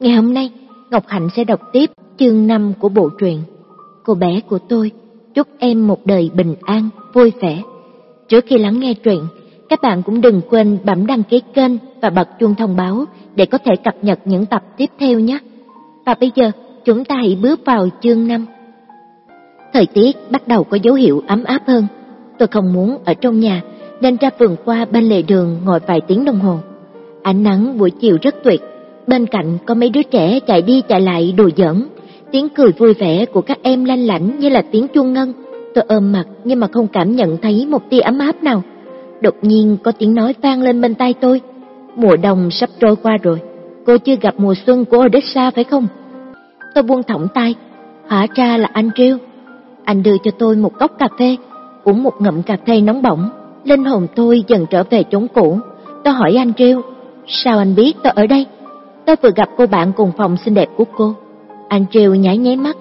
Ngày hôm nay, Ngọc Hạnh sẽ đọc tiếp chương 5 của bộ truyện. Cô bé của tôi, chúc em một đời bình an, vui vẻ. Trước khi lắng nghe truyện, các bạn cũng đừng quên bấm đăng ký kênh và bật chuông thông báo để có thể cập nhật những tập tiếp theo nhé. Và bây giờ, chúng ta hãy bước vào chương 5. Thời tiết bắt đầu có dấu hiệu ấm áp hơn. Tôi không muốn ở trong nhà nên ra vườn qua bên lề đường ngồi vài tiếng đồng hồ. Ánh nắng buổi chiều rất tuyệt, bên cạnh có mấy đứa trẻ chạy đi chạy lại đùa giỡn, tiếng cười vui vẻ của các em lanh lảnh như là tiếng chuông ngân. Tôi ôm mặt nhưng mà không cảm nhận thấy một tia ấm áp nào. Đột nhiên có tiếng nói vang lên bên tai tôi. Mùa đông sắp trôi qua rồi, cô chưa gặp mùa xuân của Odessa phải không? Tôi buông thõng tay, hóa ra là anh Triêu. Anh đưa cho tôi một cốc cà phê, uống một ngụm cà phê nóng bỏng, linh hồn tôi dần trở về chốn cũ. Tôi hỏi anh Triêu, sao anh biết tôi ở đây? Tôi vừa gặp cô bạn cùng phòng xinh đẹp của cô. Anh nháy nháy mắt.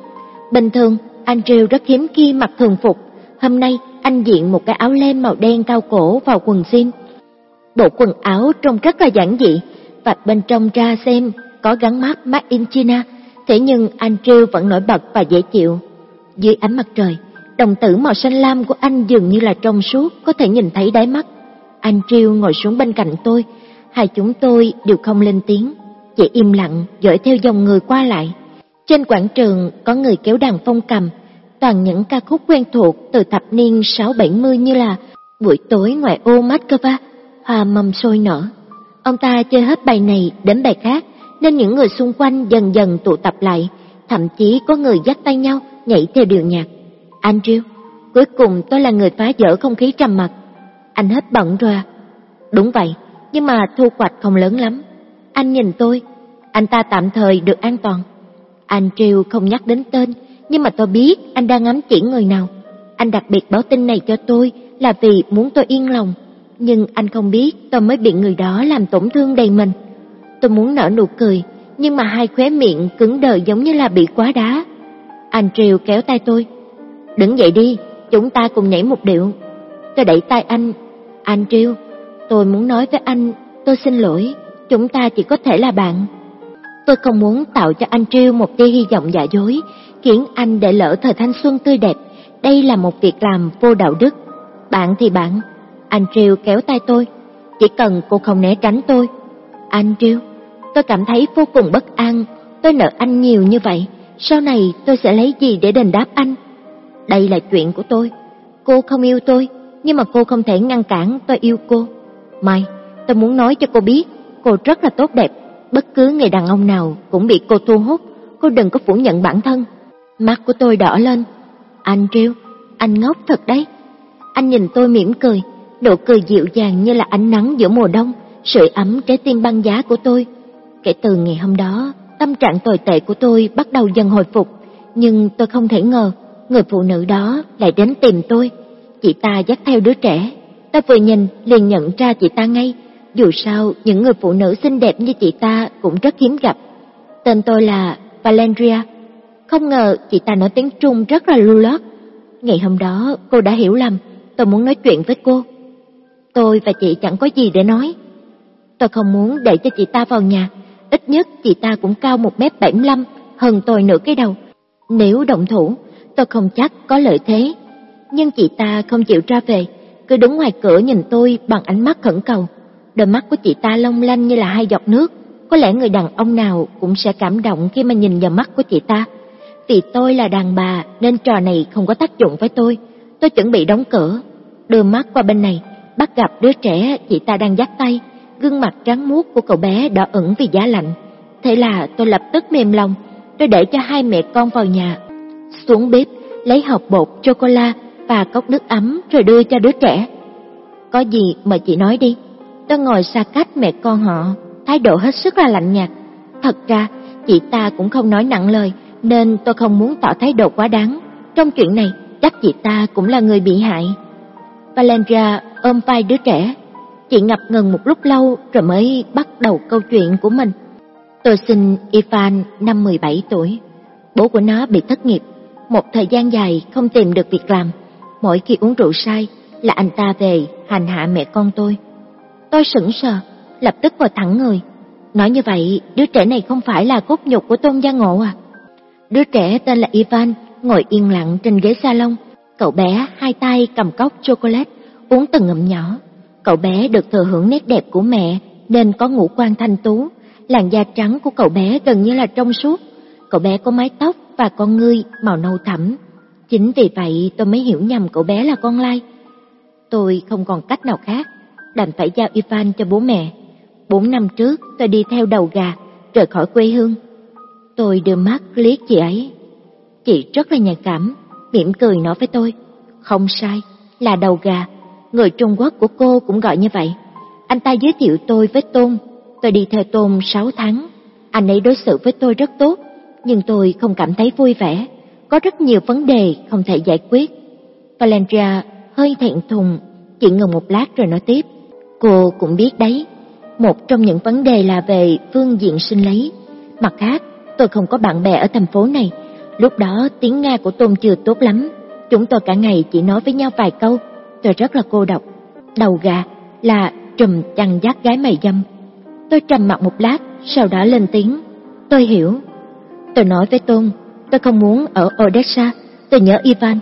Bình thường, anh rất hiếm khi mặc thường phục. Hôm nay, anh diện một cái áo len màu đen cao cổ vào quần jean. Bộ quần áo trông rất là giản dị, và bên trong ra xem có gắn mát Made in China, thế nhưng anh vẫn nổi bật và dễ chịu. Dưới ánh mặt trời, đồng tử màu xanh lam của anh dường như là trong suốt, có thể nhìn thấy đáy mắt. Anh ngồi xuống bên cạnh tôi, hai chúng tôi đều không lên tiếng, chị im lặng dõi theo dòng người qua lại. Trên quảng trường có người kéo đàn phong cầm, toàn những ca khúc quen thuộc từ thập niên 6-70 như là Buổi tối ngoài ô Moscow, Hoa mầm sôi nở. Ông ta chơi hết bài này đến bài khác, nên những người xung quanh dần dần tụ tập lại, thậm chí có người dắt tay nhau nhảy theo điệu nhạc. Andrew, cuối cùng tôi là người phá vỡ không khí trầm mặc. Anh hết bận rồi à? Đúng vậy, nhưng mà thu hoạch không lớn lắm. Anh nhìn tôi, anh ta tạm thời được an toàn. Anh Triều không nhắc đến tên, nhưng mà tôi biết anh đang ngắm chỉ người nào. Anh đặc biệt báo tin này cho tôi là vì muốn tôi yên lòng, nhưng anh không biết tôi mới bị người đó làm tổn thương đầy mình. Tôi muốn nở nụ cười, nhưng mà hai khóe miệng cứng đờ giống như là bị quá đá. Anh Triều kéo tay tôi. Đứng dậy đi, chúng ta cùng nhảy một điệu. Tôi đẩy tay anh. Anh Triều, tôi muốn nói với anh, tôi xin lỗi, chúng ta chỉ có thể là bạn. Tôi không muốn tạo cho anh Triêu một tia hy vọng giả dối, khiến anh để lỡ thời thanh xuân tươi đẹp. Đây là một việc làm vô đạo đức. Bạn thì bạn. Anh Triêu kéo tay tôi. Chỉ cần cô không né tránh tôi. Anh Triêu, tôi cảm thấy vô cùng bất an. Tôi nợ anh nhiều như vậy. Sau này tôi sẽ lấy gì để đền đáp anh? Đây là chuyện của tôi. Cô không yêu tôi, nhưng mà cô không thể ngăn cản tôi yêu cô. Mai, tôi muốn nói cho cô biết, cô rất là tốt đẹp. Bất cứ người đàn ông nào cũng bị cô thu hút, cô đừng có phủ nhận bản thân. Mắt của tôi đỏ lên. Anh Triêu, anh ngốc thật đấy. Anh nhìn tôi mỉm cười, nụ cười dịu dàng như là ánh nắng giữa mùa đông, sưởi ấm trái tim băng giá của tôi. Kể từ ngày hôm đó, tâm trạng tồi tệ của tôi bắt đầu dần hồi phục, nhưng tôi không thể ngờ người phụ nữ đó lại đến tìm tôi. Chị ta dắt theo đứa trẻ, ta vừa nhìn liền nhận ra chị ta ngay, dù sao những người phụ nữ xinh đẹp như chị ta cũng rất hiếm gặp. Tên tôi là Valeria. Không ngờ chị ta nói tiếng Trung rất là lưu loát. Ngày hôm đó cô đã hiểu lầm, tôi muốn nói chuyện với cô. Tôi và chị chẳng có gì để nói. Tôi không muốn để cho chị ta vào nhà, ít nhất chị ta cũng cao 1m75, hơn tôi nửa cái đầu. Nếu động thủ, tôi không chắc có lợi thế. Nhưng chị ta không chịu ra về, cứ đứng ngoài cửa nhìn tôi bằng ánh mắt khẩn cầu. Đôi mắt của chị ta long lanh như là hai giọt nước, có lẽ người đàn ông nào cũng sẽ cảm động khi mà nhìn vào mắt của chị ta. Vì tôi là đàn bà nên trò này không có tác dụng với tôi. Tôi chuẩn bị đóng cửa, đưa mắt qua bên này, bắt gặp đứa trẻ chị ta đang dắt tay, gương mặt trắng muốt của cậu bé đỏ ửng vì giá lạnh. Thế là tôi lập tức mềm lòng, tôi để cho hai mẹ con vào nhà, xuống bếp lấy hộp bột chocolate và cốc nước ấm rồi đưa cho đứa trẻ. Có gì mà chị nói đi. Tôi ngồi xa cách mẹ con họ, thái độ hết sức là lạnh nhạt. Thật ra, chị ta cũng không nói nặng lời, nên tôi không muốn tỏ thái độ quá đáng. Trong chuyện này, chắc chị ta cũng là người bị hại. Valeria ôm vai đứa trẻ. Chị ngập ngừng một lúc lâu rồi mới bắt đầu câu chuyện của mình. Tôi sinh Ivan năm 17 tuổi. Bố của nó bị thất nghiệp, một thời gian dài không tìm được việc làm. Mỗi khi uống rượu say là anh ta về hành hạ mẹ con tôi. Tôi sững sờ, lập tức ngồi thẳng người. Nói như vậy, đứa trẻ này không phải là cốt nhục của Tôn Gia Ngộ à? Đứa trẻ tên là Ivan, ngồi yên lặng trên ghế salon. Cậu bé hai tay cầm cốc chocolate, uống từng ngụm nhỏ. Cậu bé được thừa hưởng nét đẹp của mẹ nên có ngũ quan thanh tú, làn da trắng của cậu bé gần như là trong suốt. Cậu bé có mái tóc và con ngươi màu nâu thẳm. Chính vì vậy tôi mới hiểu nhầm cậu bé là con lai. Tôi không còn cách nào khác, đành phải giao Ivan cho bố mẹ. Bốn năm trước tôi đi theo đầu gà, rời khỏi quê hương. Tôi đưa mắt liếc chị ấy. Chị rất là nhạy cảm, mỉm cười nói với tôi. Không sai, là đầu gà. Người Trung Quốc của cô cũng gọi như vậy. Anh ta giới thiệu tôi với Tôn. Tôi đi theo Tôn 6 tháng. Anh ấy đối xử với tôi rất tốt, nhưng tôi không cảm thấy vui vẻ. Có rất nhiều vấn đề không thể giải quyết. Valeria hơi thẹn thùng, chị ngừng một lát rồi nói tiếp. Cô cũng biết đấy, một trong những vấn đề là về phương diện sinh lý. Mặt khác, tôi không có bạn bè ở thành phố này. Lúc đó tiếng Nga của Tôn chưa tốt lắm. Chúng tôi cả ngày chỉ nói với nhau vài câu. Tôi rất là cô độc. Đầu gà là trùm chăn dắt gái mày dâm. Tôi trầm mặt một lát, sau đó lên tiếng. Tôi hiểu. Tôi nói với Tôn, tôi không muốn ở Odessa, tôi nhớ Ivan.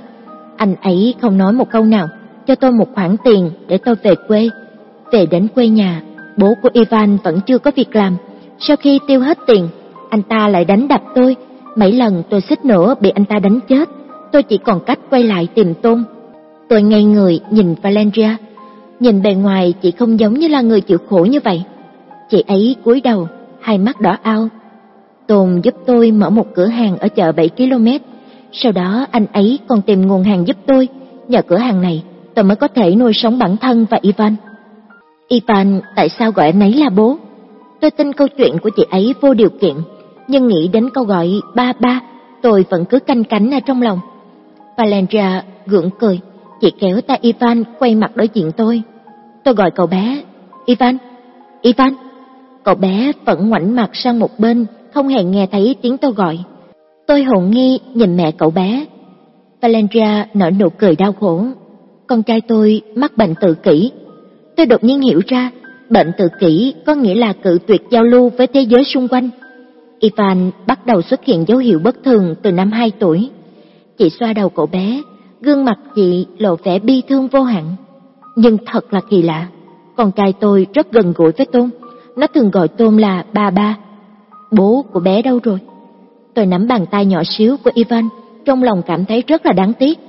Anh ấy không nói một câu nào, cho tôi một khoản tiền để tôi về quê. Về đến quê nhà, bố của Ivan vẫn chưa có việc làm. Sau khi tiêu hết tiền, anh ta lại đánh đập tôi. Mấy lần tôi xích nữa bị anh ta đánh chết. Tôi chỉ còn cách quay lại tìm Tôn. Tôi ngây người nhìn Valeria. Nhìn bề ngoài chị không giống như là người chịu khổ như vậy. Chị ấy cúi đầu, hai mắt đỏ ao. Tôn giúp tôi mở một cửa hàng ở chợ 7 km. Sau đó anh ấy còn tìm nguồn hàng giúp tôi. Nhờ cửa hàng này, tôi mới có thể nuôi sống bản thân và Ivan. Ivan tại sao gọi anh ấy là bố? Tôi tin câu chuyện của chị ấy vô điều kiện, nhưng nghĩ đến câu gọi ba ba, tôi vẫn cứ canh cánh ở trong lòng. Valeria gượng cười, chị kéo tay Ivan quay mặt đối diện tôi. Tôi gọi cậu bé, Ivan, Ivan. Cậu bé vẫn ngoảnh mặt sang một bên, không hề nghe thấy tiếng tôi gọi. Tôi hồn nghi nhìn mẹ cậu bé. Valeria nở nụ cười đau khổ. Con trai tôi mắc bệnh tự kỷ, tôi đột nhiên hiểu ra, bệnh tự kỷ có nghĩa là cự tuyệt giao lưu với thế giới xung quanh. Ivan bắt đầu xuất hiện dấu hiệu bất thường từ năm 2 tuổi. Chị xoa đầu cậu bé, gương mặt chị lộ vẻ bi thương vô hạn. Nhưng thật là kỳ lạ, con trai tôi rất gần gũi với Tôn, nó thường gọi Tôn là ba ba. Bố của bé đâu rồi? Tôi nắm bàn tay nhỏ xíu của Ivan, trong lòng cảm thấy rất là đáng tiếc.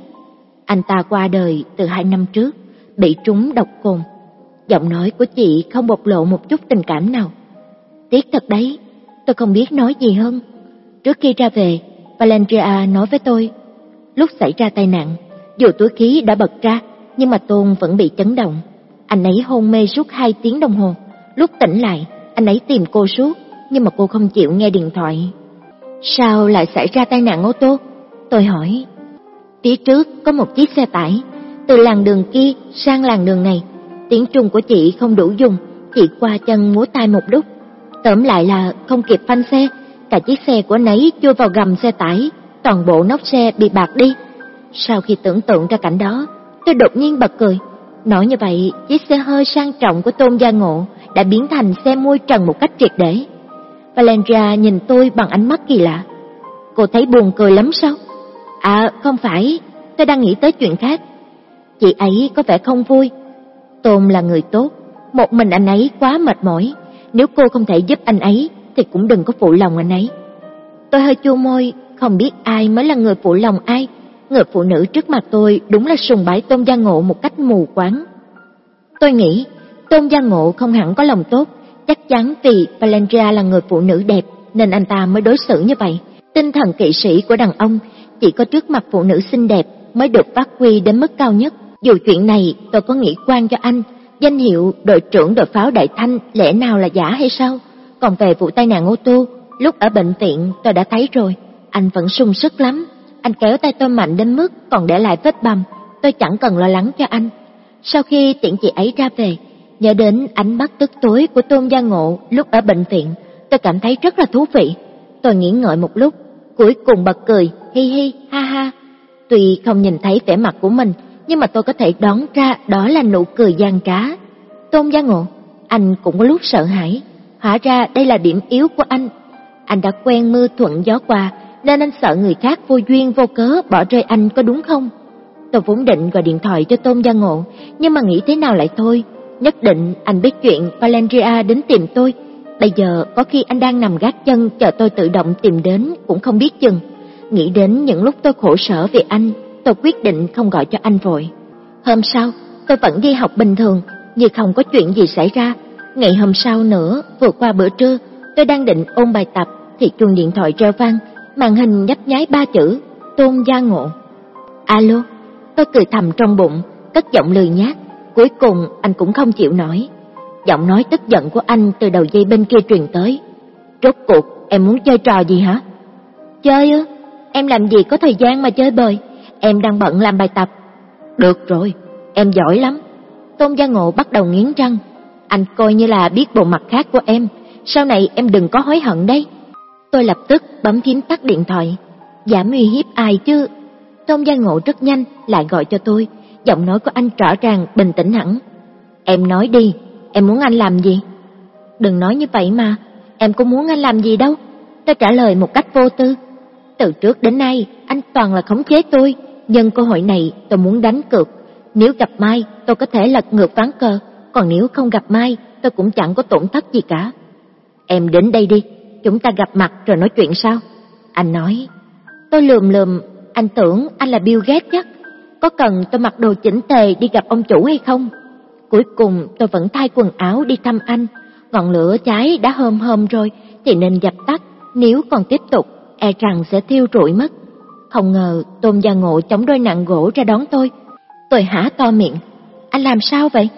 Anh ta qua đời từ hai năm trước, bị trúng độc cồn Giọng nói của chị không bộc lộ một chút tình cảm nào. Tiếc thật đấy, tôi không biết nói gì hơn. Trước khi ra về, Valeria nói với tôi, lúc xảy ra tai nạn, dù túi khí đã bật ra, nhưng mà Tôn vẫn bị chấn động. Anh ấy hôn mê suốt hai tiếng đồng hồ. Lúc tỉnh lại, anh ấy tìm cô suốt, nhưng mà cô không chịu nghe điện thoại. Sao lại xảy ra tai nạn ô tô? Tôi hỏi. Phía trước có một chiếc xe tải, từ làng đường kia sang làng đường này tiếng Trung của chị không đủ dùng, chị qua chân múa tay một lúc. Tóm lại là không kịp phanh xe, cả chiếc xe của nấy chui vào gầm xe tải, toàn bộ nóc xe bị bạc đi. Sau khi tưởng tượng ra cảnh đó, tôi đột nhiên bật cười. Nói như vậy, chiếc xe hơi sang trọng của Tôn Gia Ngộ đã biến thành xe môi trần một cách triệt để. Valeria nhìn tôi bằng ánh mắt kỳ lạ. Cô thấy buồn cười lắm sao? À, không phải, tôi đang nghĩ tới chuyện khác. Chị ấy có vẻ không vui, Tôn là người tốt, một mình anh ấy quá mệt mỏi, nếu cô không thể giúp anh ấy thì cũng đừng có phụ lòng anh ấy. Tôi hơi chua môi, không biết ai mới là người phụ lòng ai. Người phụ nữ trước mặt tôi đúng là sùng bái Tôn Gia Ngộ một cách mù quáng. Tôi nghĩ Tôn Gia Ngộ không hẳn có lòng tốt, chắc chắn vì Valeria là người phụ nữ đẹp nên anh ta mới đối xử như vậy. Tinh thần kỵ sĩ của đàn ông chỉ có trước mặt phụ nữ xinh đẹp mới được phát huy đến mức cao nhất. Dù chuyện này tôi có nghĩ quan cho anh, danh hiệu đội trưởng đội pháo Đại Thanh lẽ nào là giả hay sao? Còn về vụ tai nạn ô tô, lúc ở bệnh viện tôi đã thấy rồi, anh vẫn sung sức lắm. Anh kéo tay tôi mạnh đến mức còn để lại vết bầm, tôi chẳng cần lo lắng cho anh. Sau khi tiện chị ấy ra về, nhớ đến ánh mắt tức tối của Tôn Gia Ngộ lúc ở bệnh viện, tôi cảm thấy rất là thú vị. Tôi nghĩ ngợi một lúc, cuối cùng bật cười, hi hi, ha ha. Tuy không nhìn thấy vẻ mặt của mình, nhưng mà tôi có thể đoán ra đó là nụ cười gian trá. Tôn Gia Ngộ, anh cũng có lúc sợ hãi, hóa ra đây là điểm yếu của anh. Anh đã quen mưa thuận gió qua, nên anh sợ người khác vô duyên vô cớ bỏ rơi anh có đúng không? Tôi vốn định gọi điện thoại cho Tôn Gia Ngộ, nhưng mà nghĩ thế nào lại thôi. Nhất định anh biết chuyện Valeria đến tìm tôi. Bây giờ có khi anh đang nằm gác chân chờ tôi tự động tìm đến cũng không biết chừng. Nghĩ đến những lúc tôi khổ sở vì anh, tôi quyết định không gọi cho anh vội. Hôm sau, tôi vẫn đi học bình thường, như không có chuyện gì xảy ra. Ngày hôm sau nữa, vừa qua bữa trưa, tôi đang định ôn bài tập thì chuông điện thoại reo vang, màn hình nhấp nháy ba chữ Tôn Gia Ngộ. Alo, tôi cười thầm trong bụng, cất giọng lười nhát. Cuối cùng anh cũng không chịu nổi. Giọng nói tức giận của anh từ đầu dây bên kia truyền tới. Rốt cuộc em muốn chơi trò gì hả? Chơi ư? Em làm gì có thời gian mà chơi bời, em đang bận làm bài tập. Được rồi, em giỏi lắm. Tôn Gia Ngộ bắt đầu nghiến răng. Anh coi như là biết bộ mặt khác của em, sau này em đừng có hối hận đấy. Tôi lập tức bấm phím tắt điện thoại. Giảm uy hiếp ai chứ? Tôn Gia Ngộ rất nhanh lại gọi cho tôi, giọng nói của anh rõ ràng bình tĩnh hẳn. Em nói đi, em muốn anh làm gì? Đừng nói như vậy mà, em có muốn anh làm gì đâu. Tôi trả lời một cách vô tư. Từ trước đến nay, anh toàn là khống chế tôi, nhân cơ hội này tôi muốn đánh cược. Nếu gặp Mai, tôi có thể lật ngược ván cờ, còn nếu không gặp Mai, tôi cũng chẳng có tổn thất gì cả. Em đến đây đi, chúng ta gặp mặt rồi nói chuyện sao? Anh nói. Tôi lườm lườm, anh tưởng anh là Bill Gates chắc. Có cần tôi mặc đồ chỉnh tề đi gặp ông chủ hay không? Cuối cùng tôi vẫn thay quần áo đi thăm anh. Ngọn lửa cháy đã hôm hôm rồi thì nên dập tắt, nếu còn tiếp tục e rằng sẽ thiêu rụi mất. Không ngờ Tôn Gia Ngộ chống đôi nặng gỗ ra đón tôi. Tôi hả to miệng. Anh làm sao vậy?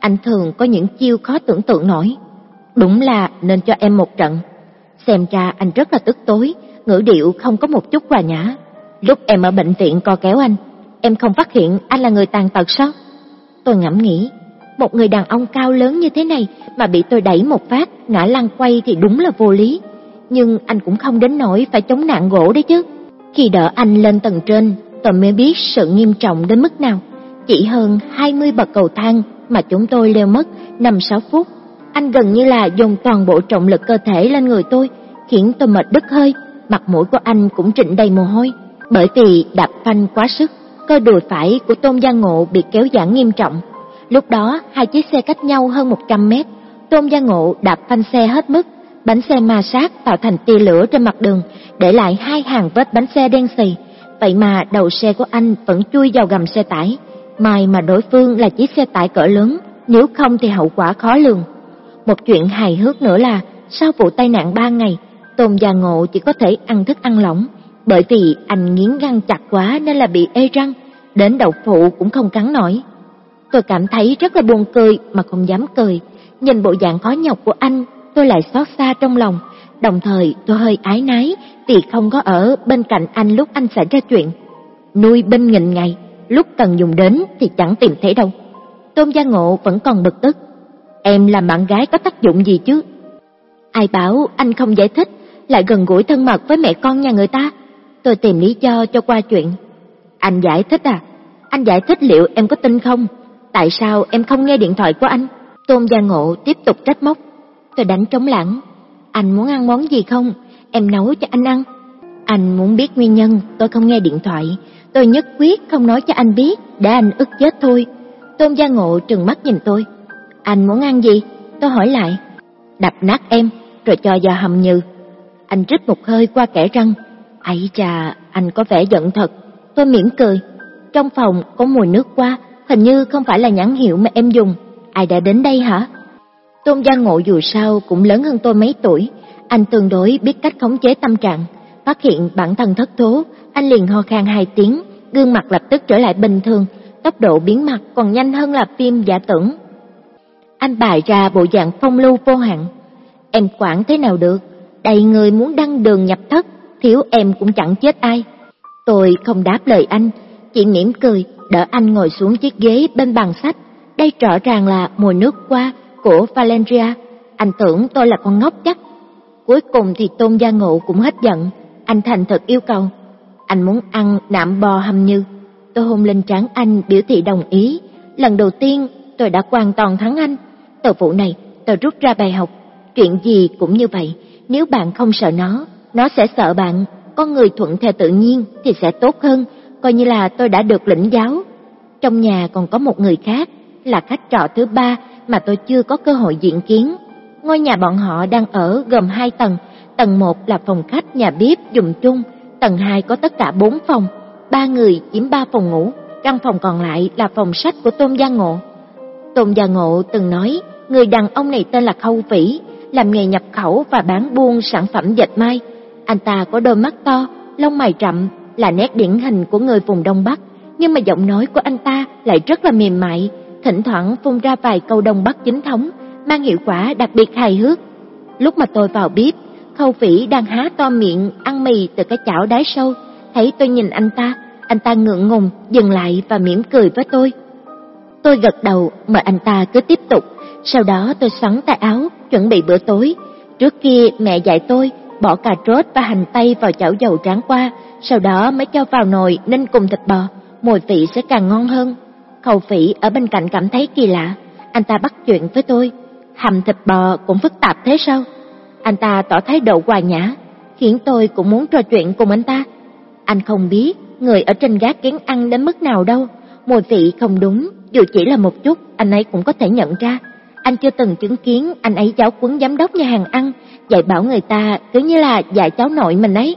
Anh thường có những chiêu khó tưởng tượng nổi. Đúng là nên cho em một trận. Xem ra anh rất là tức tối, ngữ điệu không có một chút hòa nhã. Lúc em ở bệnh viện co kéo anh, em không phát hiện anh là người tàn tật sao? Tôi ngẫm nghĩ, một người đàn ông cao lớn như thế này mà bị tôi đẩy một phát, ngã lăn quay thì đúng là vô lý. Nhưng anh cũng không đến nỗi phải chống nạn gỗ đấy chứ. Khi đỡ anh lên tầng trên, tôi mới biết sự nghiêm trọng đến mức nào. Chỉ hơn 20 bậc cầu thang mà chúng tôi leo mất 5-6 phút. Anh gần như là dùng toàn bộ trọng lực cơ thể lên người tôi, khiến tôi mệt đứt hơi, mặt mũi của anh cũng trịnh đầy mồ hôi. Bởi vì đạp phanh quá sức, cơ đùi phải của Tôn Gia Ngộ bị kéo giãn nghiêm trọng. Lúc đó, hai chiếc xe cách nhau hơn 100 mét. Tôn Gia Ngộ đạp phanh xe hết mức, bánh xe ma sát tạo thành tia lửa trên mặt đường, để lại hai hàng vết bánh xe đen xì. Vậy mà đầu xe của anh vẫn chui vào gầm xe tải. May mà đối phương là chiếc xe tải cỡ lớn, nếu không thì hậu quả khó lường. Một chuyện hài hước nữa là, sau vụ tai nạn ba ngày, Tôn Gia Ngộ chỉ có thể ăn thức ăn lỏng, bởi vì anh nghiến răng chặt quá nên là bị ê răng, đến đậu phụ cũng không cắn nổi. Tôi cảm thấy rất là buồn cười mà không dám cười, nhìn bộ dạng khó nhọc của anh, tôi lại xót xa trong lòng, đồng thời tôi hơi ái nái vì không có ở bên cạnh anh lúc anh xảy ra chuyện. Nuôi bên nghìn ngày, lúc cần dùng đến thì chẳng tìm thấy đâu. Tôn Gia Ngộ vẫn còn bực tức. Em làm bạn gái có tác dụng gì chứ? Ai bảo anh không giải thích, lại gần gũi thân mật với mẹ con nhà người ta? Tôi tìm lý do cho qua chuyện. Anh giải thích à? Anh giải thích liệu em có tin không? Tại sao em không nghe điện thoại của anh? Tôn Gia Ngộ tiếp tục trách móc. Tôi đánh trống lãng. Anh muốn ăn món gì không? Em nấu cho anh ăn. Anh muốn biết nguyên nhân tôi không nghe điện thoại. Tôi nhất quyết không nói cho anh biết, để anh ức chết thôi. Tôn Gia Ngộ trừng mắt nhìn tôi. Anh muốn ăn gì? Tôi hỏi lại. Đập nát em, rồi cho vào hầm nhừ. Anh rít một hơi qua kẻ răng. ấy chà, anh có vẻ giận thật. Tôi mỉm cười. Trong phòng có mùi nước qua, hình như không phải là nhãn hiệu mà em dùng. Ai đã đến đây hả? Tôn Gia Ngộ dù sao cũng lớn hơn tôi mấy tuổi, anh tương đối biết cách khống chế tâm trạng. Phát hiện bản thân thất thố, anh liền ho khan hai tiếng, gương mặt lập tức trở lại bình thường, tốc độ biến mặt còn nhanh hơn là phim giả tưởng. Anh bày ra bộ dạng phong lưu vô hạn. Em quản thế nào được, đầy người muốn đăng đường nhập thất, thiếu em cũng chẳng chết ai. Tôi không đáp lời anh, chỉ mỉm cười, đỡ anh ngồi xuống chiếc ghế bên bàn sách. Đây rõ ràng là mùi nước qua của Valeria. Anh tưởng tôi là con ngốc chắc. Cuối cùng thì Tôn Gia Ngộ cũng hết giận. Anh thành thật yêu cầu. Anh muốn ăn nạm bò hầm như. Tôi hôn lên trán anh biểu thị đồng ý. Lần đầu tiên tôi đã hoàn toàn thắng anh. Từ vụ này tôi rút ra bài học. chuyện gì cũng như vậy, nếu bạn không sợ nó, nó sẽ sợ bạn, con người thuận theo tự nhiên thì sẽ tốt hơn, coi như là tôi đã được lĩnh giáo. Trong nhà còn có một người khác, là khách trọ thứ ba mà tôi chưa có cơ hội diện kiến. Ngôi nhà bọn họ đang ở gồm hai tầng, tầng một là phòng khách nhà bếp dùng chung, tầng hai có tất cả bốn phòng, ba người chiếm ba phòng ngủ, căn phòng còn lại là phòng sách của Tôn Gia Ngộ. Tôn Gia Ngộ từng nói, người đàn ông này tên là Khâu Vĩ, làm nghề nhập khẩu và bán buôn sản phẩm dệt may. Anh ta có đôi mắt to, lông mày rậm, là nét điển hình của người vùng Đông Bắc, nhưng mà giọng nói của anh ta lại rất là mềm mại, thỉnh thoảng phun ra vài câu Đông Bắc chính thống, mang hiệu quả đặc biệt hài hước. Lúc mà tôi vào bếp, Khâu Vĩ đang há to miệng ăn mì từ cái chảo đáy sâu, thấy tôi nhìn anh ta, anh ta ngượng ngùng dừng lại và mỉm cười với tôi. Tôi gật đầu mời anh ta cứ tiếp tục, sau đó tôi xoắn tay áo chuẩn bị bữa tối. Trước kia mẹ dạy tôi bỏ cà rốt và hành tây vào chảo dầu tráng qua, sau đó mới cho vào nồi ninh cùng thịt bò, mùi vị sẽ càng ngon hơn. Khâu Phỉ ở bên cạnh cảm thấy kỳ lạ, anh ta bắt chuyện với tôi, hầm thịt bò cũng phức tạp thế sao? Anh ta tỏ thái độ hòa nhã, khiến tôi cũng muốn trò chuyện cùng anh ta. Anh không biết người ở trên gác kén ăn đến mức nào đâu, mùi vị không đúng, dù chỉ là một chút, anh ấy cũng có thể nhận ra. Anh chưa từng chứng kiến anh ấy giáo quấn giám đốc nhà hàng ăn, dạy bảo người ta cứ như là dạy cháu nội mình ấy.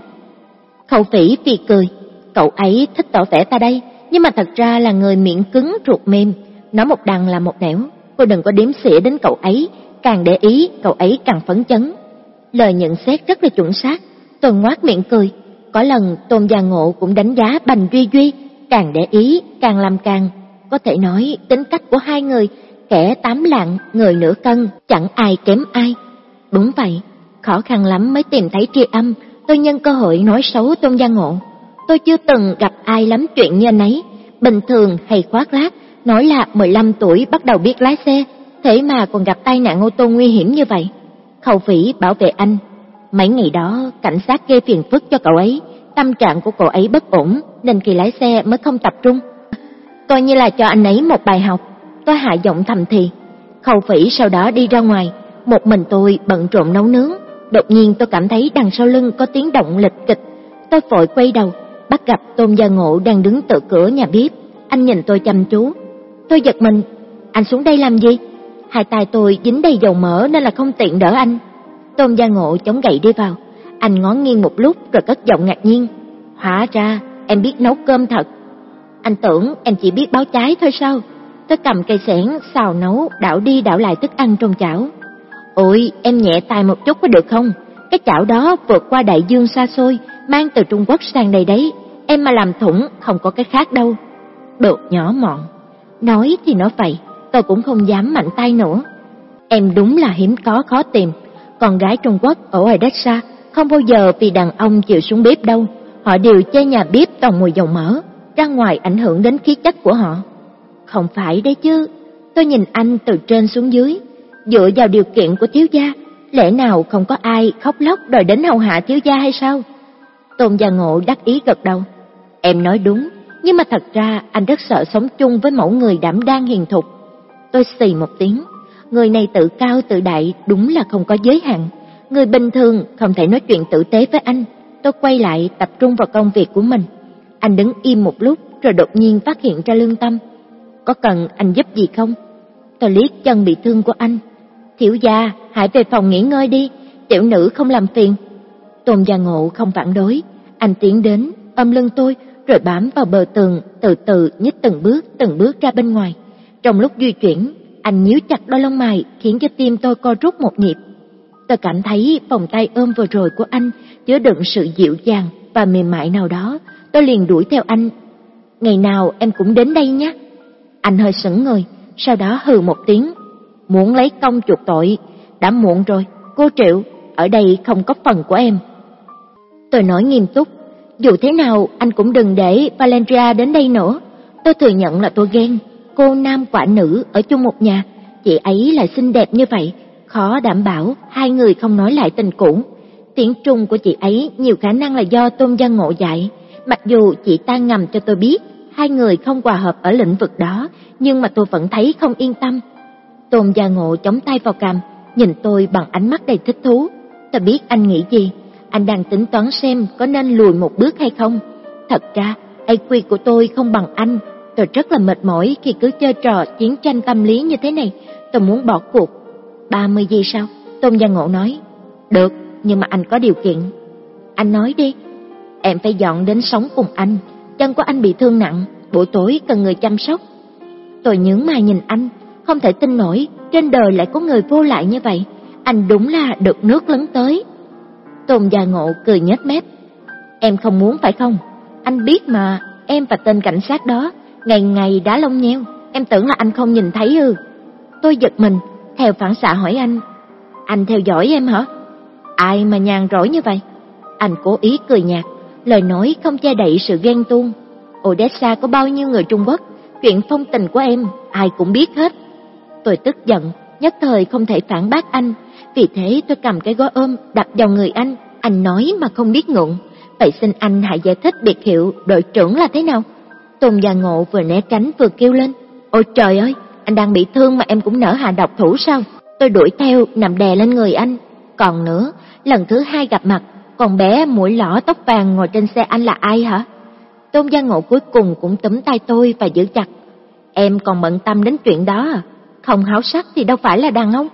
Khẩu phỉ vì cười, cậu ấy thích tỏ vẻ ta đây, nhưng mà thật ra là người miệng cứng ruột mềm, nói một đằng là một nẻo, cô đừng có đếm xỉa đến cậu ấy, càng để ý cậu ấy càng phấn chấn. Lời nhận xét rất là chuẩn xác, tôi ngoác miệng cười, có lần Tôn Gia Ngộ cũng đánh giá Bành Duy Duy, càng để ý càng làm càng, có thể nói tính cách của hai người, kẻ tám lạng, người nửa cân, chẳng ai kém ai. Đúng vậy, khó khăn lắm mới tìm thấy tri âm, tôi nhân cơ hội nói xấu Tôn Gia Ngộ. Tôi chưa từng gặp ai lắm chuyện như anh ấy, bình thường hay khoác lác, nói là 15 tuổi bắt đầu biết lái xe, thế mà còn gặp tai nạn ô tô nguy hiểm như vậy. Khẩu phỉ bảo vệ anh. Mấy ngày đó, cảnh sát gây phiền phức cho cậu ấy, tâm trạng của cậu ấy bất ổn, nên khi lái xe mới không tập trung. Coi như là cho anh ấy một bài học, tôi hạ giọng thầm thì. Khẩu phỉ sau đó đi ra ngoài, một mình tôi bận rộn nấu nướng. Đột nhiên tôi cảm thấy đằng sau lưng có tiếng động lịch kịch. Tôi vội quay đầu, bắt gặp Tôn Gia Ngộ đang đứng tự cửa nhà bếp. Anh nhìn tôi chăm chú. Tôi giật mình, anh xuống đây làm gì? Hai tay tôi dính đầy dầu mỡ nên là không tiện đỡ anh. Tôn Gia Ngộ chống gậy đi vào. Anh ngó nghiêng một lúc rồi cất giọng ngạc nhiên. Hóa ra em biết nấu cơm thật. Anh tưởng em chỉ biết báo cháy thôi sao? Tôi cầm cây xẻng xào nấu, đảo đi đảo lại thức ăn trong chảo. Ôi, em nhẹ tay một chút có được không? Cái chảo đó vượt qua đại dương xa xôi, mang từ Trung Quốc sang đây đấy. Em mà làm thủng không có cái khác đâu. đột nhỏ mọn. Nói thì nói vậy, tôi cũng không dám mạnh tay nữa. Em đúng là hiếm có khó tìm. Con gái Trung Quốc ở ngoài đất xa, không bao giờ vì đàn ông chịu xuống bếp đâu. Họ đều chê nhà bếp toàn mùi dầu mỡ, ra ngoài ảnh hưởng đến khí chất của họ. Không phải đấy chứ, tôi nhìn anh từ trên xuống dưới, dựa vào điều kiện của thiếu gia, lẽ nào không có ai khóc lóc đòi đến hầu hạ thiếu gia hay sao? Tôn Gia Ngộ đắc ý gật đầu. Em nói đúng, nhưng mà thật ra anh rất sợ sống chung với mẫu người đảm đang hiền thục. Tôi xì một tiếng, người này tự cao tự đại đúng là không có giới hạn. Người bình thường không thể nói chuyện tử tế với anh. Tôi quay lại tập trung vào công việc của mình. Anh đứng im một lúc rồi đột nhiên phát hiện ra lương tâm. Có cần anh giúp gì không? Tôi liếc chân bị thương của anh. Thiểu gia, hãy về phòng nghỉ ngơi đi, tiểu nữ không làm phiền. Tôn gia ngộ không phản đối, anh tiến đến, ôm lưng tôi, rồi bám vào bờ tường, từ từ nhích từng bước, từng bước ra bên ngoài. Trong lúc di chuyển, anh nhíu chặt đôi lông mày khiến cho tim tôi co rút một nhịp. Tôi cảm thấy vòng tay ôm vừa rồi của anh chứa đựng sự dịu dàng và mềm mại nào đó. Tôi liền đuổi theo anh. Ngày nào em cũng đến đây nhé. Anh hơi sững người, sau đó hừ một tiếng. Muốn lấy công chuộc tội, đã muộn rồi, cô Triệu, ở đây không có phần của em. Tôi nói nghiêm túc, dù thế nào anh cũng đừng để Valeria đến đây nữa. Tôi thừa nhận là tôi ghen, cô nam quả nữ ở chung một nhà, chị ấy lại xinh đẹp như vậy, khó đảm bảo hai người không nói lại tình cũ. Tiếng Trung của chị ấy nhiều khả năng là do Tôn Gia Ngộ dạy, mặc dù chị ta ngầm cho tôi biết hai người không hòa hợp ở lĩnh vực đó, nhưng mà tôi vẫn thấy không yên tâm. Tôn Gia Ngộ chống tay vào cằm, nhìn tôi bằng ánh mắt đầy thích thú. Tôi biết anh nghĩ gì, anh đang tính toán xem có nên lùi một bước hay không. Thật ra, IQ của tôi không bằng anh, tôi rất là mệt mỏi khi cứ chơi trò chiến tranh tâm lý như thế này, tôi muốn bỏ cuộc. 30 giây sau, Tôn Gia Ngộ nói, được, nhưng mà anh có điều kiện. Anh nói đi, em phải dọn đến sống cùng anh, chân của anh bị thương nặng, buổi tối cần người chăm sóc. Tôi nhướng mày nhìn anh, không thể tin nổi, trên đời lại có người vô lại như vậy, anh đúng là được nước lấn tới. Tôn Gia Ngộ cười nhếch mép, em không muốn phải không? Anh biết mà, em và tên cảnh sát đó ngày ngày đá lông nheo, em tưởng là anh không nhìn thấy ư? Tôi giật mình, theo phản xạ hỏi anh, anh theo dõi em hả? Ai mà nhàn rỗi như vậy? Anh cố ý cười nhạt, lời nói không che đậy sự ghen tuông. Odessa có bao nhiêu người Trung Quốc, chuyện phong tình của em ai cũng biết hết. Tôi tức giận, nhất thời không thể phản bác anh, vì thế tôi cầm cái gói ôm đặt vào người anh, anh nói mà không biết ngượng. Vậy xin anh hãy giải thích biệt hiệu đội trưởng là thế nào? Tôn Gia Ngộ vừa né tránh vừa kêu lên, ôi trời ơi, anh đang bị thương mà em cũng nở hạ độc thủ sao? Tôi đuổi theo nằm đè lên người anh. Còn nữa, lần thứ hai gặp mặt, con bé mũi lõ tóc vàng ngồi trên xe anh là ai hả? Tôn Gia Ngộ cuối cùng cũng túm tay tôi và giữ chặt. Em còn bận tâm đến chuyện đó à? Không háo sắc thì đâu phải là đàn ông.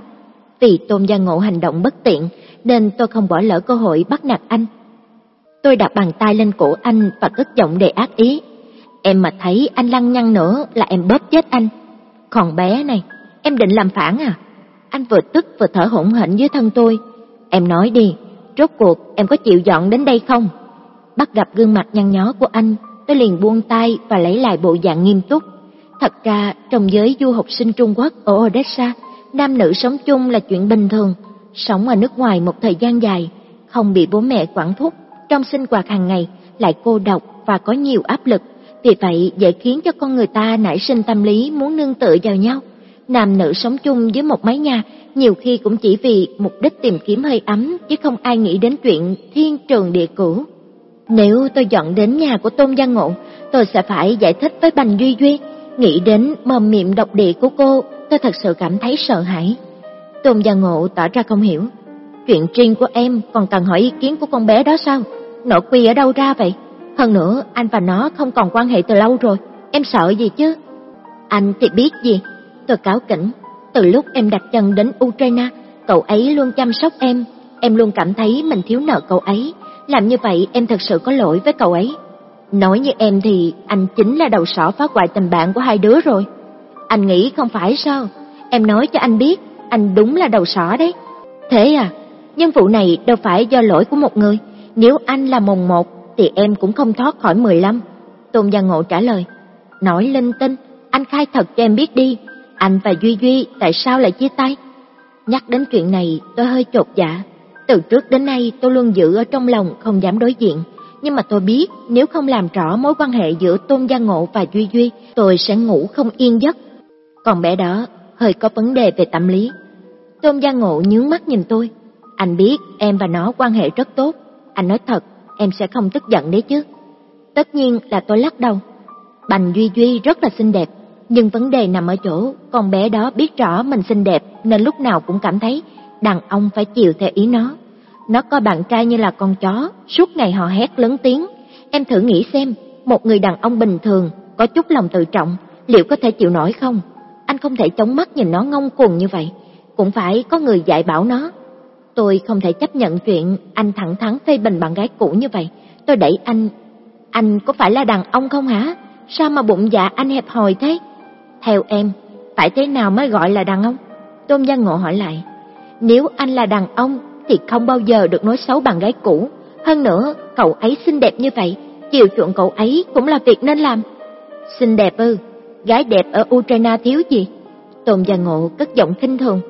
Vì Tôn Gia Ngộ hành động bất tiện nên tôi không bỏ lỡ cơ hội bắt nạt anh. Tôi đặt bàn tay lên cổ anh và cất giọng đầy ác ý. Em mà thấy anh lăng nhăng nữa là em bóp chết anh. Còn bé này, em định làm phản à? Anh vừa tức vừa thở hổn hển dưới thân tôi. Em nói đi, rốt cuộc em có chịu dọn đến đây không? Bắt gặp gương mặt nhăn nhó của anh, tôi liền buông tay và lấy lại bộ dạng nghiêm túc. Thật ra, trong giới du học sinh Trung Quốc ở Odessa, nam nữ sống chung là chuyện bình thường. Sống ở nước ngoài một thời gian dài, không bị bố mẹ quản thúc, trong sinh hoạt hàng ngày lại cô độc và có nhiều áp lực, vì vậy dễ khiến cho con người ta nảy sinh tâm lý muốn nương tựa vào nhau. Nam nữ sống chung dưới một mái nhà, nhiều khi cũng chỉ vì mục đích tìm kiếm hơi ấm, chứ không ai nghĩ đến chuyện thiên trường địa cửu. Nếu tôi dọn đến nhà của Tôn Gia Ngộ, tôi sẽ phải giải thích với Bành Duy Duy. Nghĩ đến mầm miệng độc địa của cô, tôi thật sự cảm thấy sợ hãi. Tôn Gia Ngộ tỏ ra không hiểu. Chuyện riêng của em còn cần hỏi ý kiến của con bé đó sao? Nội quy ở đâu ra vậy? Hơn nữa, anh và nó không còn quan hệ từ lâu rồi. Em sợ gì chứ? Anh thì biết gì? Tôi cáo kỉnh. Từ lúc em đặt chân đến Ukraine, cậu ấy luôn chăm sóc em. Em luôn cảm thấy mình thiếu nợ cậu ấy. Làm như vậy em thật sự có lỗi với cậu ấy. Nói như em thì anh chính là đầu sỏ phá hoại tình bạn của hai đứa rồi. Anh nghĩ không phải sao? Em nói cho anh biết, anh đúng là đầu sỏ đấy. Thế à, nhưng vụ này đâu phải do lỗi của một người. Nếu anh là mồng một thì em cũng không thoát khỏi mười lăm. Tôn Gia Ngộ trả lời. Nói linh tinh, anh khai thật cho em biết đi. Anh và Duy Duy tại sao lại chia tay? Nhắc đến chuyện này tôi hơi chột dạ. Từ trước đến nay tôi luôn giữ ở trong lòng không dám đối diện. Nhưng mà tôi biết nếu không làm rõ mối quan hệ giữa Tôn Gia Ngộ và Duy Duy, tôi sẽ ngủ không yên giấc. Còn bé đó hơi có vấn đề về tâm lý. Tôn Gia Ngộ nhướng mắt nhìn tôi. Anh biết em và nó quan hệ rất tốt. Anh nói thật, em sẽ không tức giận đấy chứ. Tất nhiên là tôi lắc đầu. Bành Duy Duy rất là xinh đẹp, nhưng vấn đề nằm ở chỗ con bé đó biết rõ mình xinh đẹp nên lúc nào cũng cảm thấy đàn ông phải chiều theo ý nó. Nó coi bạn trai như là con chó, suốt ngày họ hét lớn tiếng. Em thử nghĩ xem, một người đàn ông bình thường, có chút lòng tự trọng, liệu có thể chịu nổi không? Anh không thể chống mắt nhìn nó ngông cuồng như vậy, cũng phải có người dạy bảo nó. Tôi không thể chấp nhận chuyện anh thẳng thắn phê bình bạn gái cũ như vậy. Tôi đẩy anh. Anh có phải là đàn ông không hả? Sao mà bụng dạ anh hẹp hòi thế? Theo em, phải thế nào mới gọi là đàn ông? Tôn Gia Ngộ hỏi lại. Nếu anh là đàn ông thì không bao giờ được nói xấu bạn gái cũ. Hơn nữa, cậu ấy xinh đẹp như vậy, chiều chuộng cậu ấy cũng là việc nên làm. Xinh đẹp ư? Gái đẹp ở Ukraine thiếu gì? Tôn Gia Ngộ cất giọng khinh thường.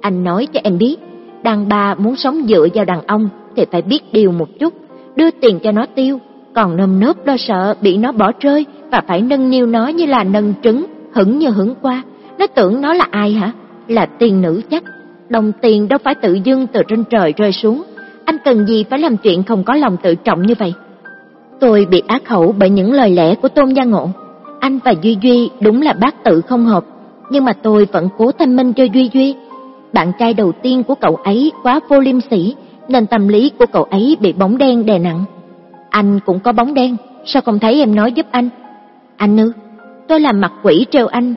Anh nói cho em biết, đàn bà muốn sống dựa vào đàn ông thì phải biết điều một chút, đưa tiền cho nó tiêu, còn nơm nớp lo sợ bị nó bỏ rơi và phải nâng niu nó như là nâng trứng, hững như hững qua. Nó tưởng nó là ai hả? Là tiền nữ chắc. Đồng tiền đâu phải tự dưng từ trên trời rơi xuống. Anh cần gì phải làm chuyện không có lòng tự trọng như vậy? Tôi bị ác khẩu bởi những lời lẽ của Tôn Gia Ngộ. Anh và Duy Duy đúng là bác tự không hợp, nhưng mà tôi vẫn cố thanh minh cho Duy Duy. Bạn trai đầu tiên của cậu ấy quá vô liêm sỉ, nên tâm lý của cậu ấy bị bóng đen đè nặng. Anh cũng có bóng đen, sao không thấy em nói giúp anh? Anh ư? Tôi làm mặt quỷ trêu anh,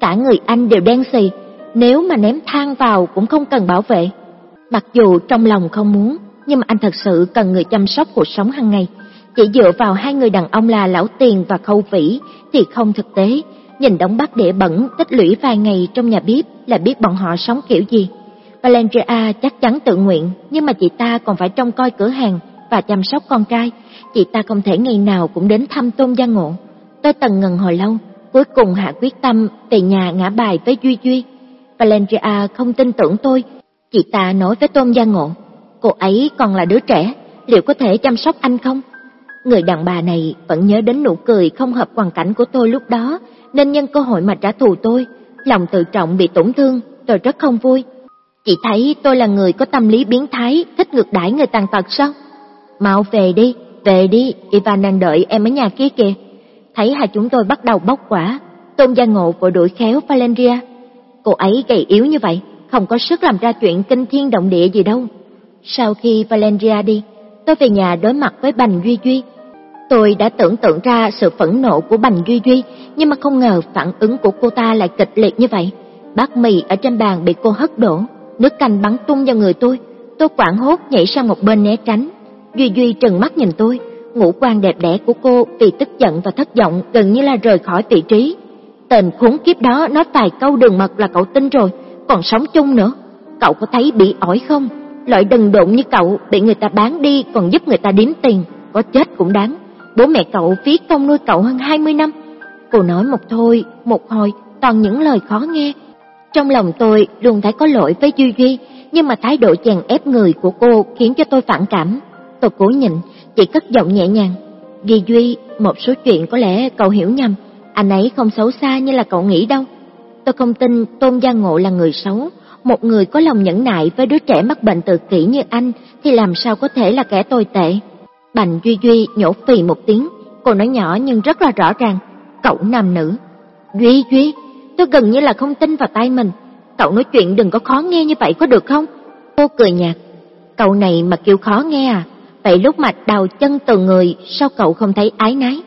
cả người anh đều đen xì, nếu mà ném than vào cũng không cần bảo vệ. Mặc dù trong lòng không muốn, nhưng mà anh thật sự cần người chăm sóc cuộc sống hàng ngày. Chỉ dựa vào hai người đàn ông là Lão Tiền và Khâu Vĩ thì không thực tế. Nhìn đống bát đĩa bẩn tích lũy vài ngày trong nhà bếp là biết bọn họ sống kiểu gì. Valeria chắc chắn tự nguyện, nhưng mà chị ta còn phải trông coi cửa hàng và chăm sóc con trai. Chị ta không thể ngày nào cũng đến thăm Tôn Gia Ngộ. Tôi tần ngần hồi lâu, cuối cùng hạ quyết tâm về nhà ngã bài với Duy Duy. Valeria không tin tưởng tôi. Chị ta nói với Tôn Gia Ngộ, cô ấy còn là đứa trẻ, liệu có thể chăm sóc anh không? Người đàn bà này vẫn nhớ đến nụ cười không hợp hoàn cảnh của tôi lúc đó, nên nhân cơ hội mà trả thù tôi. Lòng tự trọng bị tổn thương, tôi rất không vui. Chị thấy tôi là người có tâm lý biến thái, thích ngược đãi người tàn tật sao? Mau về đi, về đi, Ivan đang đợi em ở nhà kia kìa. Thấy hai chúng tôi bắt đầu bóc quả, Tôn Gia Ngộ vội đuổi khéo Valeria. Cô ấy gầy yếu như vậy, không có sức làm ra chuyện kinh thiên động địa gì đâu. Sau khi Valeria đi, tôi về nhà đối mặt với Bành Duy Duy. Tôi đã tưởng tượng ra sự phẫn nộ của Bành Duy Duy, nhưng mà không ngờ phản ứng của cô ta lại kịch liệt như vậy. Bát mì ở trên bàn bị cô hất đổ, nước canh bắn tung vào người tôi. Tôi quảng hốt nhảy sang một bên né tránh. Duy Duy trừng mắt nhìn tôi, ngũ quan đẹp đẽ của cô vì tức giận và thất vọng gần như là rời khỏi vị trí. Tên khốn kiếp đó nói vài câu đường mật là cậu tin rồi, còn sống chung nữa. Cậu có thấy bị ỏi không? Loại đần độn như cậu bị người ta bán đi còn giúp người ta đếm tiền, có chết cũng đáng. Bố mẹ cậu phí công nuôi cậu hơn 20 năm. Cô nói một thôi, một hồi, toàn những lời khó nghe. Trong lòng tôi luôn thấy có lỗi với Duy Duy, nhưng mà thái độ chèn ép người của cô khiến cho tôi phản cảm. Tôi cố nhịn, chỉ cất giọng nhẹ nhàng. Duy Duy, một số chuyện có lẽ cậu hiểu nhầm, anh ấy không xấu xa như là cậu nghĩ đâu. Tôi không tin Tôn Gia Ngộ là người xấu, một người có lòng nhẫn nại với đứa trẻ mắc bệnh tự kỷ như anh thì làm sao có thể là kẻ tồi tệ. Bành Duy Duy nhổ phì một tiếng, cô nói nhỏ nhưng rất là rõ ràng, cậu nam nữ. Duy Duy, tôi gần như là không tin vào tay mình, cậu nói chuyện đừng có khó nghe như vậy có được không? Cô cười nhạt, cậu này mà kêu khó nghe à, vậy lúc mà đào chân từ người sao cậu không thấy ái nái?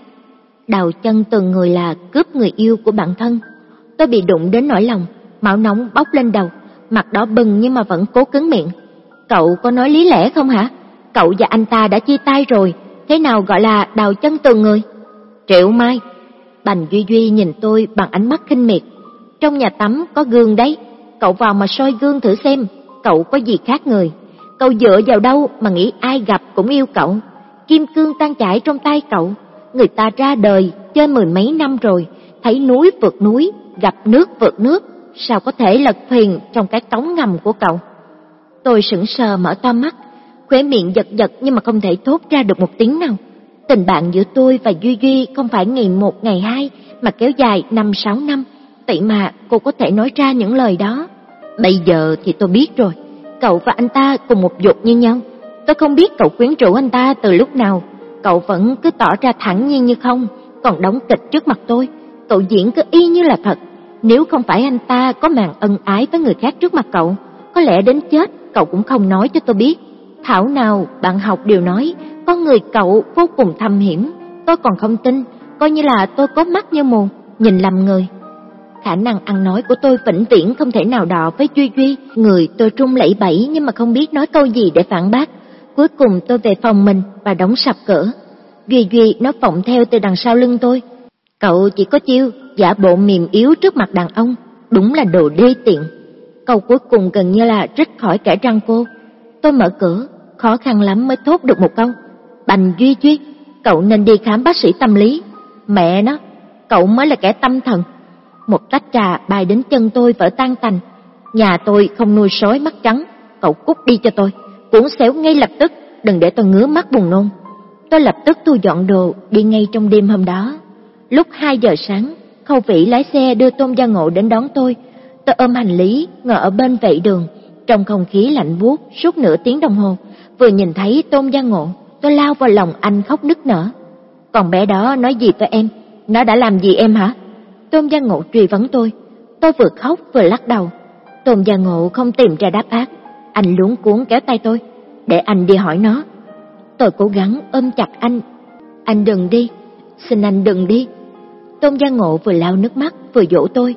Đào chân từng người là cướp người yêu của bản thân. Tôi bị đụng đến nỗi lòng, máu nóng bốc lên đầu, mặt đỏ bừng nhưng mà vẫn cố cứng miệng. Cậu có nói lý lẽ không hả? Cậu và anh ta đã chia tay rồi, thế nào gọi là đào chân từng người? Triệu Mai, Bành Duy Duy nhìn tôi bằng ánh mắt khinh miệt. Trong nhà tắm có gương đấy, cậu vào mà soi gương thử xem, cậu có gì khác người. Cậu dựa vào đâu mà nghĩ ai gặp cũng yêu cậu. Kim cương tan chảy trong tay cậu, người ta ra đời chơi mười mấy năm rồi, thấy núi vượt núi, gặp nước vượt nước, sao có thể lật thuyền trong cái cống ngầm của cậu. Tôi sững sờ mở to mắt, khóe miệng giật giật nhưng mà không thể thốt ra được một tiếng nào. Tình bạn giữa tôi và Duy Duy không phải ngày một ngày hai mà kéo dài năm sáu năm, vậy mà cô có thể nói ra những lời đó. Bây giờ thì tôi biết rồi, cậu và anh ta cùng một dục như nhau. Tôi không biết cậu quyến rũ anh ta từ lúc nào, cậu vẫn cứ tỏ ra thẳng nhiên như không, còn đóng kịch trước mặt tôi. Cậu diễn cứ y như là thật. Nếu không phải anh ta có màn ân ái với người khác trước mặt cậu, có lẽ đến chết cậu cũng không nói cho tôi biết. Thảo nào bạn học đều nói, con người cậu vô cùng thâm hiểm. Tôi còn không tin, coi như là tôi có mắt như mù, nhìn lầm người. Khả năng ăn nói của tôi vĩnh viễn không thể nào đọ với Duy Duy, người tôi trung lẫy bẫy nhưng mà không biết nói câu gì để phản bác. Cuối cùng tôi về phòng mình và đóng sập cửa. Duy Duy nó phọng theo từ đằng sau lưng tôi. Cậu chỉ có chiêu giả bộ mềm yếu trước mặt đàn ông, đúng là đồ đê tiện. Câu cuối cùng gần như là rít khỏi kẻ răng cô. Tôi mở cửa, khó khăn lắm mới thốt được một câu. Bành Duy Duy, cậu nên đi khám bác sĩ tâm lý. Mẹ nó, cậu mới là kẻ tâm thần. Một tách trà bay đến chân tôi vỡ tan tành. Nhà tôi không nuôi sói mắt trắng, cậu cút đi cho tôi. Cuốn xéo ngay lập tức, đừng để tôi ngứa mắt buồn nôn. Tôi lập tức thu dọn đồ, đi ngay trong đêm hôm đó. Lúc 2 giờ sáng, Khâu Vĩ lái xe đưa Tôn Gia Ngộ đến đón tôi. Tôi ôm hành lý, ngồi ở bên vệ đường, trong không khí lạnh buốt suốt nửa tiếng đồng hồ. Vừa nhìn thấy Tôn Gia Ngộ, tôi lao vào lòng anh khóc nức nở. Còn bé đó nói gì với em? Nó đã làm gì em hả? Tôn Gia Ngộ truy vấn tôi. Tôi vừa khóc vừa lắc đầu. Tôn Gia Ngộ không tìm ra đáp án, anh luống cuốn kéo tay tôi, để anh đi hỏi nó. Tôi cố gắng ôm chặt anh. Anh đừng đi, xin anh đừng đi. Tôn Gia Ngộ vừa lau nước mắt vừa dỗ tôi.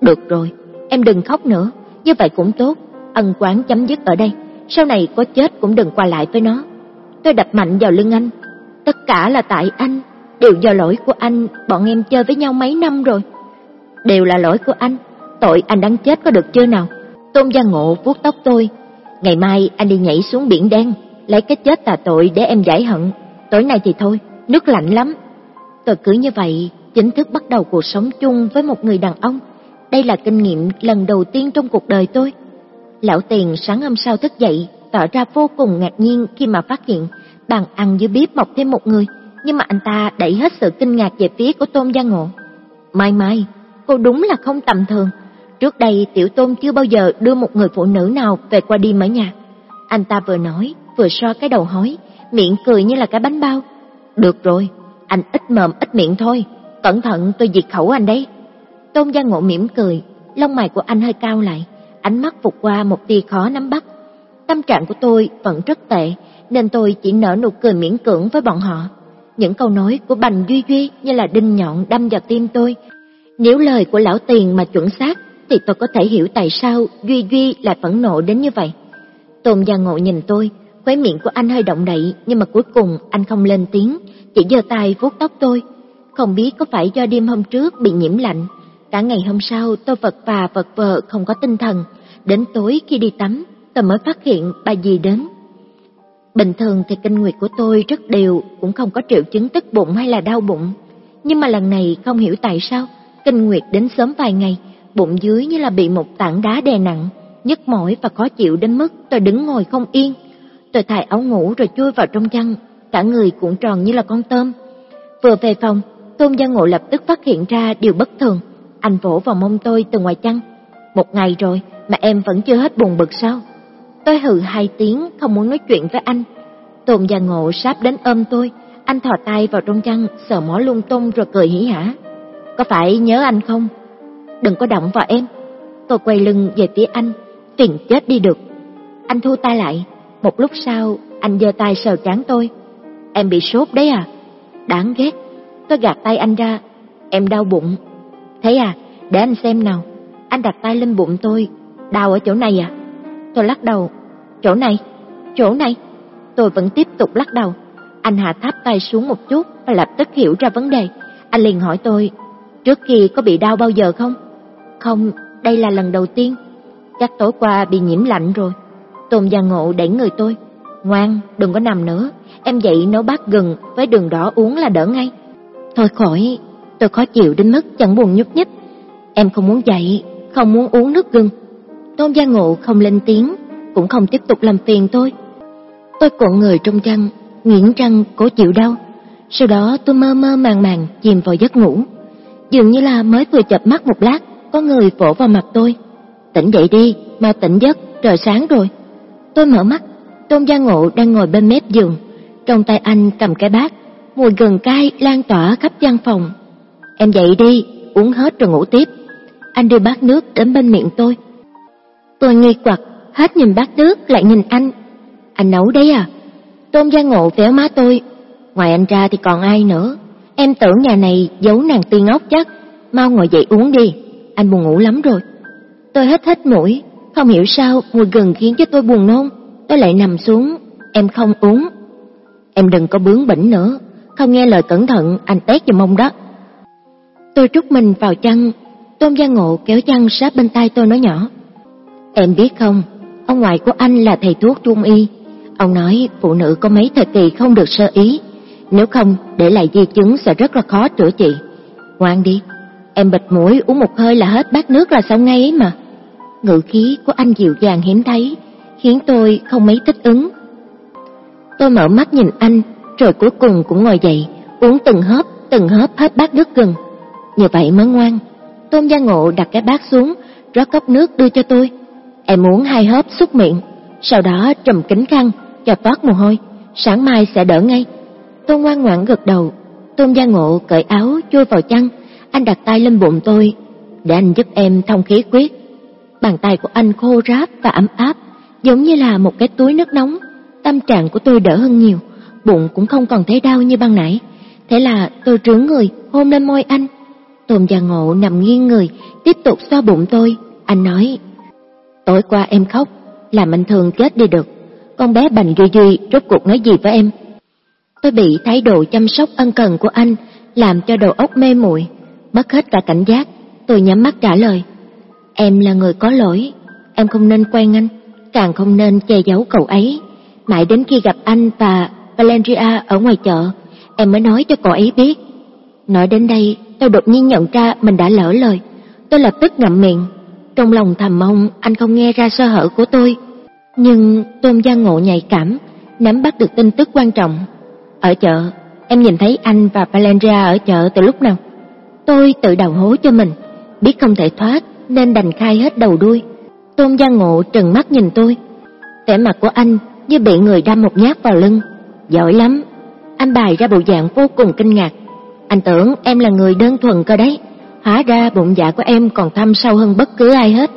Được rồi, em đừng khóc nữa, như vậy cũng tốt, ân quán chấm dứt ở đây, sau này có chết cũng đừng qua lại với nó. Tôi đập mạnh vào lưng anh. Tất cả là tại anh, đều do lỗi của anh, bọn em chơi với nhau mấy năm rồi. Đều là lỗi của anh, tội anh đang chết có được chưa nào? Tôn Gia Ngộ vuốt tóc tôi. Ngày mai anh đi nhảy xuống biển đen, lấy cái chết tà tội để em giải hận. Tối nay thì thôi, nước lạnh lắm. Tôi cứ như vậy, chính thức bắt đầu cuộc sống chung với một người đàn ông. Đây là kinh nghiệm lần đầu tiên trong cuộc đời tôi. Lão Tiền sáng hôm sau thức dậy, tỏ ra vô cùng ngạc nhiên khi mà phát hiện bàn ăn dưới bếp mọc thêm một người, nhưng mà anh ta đẩy hết sự kinh ngạc về phía của Tôn Gia Ngộ. Mai mai, cô đúng là không tầm thường. Trước đây Tiểu Tôn chưa bao giờ đưa một người phụ nữ nào về qua đêm ở nhà. Anh ta vừa nói, vừa so cái đầu hói, miệng cười như là cái bánh bao. Được rồi, anh ít mồm ít miệng thôi, cẩn thận tôi diệt khẩu anh đấy. Tôn Gia Ngộ mỉm cười, lông mày của anh hơi cao lại, ánh mắt vụt qua một tia khó nắm bắt. Tâm trạng của tôi vẫn rất tệ, nên tôi chỉ nở nụ cười miễn cưỡng với bọn họ. Những câu nói của Bành Duy Duy như là đinh nhọn đâm vào tim tôi. Nếu lời của lão tiền mà chuẩn xác, thì tôi có thể hiểu tại sao Duy Duy lại phẫn nộ đến như vậy. Tôn Gia Ngộ nhìn tôi, khóe miệng của anh hơi động đậy, nhưng mà cuối cùng anh không lên tiếng, chỉ giơ tay vuốt tóc tôi. Không biết có phải do đêm hôm trước bị nhiễm lạnh, cả ngày hôm sau tôi vật và vật vờ không có tinh thần, đến tối khi đi tắm, tôi mới phát hiện bà dì đến. Bình thường thì kinh nguyệt của tôi rất đều, cũng không có triệu chứng tức bụng hay là đau bụng. Nhưng mà lần này không hiểu tại sao, kinh nguyệt đến sớm vài ngày, bụng dưới như là bị một tảng đá đè nặng, nhức mỏi và khó chịu đến mức tôi đứng ngồi không yên. Tôi thải áo ngủ rồi chui vào trong chăn, cả người cuộn tròn như là con tôm. Vừa về phòng, Tôn Gia Ngộ lập tức phát hiện ra điều bất thường. Anh vỗ vào mông tôi từ ngoài chăn. Một ngày rồi mà em vẫn chưa hết buồn bực sao? Tôi hừ hai tiếng không muốn nói chuyện với anh. Tôn Gia Ngộ sáp đến ôm tôi, anh thò tay vào trong chăn, sờ mó lung tung rồi cười hỉ hả. Có phải nhớ anh không? Đừng có động vào em. Tôi quay lưng về phía anh, phiền chết đi được. Anh thu tay lại, một lúc sau anh giơ tay sờ trán tôi. Em bị sốt đấy à? Đáng ghét. Tôi gạt tay anh ra, em đau bụng. Thế à, để anh xem nào. Anh đặt tay lên bụng tôi, đau ở chỗ này à? Tôi lắc đầu, chỗ này, chỗ này. Tôi vẫn tiếp tục lắc đầu. Anh hạ thấp tay xuống một chút và lập tức hiểu ra vấn đề. Anh liền hỏi tôi, trước kia có bị đau bao giờ không? Không, đây là lần đầu tiên. Chắc tối qua bị nhiễm lạnh rồi. Tôn Gia Ngộ đẩy người tôi. Ngoan, đừng có nằm nữa. Em dậy nấu bát gừng với đường đỏ uống là đỡ ngay. Thôi khỏi, tôi khó chịu đến mức chẳng buồn nhúc nhích. Em không muốn dậy, không muốn uống nước gừng. Tôn Gia Ngộ không lên tiếng, cũng không tiếp tục làm phiền tôi. Tôi cuộn người trong chăn, nghiến răng cố chịu đau. Sau đó tôi mơ mơ màng màng chìm vào giấc ngủ. Dường như là mới vừa chập mắt một lát, có người vỗ vào mặt tôi. Tỉnh dậy đi, mau tỉnh giấc, trời sáng rồi. Tôi mở mắt, Tôn Gia Ngộ đang ngồi bên mép giường, trong tay anh cầm cái bát, mùi gừng cay lan tỏa khắp gian phòng. Em dậy đi, uống hết rồi ngủ tiếp. Anh đưa bát nước đến bên miệng tôi. Tôi nghi quặc, hết nhìn bát nước lại nhìn anh. Anh nấu đấy à? Tôn Gia Ngộ véo má tôi. Ngoài anh ra thì còn ai nữa? Em tưởng nhà này giấu nàng tiên ốc chắc. Mau ngồi dậy uống đi, anh buồn ngủ lắm rồi. Tôi hết hết mũi, không hiểu sao mùi gừng khiến cho tôi buồn nôn. Tôi lại nằm xuống, em không uống. Em đừng có bướng bỉnh nữa, không nghe lời cẩn thận anh tét vào mông đó. Tôi trút mình vào chăn, Tôn Gia Ngộ kéo chăn sát bên tay tôi nói nhỏ. Em biết không, ông ngoại của anh là thầy thuốc trung y. Ông nói phụ nữ có mấy thời kỳ không được sơ ý, nếu không để lại di chứng sẽ rất là khó chữa trị. Ngoan đi, em bịt mũi uống một hơi là hết bát nước là xong ngay ấy mà. Ngự khí của anh dịu dàng hiếm thấy, khiến tôi không mấy thích ứng. Tôi mở mắt nhìn anh, rồi cuối cùng cũng ngồi dậy, uống từng hớp, từng hớp hết bát nước gừng. Như vậy mới ngoan. Tôn Gia Ngộ đặt cái bát xuống, rót cốc nước đưa cho tôi. Em uống hai hớp xúc miệng, sau đó trùm kính khăn, cho toát mồ hôi, sáng mai sẽ đỡ ngay. Tôi ngoan ngoãn gật đầu, Tôn Gia Ngộ cởi áo chui vào chăn, anh đặt tay lên bụng tôi, để anh giúp em thông khí quyết. Bàn tay của anh khô ráp và ấm áp, giống như là một cái túi nước nóng. Tâm trạng của tôi đỡ hơn nhiều, bụng cũng không còn thấy đau như ban nãy. Thế là tôi trướng người, hôn lên môi anh. Tôm già Ngộ nằm nghiêng người, tiếp tục xoa bụng tôi. Anh nói, tối qua em khóc, làm anh thường chết đi được. Con bé Bành Duy Duy rốt cuộc nói gì với em? Tôi bị thái độ chăm sóc ân cần của anh làm cho đầu óc mê muội, mất hết cả cảnh giác. Tôi nhắm mắt trả lời, em là người có lỗi, em không nên quen anh, càng không nên che giấu cậu ấy. Mãi đến khi gặp anh và Valeria ở ngoài chợ, em mới nói cho cậu ấy biết. Nói đến đây, tôi đột nhiên nhận ra mình đã lỡ lời. Tôi lập tức ngậm miệng, trong lòng thầm mong anh không nghe ra sơ hở của tôi. Nhưng Tôn Gia Ngộ nhạy cảm, nắm bắt được tin tức quan trọng. Ở chợ, em nhìn thấy anh và Valeria ở chợ từ lúc nào? Tôi tự đầu hố cho mình, biết không thể thoát nên đành khai hết đầu đuôi. Tôn Gia Ngộ trừng mắt nhìn tôi. Vẻ mặt của anh như bị người đâm một nhát vào lưng. Giỏi lắm. Anh bày ra bộ dạng vô cùng kinh ngạc. Anh tưởng em là người đơn thuần cơ đấy. Hóa ra bụng dạ của em còn thâm sâu hơn bất cứ ai hết.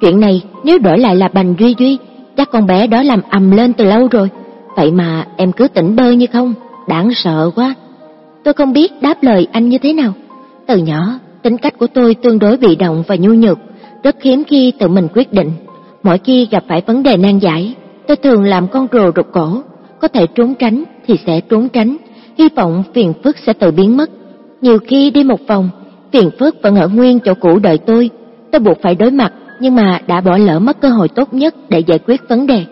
Chuyện này nếu đổi lại là Bành Duy Duy, chắc con bé đó làm ầm lên từ lâu rồi. Vậy mà em cứ tỉnh bơ như không, đáng sợ quá. Tôi không biết đáp lời anh như thế nào. Từ nhỏ, tính cách của tôi tương đối bị động và nhu nhược, rất hiếm khi tự mình quyết định. Mỗi khi gặp phải vấn đề nan giải, tôi thường làm con rùa rụt cổ, có thể trốn tránh thì sẽ trốn tránh, hy vọng phiền phức sẽ tự biến mất. Nhiều khi đi một vòng, phiền phức vẫn ở nguyên chỗ cũ đợi tôi, tôi buộc phải đối mặt nhưng mà đã bỏ lỡ mất cơ hội tốt nhất để giải quyết vấn đề.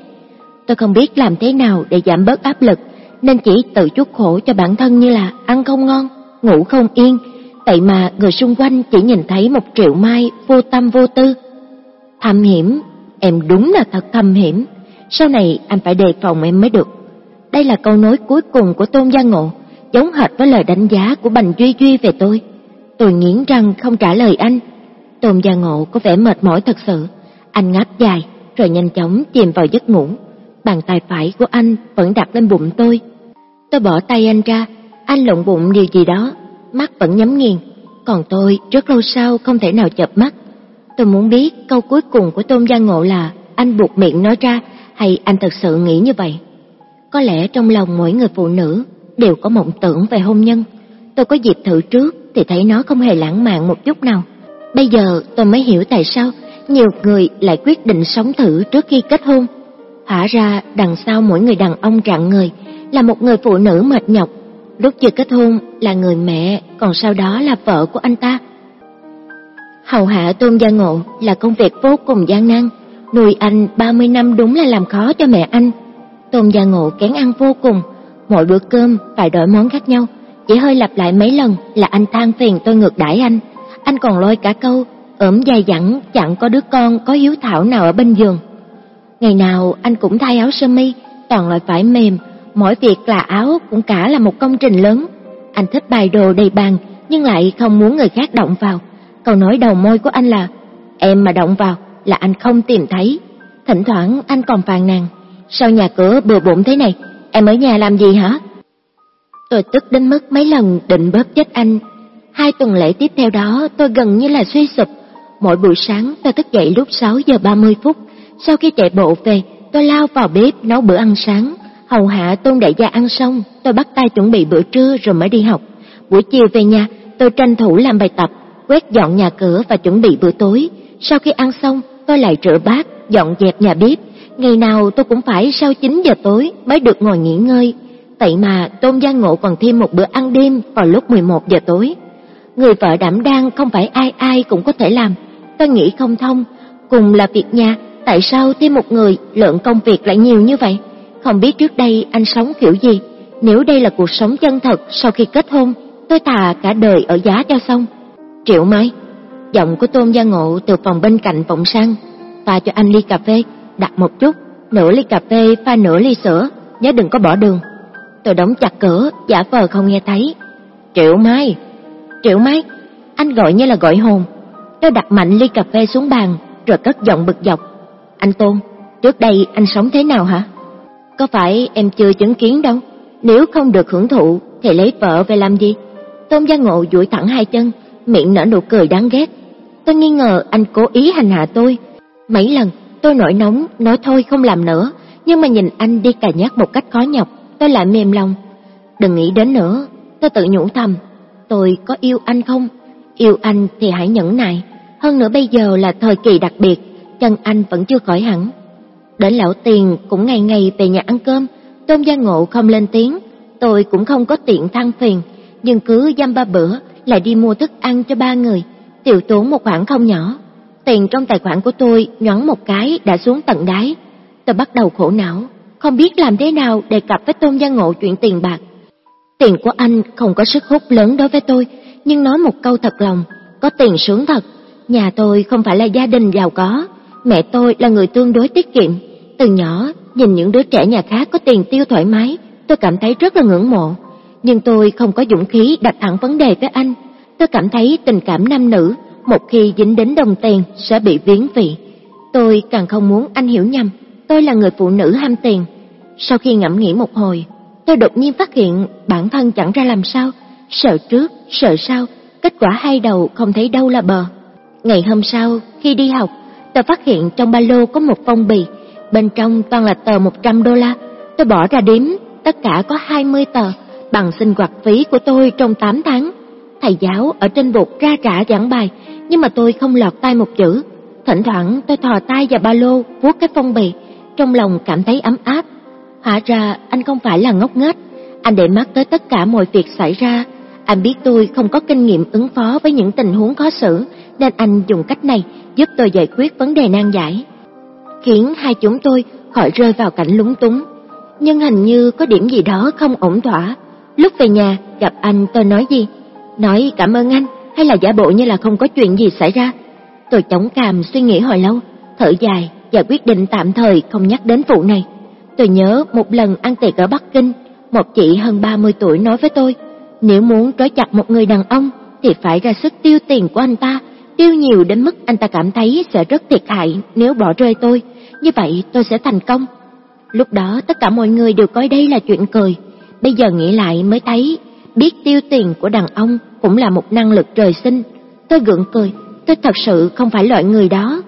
Tôi không biết làm thế nào để giảm bớt áp lực, nên chỉ tự chuốc khổ cho bản thân như là ăn không ngon, ngủ không yên, vậy mà người xung quanh chỉ nhìn thấy một triệu mai vô tâm vô tư. Thâm hiểm, em đúng là thật thâm hiểm, sau này anh phải đề phòng em mới được. Đây là câu nói cuối cùng của Tôn Gia Ngộ, giống hệt với lời đánh giá của Bành Duy Duy về tôi. Tôi nghiến răng không trả lời anh. Tôn Gia Ngộ có vẻ mệt mỏi thật sự. Anh ngáp dài, rồi nhanh chóng chìm vào giấc ngủ. Bàn tay phải của anh vẫn đặt lên bụng tôi. Tôi bỏ tay anh ra, anh lộn bụng điều gì đó, mắt vẫn nhắm nghiền. Còn tôi rất lâu sau, không thể nào chợp mắt. Tôi muốn biết câu cuối cùng của Tôn Gia Ngộ là, anh buộc miệng nói ra, hay anh thật sự nghĩ như vậy. Có lẽ trong lòng mỗi người phụ nữ đều có mộng tưởng về hôn nhân. Tôi có dịp thử trước thì thấy nó không hề lãng mạn một chút nào. Bây giờ tôi mới hiểu tại sao nhiều người lại quyết định sống thử trước khi kết hôn. Hóa ra đằng sau mỗi người đàn ông rạng người là một người phụ nữ mệt nhọc. Lúc chưa kết hôn là người mẹ, còn sau đó là vợ của anh ta. Hầu hạ Tôn Gia Ngộ là công việc vô cùng gian nan. Nuôi anh 30 năm đúng là làm khó cho mẹ anh. Tôn Gia Ngộ kén ăn vô cùng, mỗi bữa cơm phải đổi món khác nhau. Chỉ hơi lặp lại mấy lần là anh than phiền tôi ngược đãi anh. Anh còn lôi cả câu, ẩm dài dẳng chẳng có đứa con có hiếu thảo nào ở bên giường. Ngày nào anh cũng thay áo sơ mi, toàn loại vải mềm, mỗi việc là áo cũng cả là một công trình lớn. Anh thích bài đồ đầy bàn nhưng lại không muốn người khác động vào. Câu nói đầu môi của anh là em mà động vào là anh không tìm thấy. Thỉnh thoảng anh còn phàn nàn, sao nhà cửa bừa bộn thế này, em ở nhà làm gì hả? Tôi tức đến mức mấy lần định bóp chết anh. Hai tuần lễ tiếp theo đó tôi gần như là suy sụp. Mỗi buổi sáng tôi thức dậy lúc 6 giờ 30 phút. Sau khi chạy bộ về, tôi lao vào bếp nấu bữa ăn sáng. Hầu hạ tôn đại gia ăn xong, tôi bắt tay chuẩn bị bữa trưa rồi mới đi học. Buổi chiều về nhà, tôi tranh thủ làm bài tập, quét dọn nhà cửa và chuẩn bị bữa tối. Sau khi ăn xong, tôi lại rửa bát, dọn dẹp nhà bếp. Ngày nào tôi cũng phải sau 9 giờ tối mới được ngồi nghỉ ngơi. Vậy mà Tôn Gia Ngộ còn thêm một bữa ăn đêm vào lúc 11 giờ tối. Người vợ đảm đang không phải ai ai cũng có thể làm. Tôi nghĩ không thông, cùng là việc nhà, tại sao thêm một người lượng công việc lại nhiều như vậy? Không biết trước đây anh sống kiểu gì, nếu đây là cuộc sống chân thật sau khi kết hôn, tôi thà cả đời ở giá cho xong. Triệu Mai, giọng của Tôn Gia Ngộ từ phòng bên cạnh vọng sang, pha cho anh ly cà phê, đặt một chút, nửa ly cà phê pha nửa ly sữa, nhớ đừng có bỏ đường. Tôi đóng chặt cửa, giả vờ không nghe thấy. Triệu Mai, Triệu Mai, anh gọi như là gọi hồn. Tôi đặt mạnh ly cà phê xuống bàn, rồi cất giọng bực dọc. Anh Tôn, trước đây anh sống thế nào hả? Có phải em chưa chứng kiến đâu, nếu không được hưởng thụ thì lấy vợ về làm gì? Tôn Gia Ngộ duỗi thẳng hai chân, miệng nở nụ cười đáng ghét. Tôi nghi ngờ anh cố ý hành hạ tôi, Mấy lần tôi nổi nóng nói thôi không làm nữa, nhưng mà nhìn anh đi cà nhắc một cách khó nhọc, tôi lại mềm lòng. Đừng nghĩ đến nữa, tôi tự nhủ thầm, tôi có yêu anh không? Yêu anh thì hãy nhẫn nại, hơn nữa bây giờ là thời kỳ đặc biệt, chân anh vẫn chưa khỏi hẳn. Đến lão tiền cũng ngày ngày về nhà ăn cơm, Tôn Gia Ngộ không lên tiếng, tôi cũng không có tiện than phiền, nhưng cứ dăm ba bữa lại đi mua thức ăn cho ba người, tiêu tốn một khoản không nhỏ. Tiền trong tài khoản của tôi nhoắn một cái đã xuống tận đáy. Tôi bắt đầu khổ não, không biết làm thế nào đề cập với Tôn Gia Ngộ chuyện tiền bạc. Tiền của anh không có sức hút lớn đối với tôi, nhưng nói một câu thật lòng, có tiền sướng thật. Nhà tôi không phải là gia đình giàu có, mẹ tôi là người tương đối tiết kiệm. Từ nhỏ, nhìn những đứa trẻ nhà khác có tiền tiêu thoải mái, tôi cảm thấy rất là ngưỡng mộ. Nhưng tôi không có dũng khí đặt thẳng vấn đề với anh. Tôi cảm thấy tình cảm nam nữ, một khi dính đến đồng tiền sẽ bị viếng vị. Tôi càng không muốn anh hiểu nhầm, tôi là người phụ nữ ham tiền. Sau khi ngẫm nghĩ một hồi, tôi đột nhiên phát hiện bản thân chẳng ra làm sao, sợ trước, sợ sau, kết quả hai đầu không thấy đâu là bờ. Ngày hôm sau, khi đi học, tôi phát hiện trong ba lô có một phong bì, bên trong toàn là tờ 100 đô la. Tôi bỏ ra đếm, tất cả có 20 tờ, bằng sinh hoạt phí của tôi trong 8 tháng. Thầy giáo ở trên bục ra trả giảng bài, nhưng mà tôi không lọt tay một chữ. Thỉnh thoảng tôi thò tay vào ba lô, vuốt cái phong bì, trong lòng cảm thấy ấm áp. Hóa ra anh không phải là ngốc nghếch, anh để mắt tới tất cả mọi việc xảy ra. Anh biết tôi không có kinh nghiệm ứng phó với những tình huống khó xử, nên anh dùng cách này giúp tôi giải quyết vấn đề nan giải, khiến hai chúng tôi khỏi rơi vào cảnh lúng túng. Nhưng hình như có điểm gì đó không ổn thỏa. Lúc về nhà gặp anh tôi nói gì? Nói cảm ơn anh hay là giả bộ như là không có chuyện gì xảy ra? Tôi chống cằm suy nghĩ hồi lâu, thở dài và quyết định tạm thời không nhắc đến vụ này. Tôi nhớ một lần ăn tiệc ở Bắc Kinh, một chị hơn 30 tuổi nói với tôi, nếu muốn trói chặt một người đàn ông thì phải ra sức tiêu tiền của anh ta, tiêu nhiều đến mức anh ta cảm thấy sẽ rất thiệt hại nếu bỏ rơi tôi, như vậy tôi sẽ thành công. Lúc đó tất cả mọi người đều coi đây là chuyện cười, bây giờ nghĩ lại mới thấy biết tiêu tiền của đàn ông cũng là một năng lực trời sinh. Tôi gượng cười, tôi thật sự không phải loại người đó.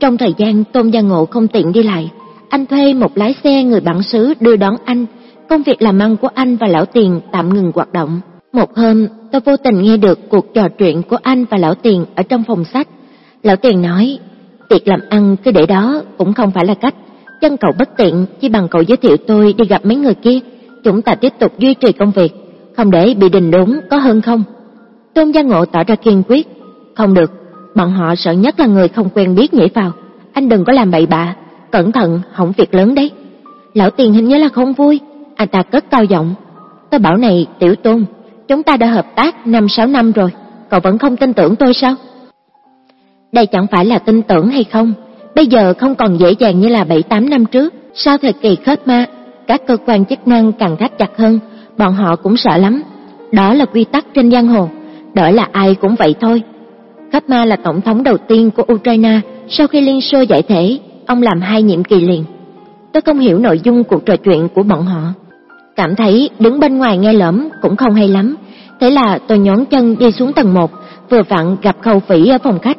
Trong thời gian Tôn Gia Ngộ không tiện đi lại, anh thuê một lái xe người bản xứ đưa đón anh. Công việc làm ăn của anh và lão tiền tạm ngừng hoạt động. Một hôm, tôi vô tình nghe được cuộc trò chuyện của anh và lão tiền ở trong phòng sách. Lão tiền nói, việc làm ăn cứ để đó cũng không phải là cách. Chân cậu bất tiện, chỉ bằng cậu giới thiệu tôi đi gặp mấy người kia. Chúng ta tiếp tục duy trì công việc, không để bị đình đốn có hơn không? Tôn Gia Ngộ tỏ ra kiên quyết. Không được, bọn họ sợ nhất là người không quen biết nhảy vào. Anh đừng có làm bậy bạ, cẩn thận, hỏng việc lớn đấy. Lão tiền hình như là không vui, anh ta cất cao giọng. Tôi bảo này, tiểu tôn, chúng ta đã hợp tác năm sáu năm rồi, cậu vẫn không tin tưởng tôi sao? Đây chẳng phải là tin tưởng hay không, bây giờ không còn dễ dàng như là bảy tám năm trước, sau thời kỳ khớp ma, các cơ quan chức năng càng thắt chặt hơn, bọn họ cũng sợ lắm. Đó là quy tắc trên giang hồ, đợi là ai cũng vậy thôi. Khớp ma là tổng thống đầu tiên của Ukraine sau khi Liên Xô giải thể, ông làm hai nhiệm kỳ liền. Tôi không hiểu nội dung cuộc trò chuyện của bọn họ. Cảm thấy đứng bên ngoài nghe lỡm cũng không hay lắm, thế là tôi nhón chân đi xuống tầng 1, vừa vặn gặp Khâu Phỉ ở phòng khách.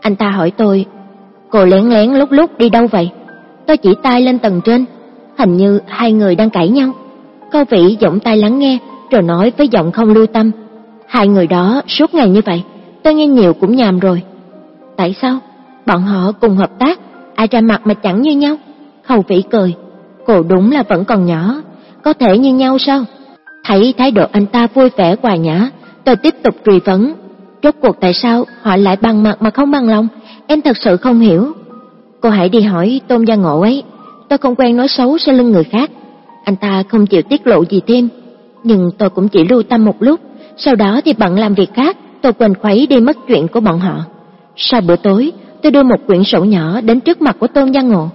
Anh ta hỏi tôi, cô lén lén lúc lúc đi đâu vậy? Tôi chỉ tay lên tầng trên, hình như hai người đang cãi nhau. Khâu Phỉ giọng tay lắng nghe, rồi nói với giọng không lưu tâm. Hai người đó suốt ngày như vậy, tôi nghe nhiều cũng nhàm rồi. Tại sao? Bọn họ cùng hợp tác, ai ra mặt mà chẳng như nhau? Khâu Phỉ cười, cô đúng là vẫn còn nhỏ, có thể như nhau sao? Thấy thái độ anh ta vui vẻ hòa nhã, tôi tiếp tục truy vấn. Rốt cuộc tại sao họ lại bằng mặt mà không bằng lòng? Em thật sự không hiểu. Cô hãy đi hỏi Tôn Gia Ngộ ấy. Tôi không quen nói xấu sau lưng người khác. Anh ta không chịu tiết lộ gì thêm. Nhưng tôi cũng chỉ lưu tâm một lúc. Sau đó thì bận làm việc khác, tôi quên khuấy đi mất chuyện của bọn họ. Sau bữa tối, tôi đưa một quyển sổ nhỏ đến trước mặt của Tôn Gia Ngộ.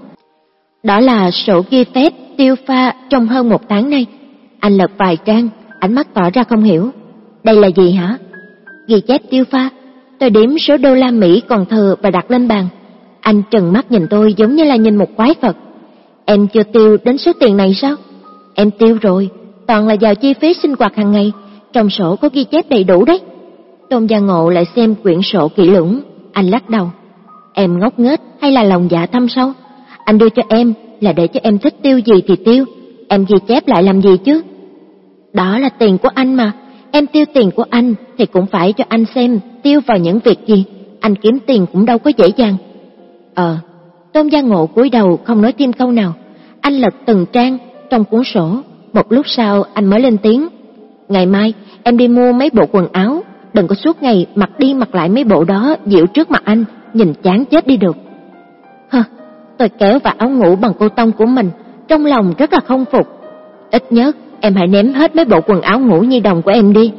Đó là sổ ghi phép tiêu pha trong hơn một tháng nay. Anh lật vài trang, ánh mắt tỏ ra không hiểu. Đây là gì hả? Ghi chép tiêu pha. Tôi đếm số đô la Mỹ còn thừa và đặt lên bàn. Anh trừng mắt nhìn tôi giống như là nhìn một quái vật. Em chưa tiêu đến số tiền này sao? Em tiêu rồi, toàn là vào chi phí sinh hoạt hàng ngày, trong sổ có ghi chép đầy đủ đấy. Tôn Gia Ngộ lại xem quyển sổ kỹ lưỡng, anh lắc đầu. Em ngốc nghếch hay là lòng dạ thâm sâu? Anh đưa cho em là để cho em thích tiêu gì thì tiêu, em ghi chép lại làm gì chứ? Đó là tiền của anh mà, em tiêu tiền của anh thì cũng phải cho anh xem tiêu vào những việc gì, anh kiếm tiền cũng đâu có dễ dàng. Ờ, Tôn Gia Ngộ cúi đầu không nói thêm câu nào, anh lật từng trang trong cuốn sổ, một lúc sau anh mới lên tiếng. Ngày mai em đi mua mấy bộ quần áo, đừng có suốt ngày mặc đi mặc lại mấy bộ đó dịu trước mặt anh, nhìn chán chết đi được. Tôi kéo vào áo ngủ bằng cô tông của mình, trong lòng rất là không phục. Ít nhất em hãy ném hết mấy bộ quần áo ngủ nhi đồng của em đi.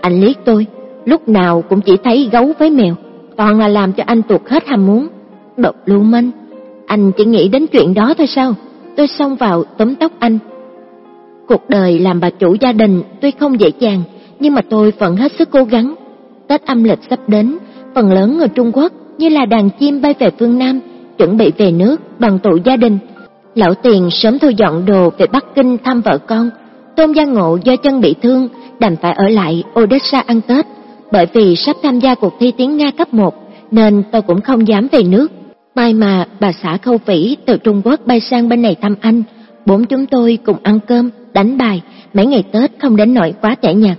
Anh liếc tôi, lúc nào cũng chỉ thấy gấu với mèo, toàn là làm cho anh tuột hết ham muốn. Đột lưu manh, anh chỉ nghĩ đến chuyện đó thôi sao? Tôi xông vào tóm tóc anh. Cuộc đời làm bà chủ gia đình tuy không dễ dàng, nhưng mà tôi vẫn hết sức cố gắng. Tết âm lịch sắp đến, phần lớn người Trung Quốc như là đàn chim bay về phương Nam, chuẩn bị về nước đoàn tụ gia đình. Lão Tiền sớm thu dọn đồ về Bắc Kinh thăm vợ con. Tôn Gia Ngộ do chân bị thương, đành phải ở lại Odessa ăn Tết. Bởi vì sắp tham gia cuộc thi tiếng Nga cấp 1, nên tôi cũng không dám về nước. May mà bà xã Khâu Vĩ từ Trung Quốc bay sang bên này thăm anh, bốn chúng tôi cùng ăn cơm, đánh bài, mấy ngày Tết không đến nỗi quá tẻ nhạt.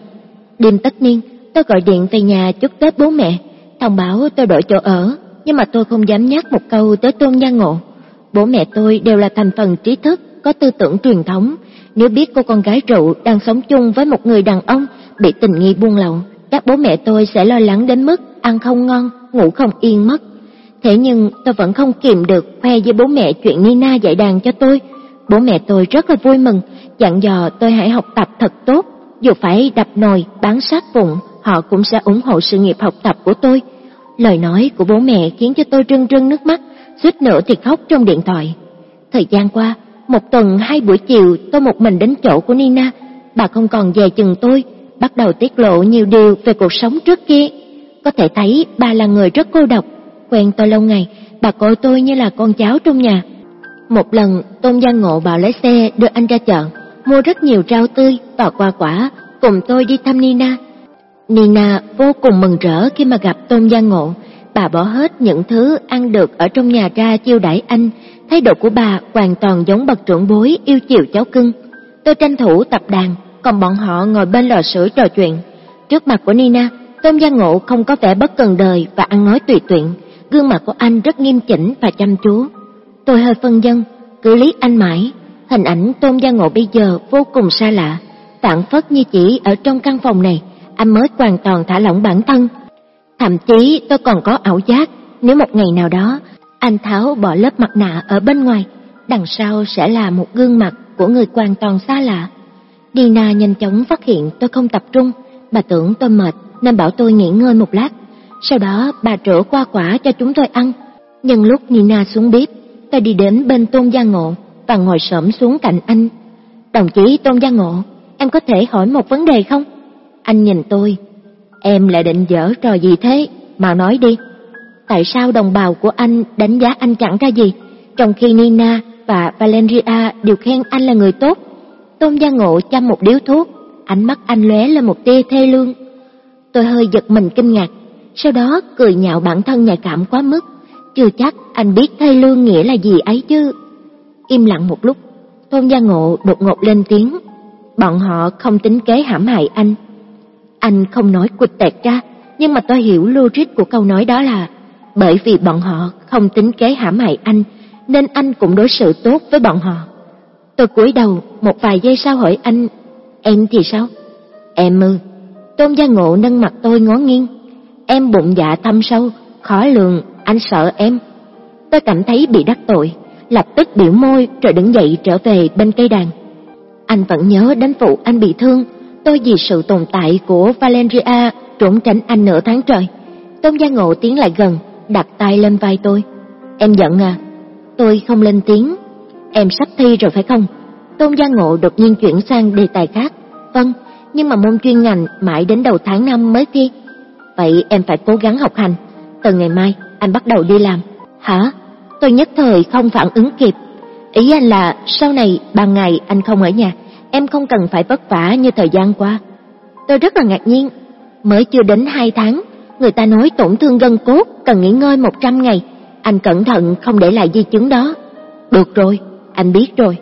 Đêm tất niên, tôi gọi điện về nhà chúc Tết bố mẹ, thông báo tôi đổi chỗ ở, nhưng mà tôi không dám nhắc một câu tới Tôn Gia Ngộ. Bố mẹ tôi đều là thành phần trí thức, có tư tưởng truyền thống, nếu biết cô con gái rượu đang sống chung với một người đàn ông bị tình nghi buông lậu, các bố mẹ tôi sẽ lo lắng đến mức ăn không ngon, ngủ không yên mất. Thế nhưng tôi vẫn không kìm được khoe với bố mẹ chuyện Nina dạy đàn cho tôi. Bố mẹ tôi rất là vui mừng, dặn dò tôi hãy học tập thật tốt, dù phải đập nồi, bán sát vụn, họ cũng sẽ ủng hộ sự nghiệp học tập của tôi. Lời nói của bố mẹ khiến cho tôi rưng rưng nước mắt, suýt nữa thì khóc trong điện thoại. Thời gian qua, một tuần hai buổi chiều tôi một mình đến chỗ của Nina, bà không còn dè chừng tôi, bắt đầu tiết lộ nhiều điều về cuộc sống trước kia. Có thể thấy bà là người rất cô độc, quen tôi lâu ngày, bà coi tôi như là con cháu trong nhà. Một lần, Tôn Gia Ngộ bảo lái xe đưa anh ra chợ, mua rất nhiều rau tươi và hoa quả, cùng tôi đi thăm Nina. Nina vô cùng mừng rỡ khi mà gặp Tôn Gia Ngộ, bà bỏ hết những thứ ăn được ở trong nhà ra chiêu đãi anh, thái độ của bà hoàn toàn giống bậc trưởng bối yêu chiều cháu cưng. Tôi tranh thủ tập đàn, còn bọn họ ngồi bên lò sưởi trò chuyện. Trước mặt của Nina, Tôn Gia Ngộ không có vẻ bất cần đời và ăn nói tùy tiện, gương mặt của anh rất nghiêm chỉnh và chăm chú. Tôi hơi phân dân, cứ lý anh mãi, hình ảnh Tôn Gia Ngộ bây giờ vô cùng xa lạ, tản phất như chỉ ở trong căn phòng này, anh mới hoàn toàn thả lỏng bản thân. Thậm chí tôi còn có ảo giác, nếu một ngày nào đó anh tháo bỏ lớp mặt nạ ở bên ngoài, đằng sau sẽ là một gương mặt của người hoàn toàn xa lạ. Dina nhanh chóng phát hiện tôi không tập trung, bà tưởng tôi mệt nên bảo tôi nghỉ ngơi một lát. Sau đó bà trổ qua quả cho chúng tôi ăn. Nhân lúc Nina xuống bếp, tôi đi đến bên Tôn Gia Ngộ và ngồi xổm xuống cạnh anh. Đồng chí Tôn Gia Ngộ, em có thể hỏi một vấn đề không? Anh nhìn tôi. Em lại định dở trò gì thế? Mà nói đi. Tại sao đồng bào của anh đánh giá anh chẳng ra gì, trong khi Nina và Valeria đều khen anh là người tốt? Tôn Gia Ngộ chăm một điếu thuốc, ánh mắt anh lóe lên một tia thê lương. Tôi hơi giật mình kinh ngạc, sau đó cười nhạo bản thân nhạy cảm quá mức, chưa chắc anh biết thê lương nghĩa là gì ấy chứ. Im lặng một lúc, Tôn Gia Ngộ đột ngột lên tiếng, bọn họ không tính kế hãm hại anh. Anh không nói quịch tẹt ra, nhưng mà tôi hiểu logic của câu nói đó là bởi vì bọn họ không tính kế hãm hại anh, nên anh cũng đối xử tốt với bọn họ. Tôi cúi đầu, một vài giây sau hỏi anh, em thì sao? Em ư? Tôn Gia Ngộ nâng mặt tôi ngó nghiêng. Em bụng dạ thâm sâu, khó lường, anh sợ em. Tôi cảm thấy bị đắc tội, lập tức biểu môi rồi đứng dậy trở về bên cây đàn. Anh vẫn nhớ đến vụ anh bị thương, tôi vì sự tồn tại của Valeria trốn tránh anh nửa tháng trời. Tôn Gia Ngộ tiến lại gần, đặt tay lên vai tôi. Em giận à? Tôi không lên tiếng. Em sắp thi rồi phải không? Tôn Gia Ngộ đột nhiên chuyển sang đề tài khác. Vâng, nhưng mà môn chuyên ngành mãi đến đầu tháng năm mới thi. Vậy em phải cố gắng học hành. Từ ngày mai anh bắt đầu đi làm. Hả? Tôi nhất thời không phản ứng kịp. Ý anh là sau này ban ngày anh không ở nhà, em không cần phải vất vả như thời gian qua. Tôi rất là ngạc nhiên. Mới chưa đến hai tháng, người ta nói tổn thương gân cốt cần nghỉ ngơi 100 ngày. Anh cẩn thận không để lại di chứng đó. Được rồi, anh biết rồi.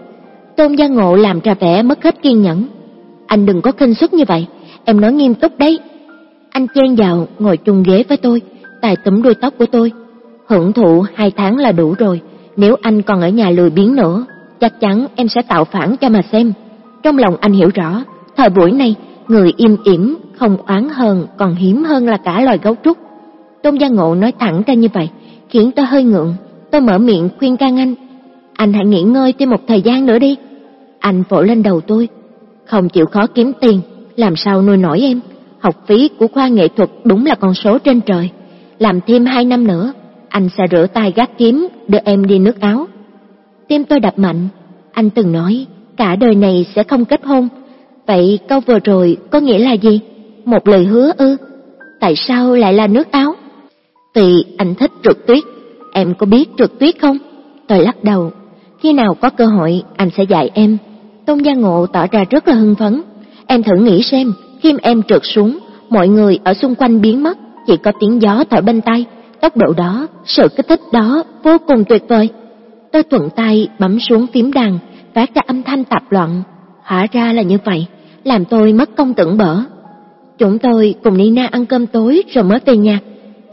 Tôn Gia Ngộ làm ra vẻ mất hết kiên nhẫn. Anh đừng có khinh suất như vậy, em nói nghiêm túc đấy. Anh chen vào ngồi chung ghế với tôi, tài túm đuôi tóc của tôi. Hưởng thụ hai tháng là đủ rồi, nếu anh còn ở nhà lười biếng nữa, chắc chắn em sẽ tạo phản cho mà xem. Trong lòng anh hiểu rõ, thời buổi này, người im ỉm, không oán hơn còn hiếm hơn là cả loài gấu trúc. Tôn Gia Ngộ nói thẳng ra như vậy, khiến tôi hơi ngượng. Tôi mở miệng khuyên can anh. Anh hãy nghỉ ngơi thêm một thời gian nữa đi. Anh vỗ lên đầu tôi. Không chịu khó kiếm tiền, làm sao nuôi nổi em. Học phí của khoa nghệ thuật đúng là con số trên trời. Làm thêm hai năm nữa, anh sẽ rửa tay gác kiếm đưa em đi nước áo. Tim tôi đập mạnh, anh từng nói cả đời này sẽ không kết hôn. Vậy câu vừa rồi có nghĩa là gì? Một lời hứa ư? Tại sao lại là nước áo? Vì anh thích trượt tuyết, em có biết trượt tuyết không? Tôi lắc đầu, khi nào có cơ hội anh sẽ dạy em. Tôn Gia Ngộ tỏ ra rất là hưng phấn. Em thử nghĩ xem, khi em trượt xuống, mọi người ở xung quanh biến mất, chỉ có tiếng gió thổi bên tay. Tốc độ đó, sự kích thích đó vô cùng tuyệt vời. Tôi thuận tay bấm xuống phím đàn, phát ra âm thanh tạp loạn. Hóa ra là như vậy, làm tôi mất công tưởng bở. Chúng tôi cùng Nina ăn cơm tối rồi mới về nhà.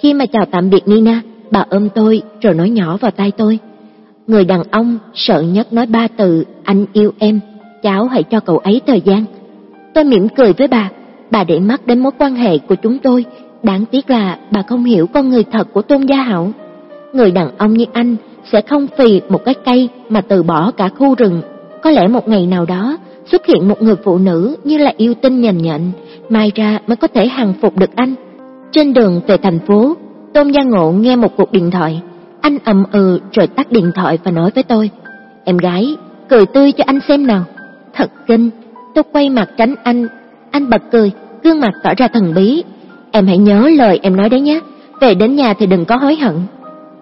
Khi mà chào tạm biệt Nina, bà ôm tôi rồi nói nhỏ vào tai tôi. Người đàn ông sợ nhất nói ba từ anh yêu em, cháu hãy cho cậu ấy thời gian. Tôi mỉm cười với bà, bà để mắt đến mối quan hệ của chúng tôi, đáng tiếc là bà không hiểu con người thật của Tôn Gia Hảo. Người đàn ông như anh sẽ không vì một cái cây mà từ bỏ cả khu rừng. Có lẽ một ngày nào đó xuất hiện một người phụ nữ như là yêu tinh nhành nhạnh, mai ra mới có thể hàng phục được anh. Trên đường về thành phố, Tôn Gia Ngộ nghe một cuộc điện thoại. Anh ầm ừ rồi tắt điện thoại và nói với tôi, Em gái, cười tươi cho anh xem nào. Thật kinh, tôi quay mặt tránh anh. Anh bật cười, gương mặt tỏ ra thần bí. Em hãy nhớ lời em nói đấy nhé, về đến nhà thì đừng có hối hận.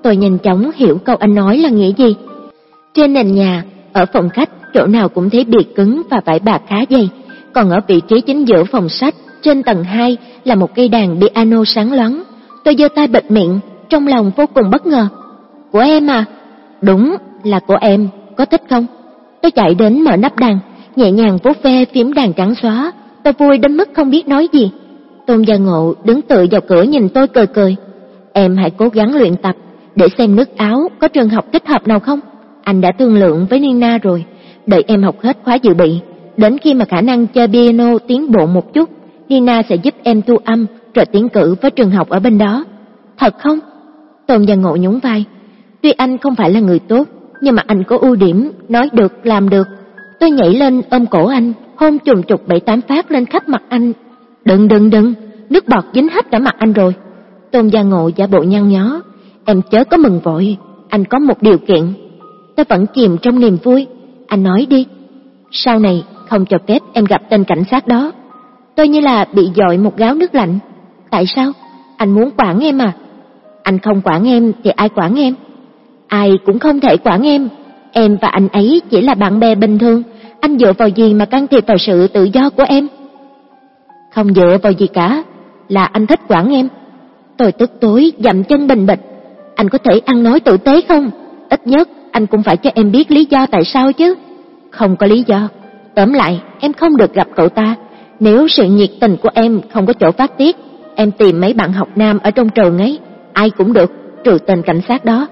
Tôi nhanh chóng hiểu câu anh nói là nghĩa gì. Trên nền nhà, ở phòng khách, chỗ nào cũng thấy bìa cứng và vải bạc khá dày. Còn ở vị trí chính giữa phòng sách, trên tầng 2 là một cây đàn piano sáng loáng. Tôi giơ tay bịt miệng, trong lòng vô cùng bất ngờ. Của em à? Đúng, là của em, có thích không? Tôi chạy đến mở nắp đàn, nhẹ nhàng vuốt ve phím đàn trắng xóa, tôi vui đến mức không biết nói gì. Tôn Gia Ngộ đứng tựa vào cửa nhìn tôi cười cười. Em hãy cố gắng luyện tập, để xem nước áo có trường học thích hợp nào không. Anh đã thương lượng với Nina rồi, đợi em học hết khóa dự bị. Đến khi mà khả năng chơi piano tiến bộ một chút, Nina sẽ giúp em thu âm rồi tiến cử với trường học ở bên đó. Thật không? Tôn Gia Ngộ nhún vai. Tuy anh không phải là người tốt, nhưng mà anh có ưu điểm, nói được, làm được. Tôi nhảy lên ôm cổ anh, hôn trùng trục bảy tám phát lên khắp mặt anh. Đừng đừng đừng, nước bọt dính hết cả mặt anh rồi. Tôn Gia Ngộ giả bộ nhăn nhó. Em chớ có mừng vội, anh có một điều kiện. Tôi vẫn chìm trong niềm vui. Anh nói đi. Sau này không cho phép em gặp tên cảnh sát đó. Tôi như là bị dội một gáo nước lạnh. Tại sao? Anh muốn quản em à? Anh không quản em thì ai quản em? Ai cũng không thể quản em. Em và anh ấy chỉ là bạn bè bình thường. Anh dựa vào gì mà can thiệp vào sự tự do của em? Không dựa vào gì cả, là anh thích quản em. Tôi tức tối dậm chân bình bịch. Anh có thể ăn nói tử tế không? Ít nhất anh cũng phải cho em biết lý do tại sao chứ. Không có lý do. Tóm lại, em không được gặp cậu ta. Nếu sự nhiệt tình của em không có chỗ phát tiết, em tìm mấy bạn học nam ở trong trường ấy, ai cũng được, trừ tên cảnh sát đó.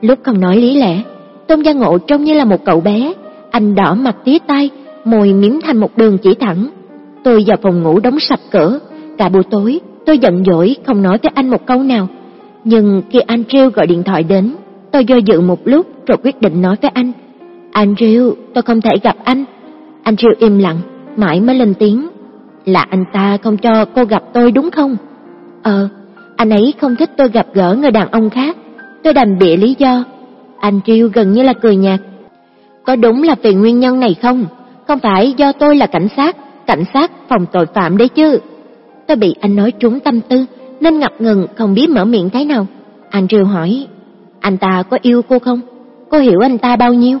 Lúc không nói lý lẽ, Tôn Gia Ngộ trông như là một cậu bé, anh đỏ mặt tía tay, môi miếm thành một đường chỉ thẳng. Tôi vào phòng ngủ đóng sập cửa, cả buổi tối tôi giận dỗi không nói với anh một câu nào. Nhưng khi Andrew gọi điện thoại đến, tôi do dự một lúc rồi quyết định nói với anh. Andrew, tôi không thể gặp anh. Andrew im lặng, mãi mới lên tiếng. Là anh ta không cho cô gặp tôi đúng không? Ờ, anh ấy không thích tôi gặp gỡ người đàn ông khác. Tôi đành bịa lý do. Andrew gần như là cười nhạt. Có đúng là vì nguyên nhân này không? Không phải do tôi là cảnh sát, cảnh sát phòng tội phạm đấy chứ. Tôi bị anh nói trúng tâm tư, nên ngập ngừng không biết mở miệng thế nào. Andrew hỏi, anh ta có yêu cô không? Cô hiểu anh ta bao nhiêu?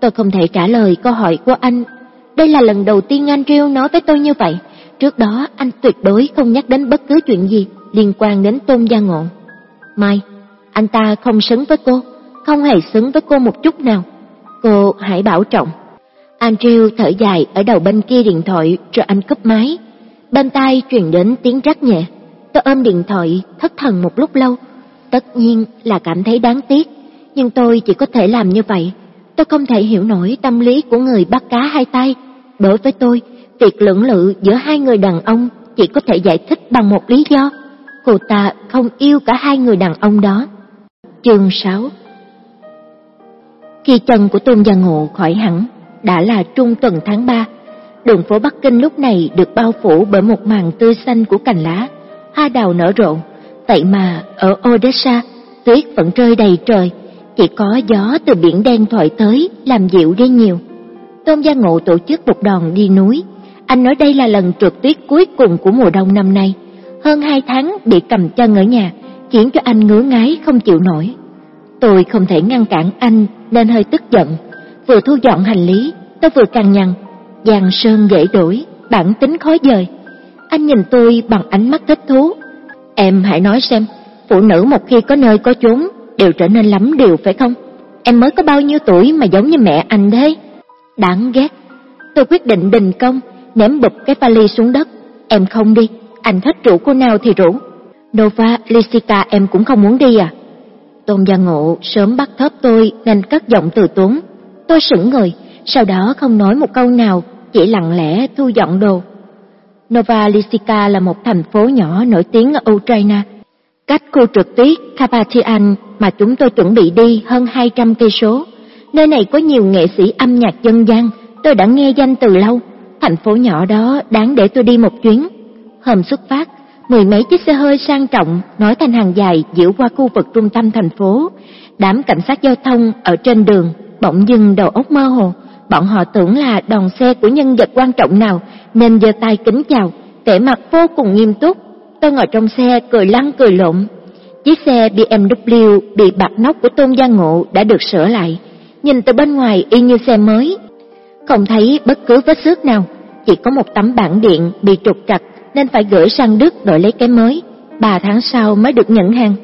Tôi không thể trả lời câu hỏi của anh. Đây là lần đầu tiên anh Andrew nói với tôi như vậy. Trước đó anh tuyệt đối không nhắc đến bất cứ chuyện gì liên quan đến Tôn Gia Ngộ. Mai, anh ta không xứng với cô, không hề xứng với cô một chút nào. Cô hãy bảo trọng. Andrew thở dài ở đầu bên kia điện thoại rồi anh cúp máy. Bên tai truyền đến tiếng rắc nhẹ. Tôi ôm điện thoại thất thần một lúc lâu. Tất nhiên là cảm thấy đáng tiếc, nhưng tôi chỉ có thể làm như vậy. Tôi không thể hiểu nổi tâm lý của người bắt cá hai tay. Đối với tôi, việc lưỡng lự giữa hai người đàn ông chỉ có thể giải thích bằng một lý do. Cô ta không yêu cả hai người đàn ông đó. Chương 6 Khi chân của Tôn Gia Ngộ khỏi hẳn, đã là trung tuần tháng 3. Đường phố Bắc Kinh lúc này được bao phủ bởi một màn tươi xanh của cành lá, hoa đào nở rộ. Vậy mà ở Odessa, tuyết vẫn rơi đầy trời, chỉ có gió từ biển đen thổi tới làm dịu đi nhiều. Tôn Gia Ngộ tổ chức một đoàn đi núi. Anh nói đây là lần trượt tuyết cuối cùng của mùa đông năm nay. Hơn hai tháng bị cầm chân ở nhà, khiến cho anh ngứa ngáy không chịu nổi. Tôi không thể ngăn cản anh nên hơi tức giận. Vừa thu dọn hành lý, tôi vừa cằn nhằn. Giang sơn dễ đổi, bản tính khó dời. Anh nhìn tôi bằng ánh mắt thích thú. Em hãy nói xem, phụ nữ một khi có nơi có chốn đều trở nên lắm điều phải không? Em mới có bao nhiêu tuổi mà giống như mẹ anh thế? Đáng ghét. Tôi quyết định đình công, ném bụp cái vali xuống đất. Em không đi, anh thích rủ cô nào thì rủ. Nova, Lisica em cũng không muốn đi à? Tôn Gia Ngộ sớm bắt thớp tôi nên cất giọng từ tốn. Tôi sững người, sau đó không nói một câu nào, chỉ lặng lẽ thu dọn đồ. Nova Lisica là một thành phố nhỏ nổi tiếng ở Ukraine, cách khu trượt tuyết Carpathian mà chúng tôi chuẩn bị đi hơn 200 cây số. Nơi này có nhiều nghệ sĩ âm nhạc dân gian, tôi đã nghe danh từ lâu. Thành phố nhỏ đó đáng để tôi đi một chuyến. Hôm xuất phát, mười mấy chiếc xe hơi sang trọng nối thành hàng dài diễu qua khu vực trung tâm thành phố. Đám cảnh sát giao thông ở trên đường bỗng dừng đầu óc mơ hồ, bọn họ tưởng là đoàn xe của nhân vật quan trọng nào nên giơ tay kính chào, vẻ mặt vô cùng nghiêm túc. Tôi ngồi trong xe cười lăn cười lộn. Chiếc xe BMW bị bạc nóc của Tôn Gia Ngộ đã được sửa lại, nhìn từ bên ngoài y như xe mới, không thấy bất cứ vết xước nào, chỉ có một tấm bảng điện bị trục trặc nên phải gửi sang Đức đổi lấy cái mới, ba tháng sau mới được nhận hàng.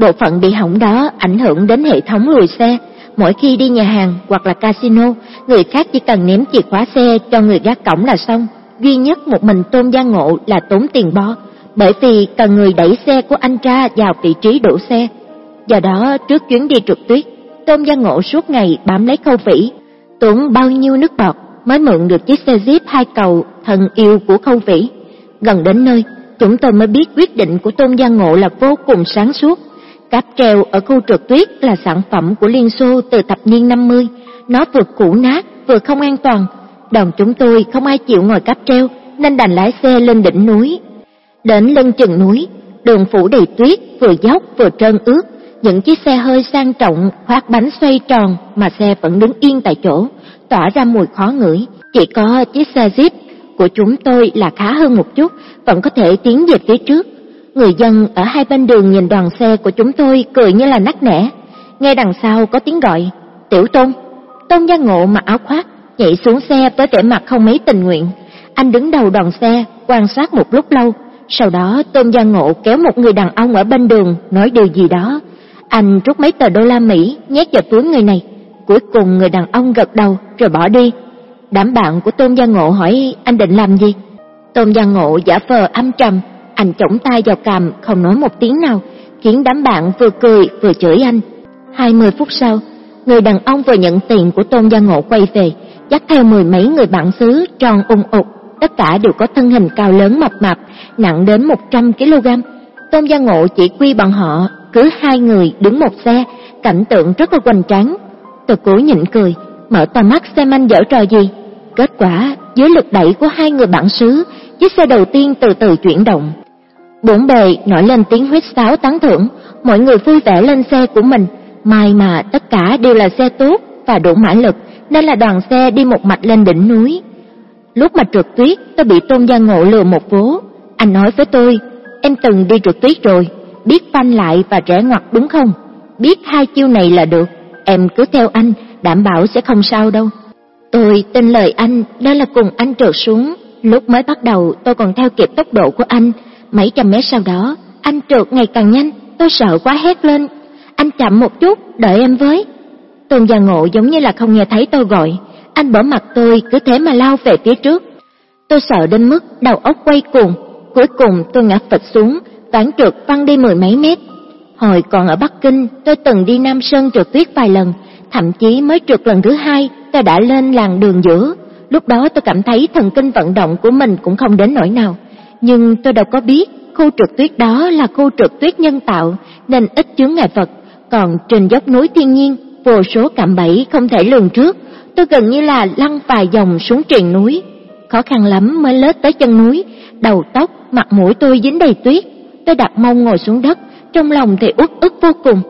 Bộ phận bị hỏng đó ảnh hưởng đến hệ thống lùi xe, mỗi khi đi nhà hàng hoặc là casino, người khác chỉ cần ném chìa khóa xe cho người gác cổng là xong, duy nhất một mình Tôn Gia Ngộ là tốn tiền bo, bởi vì cần người đẩy xe của anh ra vào vị trí đổ xe. Do đó, trước chuyến đi trượt tuyết, Tôn Gia Ngộ suốt ngày bám lấy Khâu Vĩ, tốn bao nhiêu nước bọt mới mượn được chiếc xe Jeep hai cầu thần yêu của Khâu Vĩ. Gần đến nơi, chúng tôi mới biết quyết định của Tôn Gia Ngộ là vô cùng sáng suốt. Cáp treo ở khu trượt tuyết là sản phẩm của Liên Xô từ thập niên 50, nó vừa cũ nát vừa không an toàn. Đoàn chúng tôi không ai chịu ngồi cáp treo nên đành lái xe lên đỉnh núi. Đến lưng chừng núi, đường phủ đầy tuyết, vừa dốc vừa trơn ướt, những chiếc xe hơi sang trọng khoác bánh xoay tròn mà xe vẫn đứng yên tại chỗ, tỏa ra mùi khó ngửi. Chỉ có chiếc xe Jeep của chúng tôi là khá hơn một chút, vẫn có thể tiến về phía trước. Người dân ở hai bên đường nhìn đoàn xe của chúng tôi cười như là nắc nẻ. Nghe đằng sau có tiếng gọi, "Tiểu Tôn." Tôn Gia Ngộ mặc áo khoác, nhảy xuống xe với vẻ mặt không mấy tình nguyện. Anh đứng đầu đoàn xe, quan sát một lúc lâu, sau đó Tôn Gia Ngộ kéo một người đàn ông ở bên đường nói điều gì đó. Anh rút mấy tờ đô la Mỹ nhét vào túi người này. Cuối cùng người đàn ông gật đầu rồi bỏ đi. Đám bạn của Tôn Gia Ngộ hỏi anh định làm gì? Tôn Gia Ngộ giả vờ âm trầm, anh chống tay vào cằm không nói một tiếng nào, khiến đám bạn vừa cười vừa chửi anh. 20 phút sau, người đàn ông vừa nhận tiền của Tôn Gia Ngộ quay về, dắt theo mười mấy người bạn xứ tròn ung ục, tất cả đều có thân hình cao lớn mập mạp, nặng đến 100 kg. Tôn Gia Ngộ chỉ quy bằng họ cứ hai người đứng một xe, cảnh tượng rất là hoành tráng. Tôi cố nhịn cười, mở to mắt xem anh dở trò gì. Kết quả, dưới lực đẩy của hai người bản xứ, chiếc xe đầu tiên từ từ chuyển động. Bốn bề nổi lên tiếng huyết sáo tán thưởng, mọi người vui vẻ lên xe của mình, may mà tất cả đều là xe tốt và đủ mã lực, nên là đoàn xe đi một mạch lên đỉnh núi. Lúc mà trượt tuyết, tôi bị Tôn Gia Ngộ lừa một vố. Anh nói với tôi, em từng đi trượt tuyết rồi, biết phanh lại và rẽ ngoặt đúng không? Biết hai chiêu này là được, em cứ theo anh, đảm bảo sẽ không sao đâu. Tôi tin lời anh, đó là cùng anh trượt xuống. Lúc mới bắt đầu tôi còn theo kịp tốc độ của anh, mấy trăm mét sau đó, anh trượt ngày càng nhanh, tôi sợ quá hét lên, anh chậm một chút, đợi em với. Tôn Gia Ngộ giống như là không nghe thấy tôi gọi, anh bỏ mặt tôi cứ thế mà lao về phía trước. Tôi sợ đến mức đầu óc quay cuồng, cuối cùng tôi ngã phịch xuống, toán trượt văng đi mười mấy mét. Hồi còn ở Bắc Kinh, tôi từng đi Nam Sơn trượt tuyết vài lần, thậm chí mới trượt lần thứ hai, tôi đã lên làng đường giữa. Lúc đó tôi cảm thấy thần kinh vận động của mình cũng không đến nỗi nào, nhưng tôi đâu có biết khu trượt tuyết đó là khu trượt tuyết nhân tạo nên ít chướng ngại vật, còn trên dốc núi thiên nhiên vô số cạm bẫy không thể lường trước, tôi gần như là lăn vài dòng xuống triền núi. Khó khăn lắm mới lết tới chân núi, đầu tóc, mặt mũi tôi dính đầy tuyết. Tôi đặt mông ngồi xuống đất, trong lòng thì uất ức vô cùng.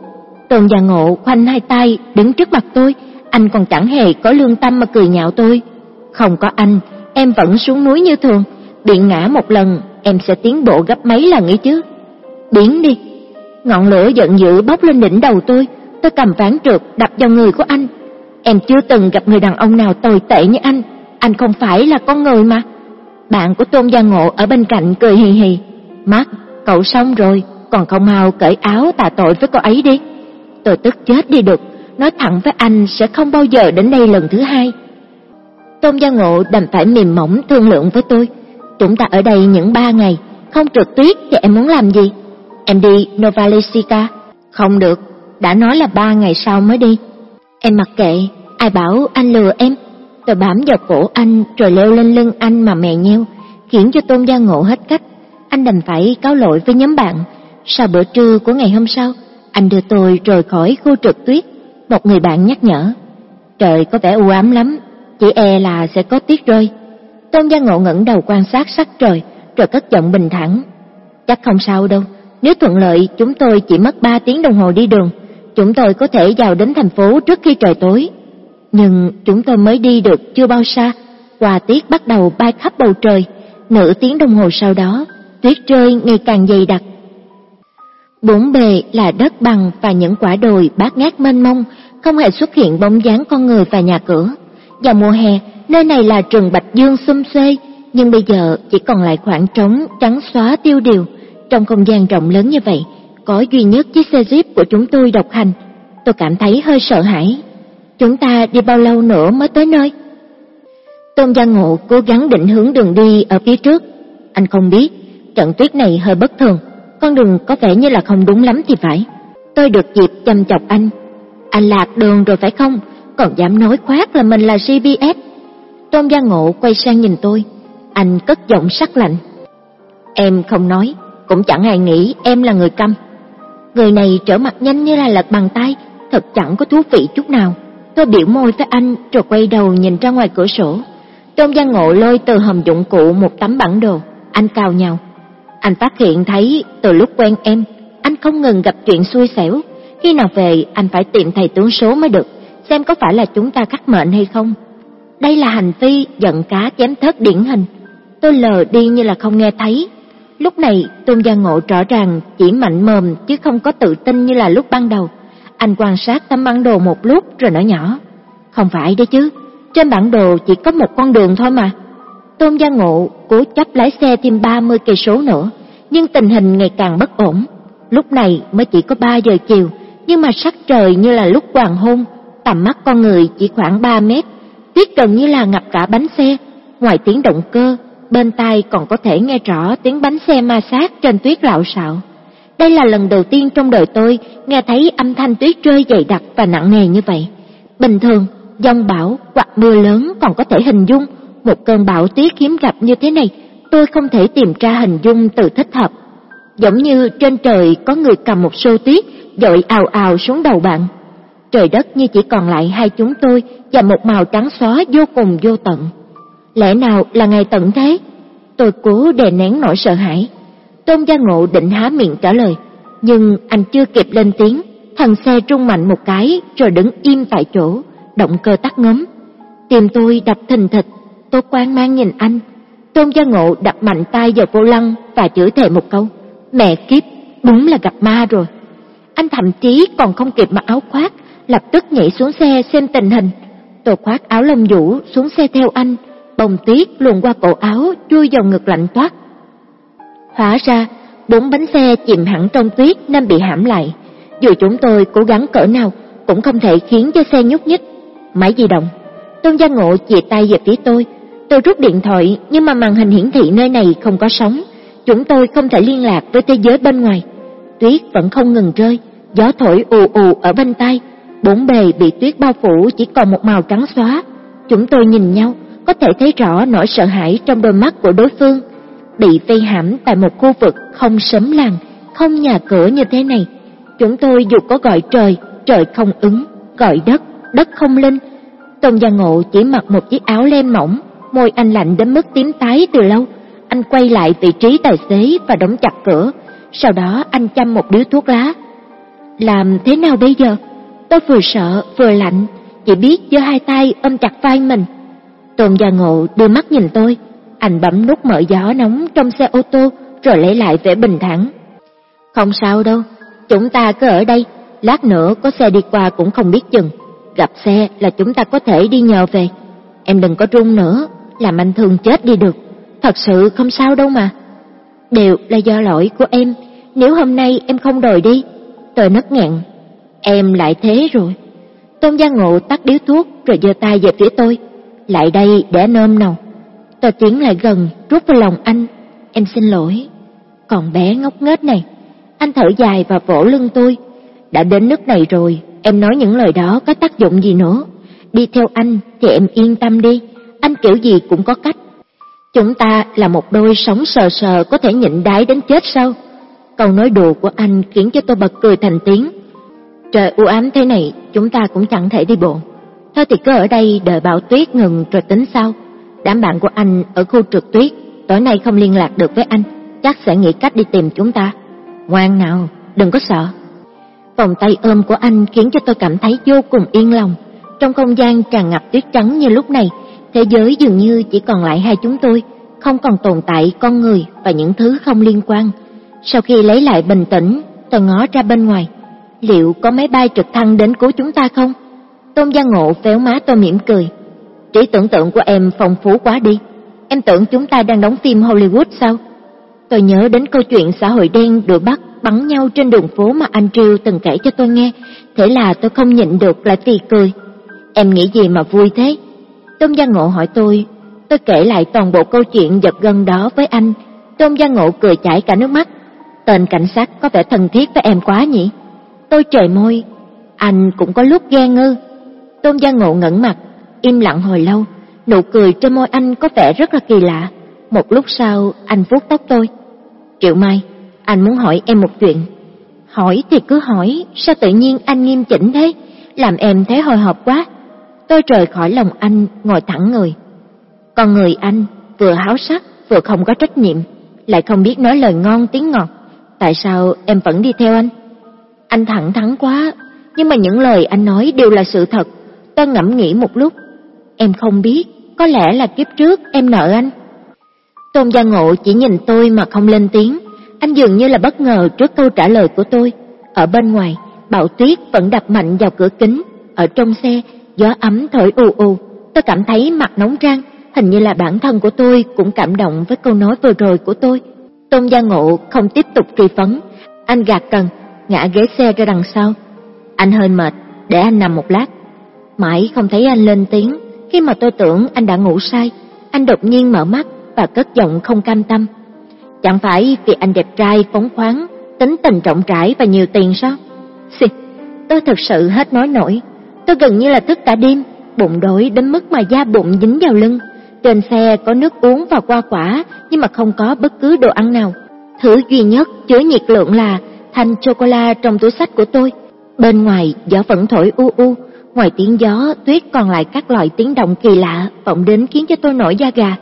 Tôn già ngộ khoanh hai tay đứng trước mặt tôi, anh còn chẳng hề có lương tâm mà cười nhạo tôi. Không có anh, em vẫn xuống núi như thường, bị ngã một lần, em sẽ tiến bộ gấp mấy lần ấy chứ. Biến đi. Ngọn lửa giận dữ bốc lên đỉnh đầu tôi, tôi cầm ván trượt đập vào người của anh. Em chưa từng gặp người đàn ông nào tồi tệ như anh, anh không phải là con người mà. Bạn của Tôn Gia Ngộ ở bên cạnh cười hì hì. Mắt, cậu xong rồi, còn không mau cởi áo tạ tội với cô ấy đi. Tôi tức chết đi được, nói thẳng với anh sẽ không bao giờ đến đây lần thứ hai. Tôn Gia Ngộ đành phải mềm mỏng thương lượng với tôi. Chúng ta ở đây những ba ngày, không trượt tuyết thì em muốn làm gì? Em đi Novalesica? Không được, đã nói là ba ngày sau mới đi. Em mặc kệ, ai bảo anh lừa em? Tôi bám vào cổ anh rồi leo lên lưng anh mà mè nheo, khiến cho Tôn Gia Ngộ hết cách. Anh đành phải cáo lỗi với nhóm bạn. Sau bữa trưa của ngày hôm sau, anh đưa tôi rời khỏi khu trượt tuyết. Một người bạn nhắc nhở, trời có vẻ u ám lắm, chỉ e là sẽ có tuyết rơi. Tôn Gia Ngộ ngẩng đầu quan sát sắc trời, rồi cất giọng bình thản. Chắc không sao đâu, nếu thuận lợi chúng tôi chỉ mất 3 tiếng đồng hồ đi đường, chúng tôi có thể vào đến thành phố trước khi trời tối. Nhưng chúng tôi mới đi được chưa bao xa, quà tiết bắt đầu bay khắp bầu trời, nửa tiếng đồng hồ sau đó, tuyết rơi ngày càng dày đặc. Bốn bề là đất bằng và những quả đồi bát ngát mênh mông, không hề xuất hiện bóng dáng con người và nhà cửa. Vào mùa hè, nơi này là rừng bạch dương xum xuê, nhưng bây giờ chỉ còn lại khoảng trống trắng xóa tiêu điều. Trong không gian rộng lớn như vậy, có duy nhất chiếc xe Jeep của chúng tôi độc hành. Tôi cảm thấy hơi sợ hãi. Chúng ta đi bao lâu nữa mới tới nơi? Tôn Gia Ngộ cố gắng định hướng đường đi ở phía trước. Anh không biết, trận tuyết này hơi bất thường, con đường có vẻ như là không đúng lắm thì phải. Tôi được dịp chăm chọc anh. Anh lạc đường rồi phải không? Còn dám nói khoác là mình là GPS. Tôn Gia Ngộ quay sang nhìn tôi. Anh cất giọng sắc lạnh. Em không nói, cũng chẳng ai nghĩ em là người câm. Người này trở mặt nhanh như là lật bằng tay, thật chẳng có thú vị chút nào. Tôi biểu môi với anh rồi quay đầu nhìn ra ngoài cửa sổ. Tôn Gia Ngộ lôi từ hầm dụng cụ một tấm bản đồ, anh cào nhau. Anh phát hiện thấy từ lúc quen em, anh không ngừng gặp chuyện xui xẻo. Khi nào về anh phải tìm thầy tướng số mới được, xem có phải là chúng ta cắt mệnh hay không. Đây là hành vi giận cá chém thớt điển hình. Tôi lờ đi như là không nghe thấy. Lúc này Tôn Gia Ngộ rõ ràng chỉ mạnh mồm chứ không có tự tin như là lúc ban đầu. Anh quan sát tấm bản đồ một lúc rồi nói nhỏ. Không phải đấy chứ, trên bản đồ chỉ có một con đường thôi mà. Tôn Gia Ngộ cố chấp lái xe thêm 30 cây số nữa, nhưng tình hình ngày càng bất ổn. Lúc này mới chỉ có 3 giờ chiều, nhưng mà sắc trời như là lúc hoàng hôn, tầm mắt con người chỉ khoảng 3 mét, tuyết gần như là ngập cả bánh xe. Ngoài tiếng động cơ, bên tai còn có thể nghe rõ tiếng bánh xe ma sát trên tuyết lạo xạo. Đây là lần đầu tiên trong đời tôi nghe thấy âm thanh tuyết rơi dày đặc và nặng nề như vậy. Bình thường, giông bão hoặc mưa lớn còn có thể hình dung, một cơn bão tuyết hiếm gặp như thế này, tôi không thể tìm ra hình dung từ thích hợp. Giống như trên trời có người cầm một xô tuyết dội ào ào xuống đầu bạn. Trời đất như chỉ còn lại hai chúng tôi và một màu trắng xóa vô cùng vô tận. Lẽ nào là ngày tận thế? Tôi cố đè nén nỗi sợ hãi. Tôn Gia Ngộ định há miệng trả lời, nhưng anh chưa kịp lên tiếng, thằng xe trung mạnh một cái rồi đứng im tại chỗ, động cơ tắt ngấm. Tim tôi đập thình thịch, tôi quan mang nhìn anh. Tôn Gia Ngộ đập mạnh tay vào vô lăng và chửi thề một câu, mẹ kiếp, đúng là gặp ma rồi. Anh thậm chí còn không kịp mặc áo khoác, lập tức nhảy xuống xe xem tình hình. Tôi khoác áo lông vũ xuống xe theo anh, bông tuyết luồn qua cổ áo chui vào ngực lạnh toát. Hóa ra, bốn bánh xe chìm hẳn trong tuyết nên bị hãm lại. Dù chúng tôi cố gắng cỡ nào cũng không thể khiến cho xe nhúc nhích. Máy di động. Tôn Gia Ngộ chìa tay về phía tôi. Tôi rút điện thoại nhưng mà màn hình hiển thị nơi này không có sóng. Chúng tôi không thể liên lạc với thế giới bên ngoài. Tuyết vẫn không ngừng rơi, gió thổi ù ù ở bên tai, bốn bề bị tuyết bao phủ chỉ còn một màu trắng xóa. Chúng tôi nhìn nhau, có thể thấy rõ nỗi sợ hãi trong đôi mắt của đối phương. Bị vây hãm tại một khu vực không sấm làng, không nhà cửa như thế này. Chúng tôi dù có gọi trời, trời không ứng, gọi đất, đất không linh. Tôn Gia Ngộ chỉ mặc một chiếc áo len mỏng, môi anh lạnh đến mức tím tái từ lâu. Anh quay lại vị trí tài xế và đóng chặt cửa, sau đó anh chăm một điếu thuốc lá. Làm thế nào bây giờ? Tôi vừa sợ vừa lạnh, chỉ biết giơ hai tay ôm chặt vai mình. Tôn Gia Ngộ đưa mắt nhìn tôi, anh bấm nút mở gió nóng trong xe ô tô rồi lấy lại vẻ bình thản. Không sao đâu, chúng ta cứ ở đây, lát nữa có xe đi qua cũng không biết chừng. Gặp xe là chúng ta có thể đi nhờ về. Em đừng có run nữa, làm anh thường chết đi được. Thật sự không sao đâu mà. Đều là do lỗi của em, nếu hôm nay em không đòi đi, tôi nấc nghẹn. Em lại thế rồi. Tôn Gia Ngộ tắt điếu thuốc rồi giơ tay về phía tôi. Lại đây để nôm nào. Tôi tiến lại gần, rút vào lòng anh. Em xin lỗi. Còn bé ngốc nghếch này. Anh thở dài và vỗ lưng tôi. Đã đến nước này rồi, em nói những lời đó có tác dụng gì nữa. Đi theo anh thì em yên tâm đi, anh kiểu gì cũng có cách. Chúng ta là một đôi sống sờ sờ có thể nhịn đái đến chết sao? Câu nói đùa của anh khiến cho tôi bật cười thành tiếng. Trời u ám thế này, chúng ta cũng chẳng thể đi bộ. Thôi thì cứ ở đây đợi bão tuyết ngừng rồi tính sau. Đám bạn của anh ở khu trượt tuyết, tối nay không liên lạc được với anh, chắc sẽ nghĩ cách đi tìm chúng ta. Ngoan nào, đừng có sợ. Vòng tay ôm của anh khiến cho tôi cảm thấy vô cùng yên lòng. Trong không gian tràn ngập tuyết trắng như lúc này, thế giới dường như chỉ còn lại hai chúng tôi, không còn tồn tại con người và những thứ không liên quan. Sau khi lấy lại bình tĩnh, tôi ngó ra bên ngoài. Liệu có máy bay trực thăng đến cứu chúng ta không? Tôn Gia Ngộ véo má tôi mỉm cười. Trí tưởng tượng của em phong phú quá đi. Em tưởng chúng ta đang đóng phim Hollywood sao? Tôi nhớ đến câu chuyện xã hội đen đuổi bắt bắn nhau trên đường phố mà anh Triều từng kể cho tôi nghe. Thế là tôi không nhịn được lại phì cười. Em nghĩ gì mà vui thế? Tôn Gia Ngộ hỏi tôi. Tôi kể lại toàn bộ câu chuyện giật gân đó với anh. Tôn Gia Ngộ cười chảy cả nước mắt. Tên cảnh sát có vẻ thân thiết với em quá nhỉ? Tôi trời môi. Anh cũng có lúc ghen ngư. Tôn Gia Ngộ ngẩn mặt, im lặng hồi lâu. Nụ cười trên môi anh có vẻ rất là kỳ lạ. Một lúc sau, anh vuốt tóc tôi. Triệu Mai, anh muốn hỏi em một chuyện. Hỏi thì cứ hỏi, sao tự nhiên anh nghiêm chỉnh thế? Làm em thấy hồi hộp quá. Tôi rời khỏi lòng anh, ngồi thẳng người. còn người anh vừa háo sắc, vừa không có trách nhiệm, lại không biết nói lời ngon tiếng ngọt. Tại sao em vẫn đi theo anh? Anh thẳng thắn quá, nhưng mà những lời anh nói đều là sự thật. tân ngẫm nghĩ một lúc. Em không biết, có lẽ là kiếp trước em nợ anh. Tôn Gia Ngộ chỉ nhìn tôi mà không lên tiếng. Anh dường như là bất ngờ trước câu trả lời của tôi. Ở bên ngoài, bão tuyết vẫn đập mạnh vào cửa kính. Ở trong xe, gió ấm thổi ù ù. Tôi cảm thấy mặt nóng rang. Hình như là bản thân của tôi cũng cảm động với câu nói vừa rồi của tôi. Tôn Gia Ngộ không tiếp tục truy phấn. Anh gạt cần, ngã ghế xe ra đằng sau. Anh hơi mệt, để anh nằm một lát. Mãi không thấy anh lên tiếng, khi mà tôi tưởng anh đã ngủ say, anh đột nhiên mở mắt và cất giọng không cam tâm. Chẳng phải vì anh đẹp trai, phóng khoáng, tính tình rộng rãi và nhiều tiền sao? Xì, tôi thật sự hết nói nổi. Tôi gần như là thức cả đêm, bụng đói đến mức mà da bụng dính vào lưng. Trên xe có nước uống và hoa quả, nhưng mà không có bất cứ đồ ăn nào. Thứ duy nhất chứa nhiệt lượng là thanh chocolate trong túi sách của tôi. Bên ngoài gió vẫn thổi u u, ngoài tiếng gió, tuyết còn lại các loại tiếng động kỳ lạ vọng đến khiến cho tôi nổi da gà.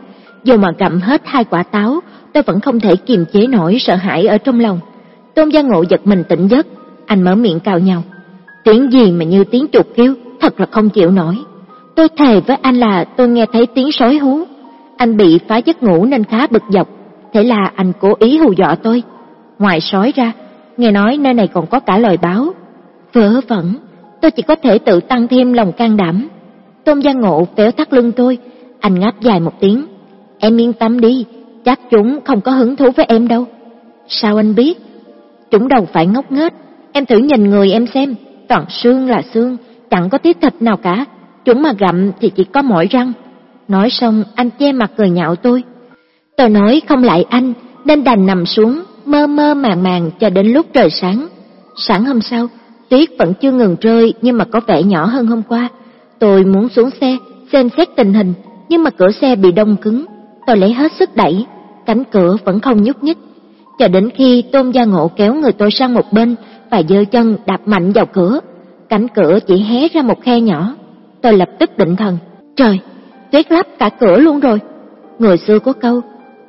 Dù mà gặm hết hai quả táo, tôi vẫn không thể kiềm chế nổi sợ hãi ở trong lòng. Tôn Gia Ngộ giật mình tỉnh giấc, anh mở miệng cào nhau. Tiếng gì mà như tiếng chuột kêu, thật là không chịu nổi. Tôi thề với anh là tôi nghe thấy tiếng sói hú. Anh bị phá giấc ngủ nên khá bực dọc, thế là anh cố ý hù dọa tôi. Ngoài sói ra, nghe nói nơi này còn có cả lời báo. Vớ vẩn, tôi chỉ có thể tự tăng thêm lòng can đảm. Tôn Gia Ngộ véo thắt lưng tôi, anh ngáp dài một tiếng. Em yên tâm đi, chắc chúng không có hứng thú với em đâu. Sao anh biết? Chúng đâu phải ngốc nghếch, em thử nhìn người em xem, toàn xương là xương, chẳng có tiết thịt nào cả, chúng mà gặm thì chỉ có mỏi răng. Nói xong anh che mặt cười nhạo tôi. Tôi nói không lại anh, nên đành nằm xuống, mơ mơ màng màng cho đến lúc trời sáng. Sáng hôm sau, tuyết vẫn chưa ngừng rơi nhưng mà có vẻ nhỏ hơn hôm qua. Tôi muốn xuống xe, xem xét tình hình, nhưng mà cửa xe bị đông cứng. Tôi lấy hết sức đẩy, cánh cửa vẫn không nhúc nhích. Cho đến khi Tôn Gia Ngộ kéo người tôi sang một bên và giơ chân đạp mạnh vào cửa, cánh cửa chỉ hé ra một khe nhỏ. Tôi lập tức định thần, trời, tuyết lấp cả cửa luôn rồi. Người xưa có câu,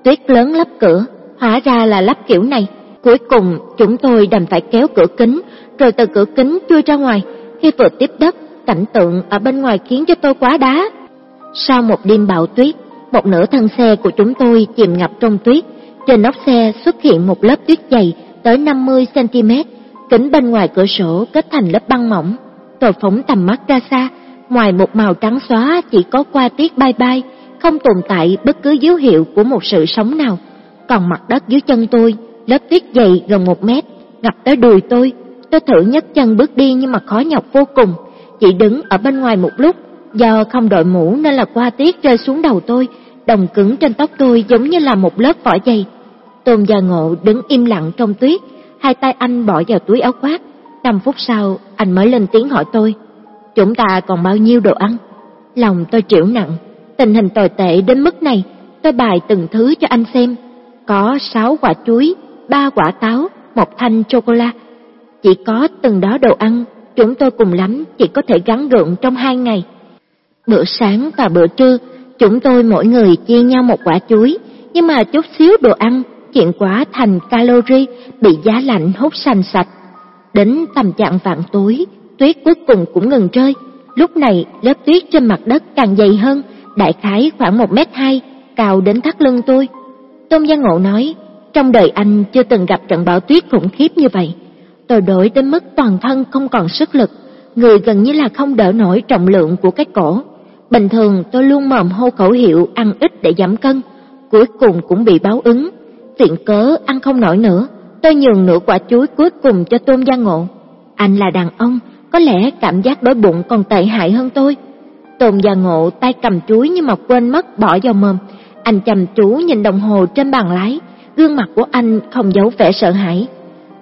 tuyết lớn lấp cửa, hóa ra là lắp kiểu này. Cuối cùng chúng tôi đành phải kéo cửa kính, rồi từ cửa kính chui ra ngoài. Khi vừa tiếp đất, cảnh tượng ở bên ngoài khiến cho tôi quá đá. Sau một đêm bão tuyết, một nửa thân xe của chúng tôi chìm ngập trong tuyết. Trên nóc xe xuất hiện một lớp tuyết dày tới 50 cm, kính bên ngoài cửa sổ kết thành lớp băng mỏng. Tôi phóng tầm mắt ra xa, ngoài một màu trắng xóa chỉ có qua tuyết bay bay, không tồn tại bất cứ dấu hiệu của một sự sống nào. Còn mặt đất dưới chân tôi, lớp tuyết dày gần một mét, ngập tới đùi tôi. Tôi thử nhấc chân bước đi nhưng mà khó nhọc vô cùng. Chỉ đứng ở bên ngoài một lúc, do không đội mũ nên là qua tuyết rơi xuống đầu tôi, đồng cứng trên tóc tôi giống như là một lớp vỏ dày. Tôn Gia Ngộ đứng im lặng trong tuyết, hai tay anh bỏ vào túi áo khoác. Năm phút sau, anh mới lên tiếng hỏi tôi, chúng ta còn bao nhiêu đồ ăn? Lòng tôi triệu nặng, tình hình tồi tệ đến mức này, tôi bài từng thứ cho anh xem. Có sáu quả chuối, ba quả táo, một thanh chocolate. Chỉ có từng đó đồ ăn, chúng tôi cùng lắm chỉ có thể gắn gượng trong hai ngày. Bữa sáng và bữa trưa, chúng tôi mỗi người chia nhau một quả chuối, nhưng mà chút xíu đồ ăn chuyển quá thành calorie bị giá lạnh hút sành sạch. Đến tầm trạng vạn tối, tuyết cuối cùng cũng ngừng rơi. Lúc này, lớp tuyết trên mặt đất càng dày hơn, đại khái khoảng một mét hai, cao đến thắt lưng tôi. Tôn Gia Ngộ nói, trong đời anh chưa từng gặp trận bão tuyết khủng khiếp như vậy. Tôi đổi đến mức toàn thân không còn sức lực, người gần như là không đỡ nổi trọng lượng của cái cổ. Bình thường tôi luôn mồm hô khẩu hiệu ăn ít để giảm cân, cuối cùng cũng bị báo ứng. Tiện cớ ăn không nổi nữa, tôi nhường nửa quả chuối cuối cùng cho Tôn Gia Ngộ. Anh là đàn ông, có lẽ cảm giác đói bụng còn tệ hại hơn tôi. Tôn Gia Ngộ tay cầm chuối nhưng mà quên mất bỏ vào mồm. Anh chăm chú nhìn đồng hồ trên bàn lái, gương mặt của anh không giấu vẻ sợ hãi.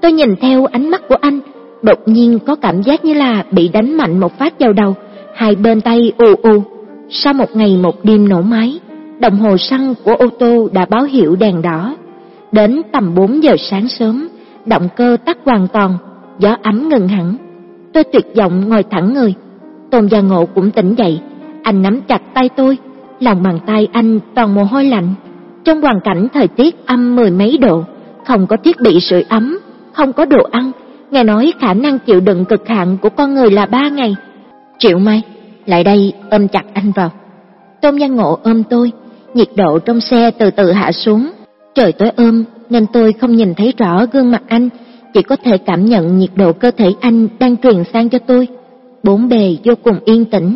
Tôi nhìn theo ánh mắt của anh, đột nhiên có cảm giác như là bị đánh mạnh một phát vào đầu, hai bên tay ù ù. Sau một ngày một đêm nổ máy, đồng hồ xăng của ô tô đã báo hiệu đèn đỏ. Đến tầm 4 giờ sáng sớm, động cơ tắt hoàn toàn, gió ấm ngừng hẳn. Tôi tuyệt vọng ngồi thẳng người. Tôn Gia Ngộ cũng tỉnh dậy, anh nắm chặt tay tôi, lòng bàn tay anh toàn mồ hôi lạnh. Trong hoàn cảnh thời tiết âm mười mấy độ, không có thiết bị sưởi ấm, không có đồ ăn, nghe nói khả năng chịu đựng cực hạn của con người là ba ngày. Triệu Mai, lại đây ôm chặt anh vào. Tôn nhân Ngộ ôm tôi, nhiệt độ trong xe từ từ hạ xuống. Trời tối ôm nên tôi không nhìn thấy rõ gương mặt anh, chỉ có thể cảm nhận nhiệt độ cơ thể anh đang truyền sang cho tôi. Bốn bề vô cùng yên tĩnh,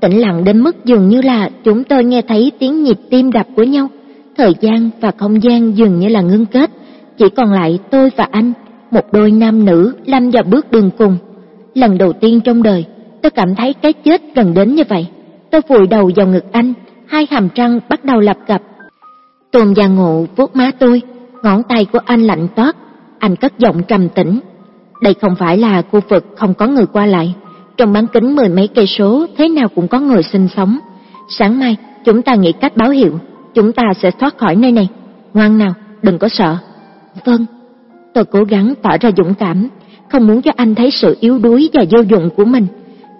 tĩnh lặng đến mức dường như là chúng tôi nghe thấy tiếng nhịp tim đập của nhau. Thời gian và không gian dường như là ngưng kết, chỉ còn lại tôi và anh, một đôi nam nữ lâm vào bước đường cùng. Lần đầu tiên trong đời, tôi cảm thấy cái chết gần đến như vậy. Tôi vùi đầu vào ngực anh, hai hàm răng bắt đầu lập cập. Tôn Gia Ngộ vuốt má tôi, ngón tay của anh lạnh toát, anh cất giọng trầm tĩnh. Đây không phải là khu vực không có người qua lại, trong bán kính mười mấy cây số thế nào cũng có người sinh sống. Sáng mai chúng ta nghĩ cách báo hiệu, chúng ta sẽ thoát khỏi nơi này. Ngoan nào, đừng có sợ. Vâng. Tôi cố gắng tỏ ra dũng cảm, không muốn cho anh thấy sự yếu đuối và vô dụng của mình.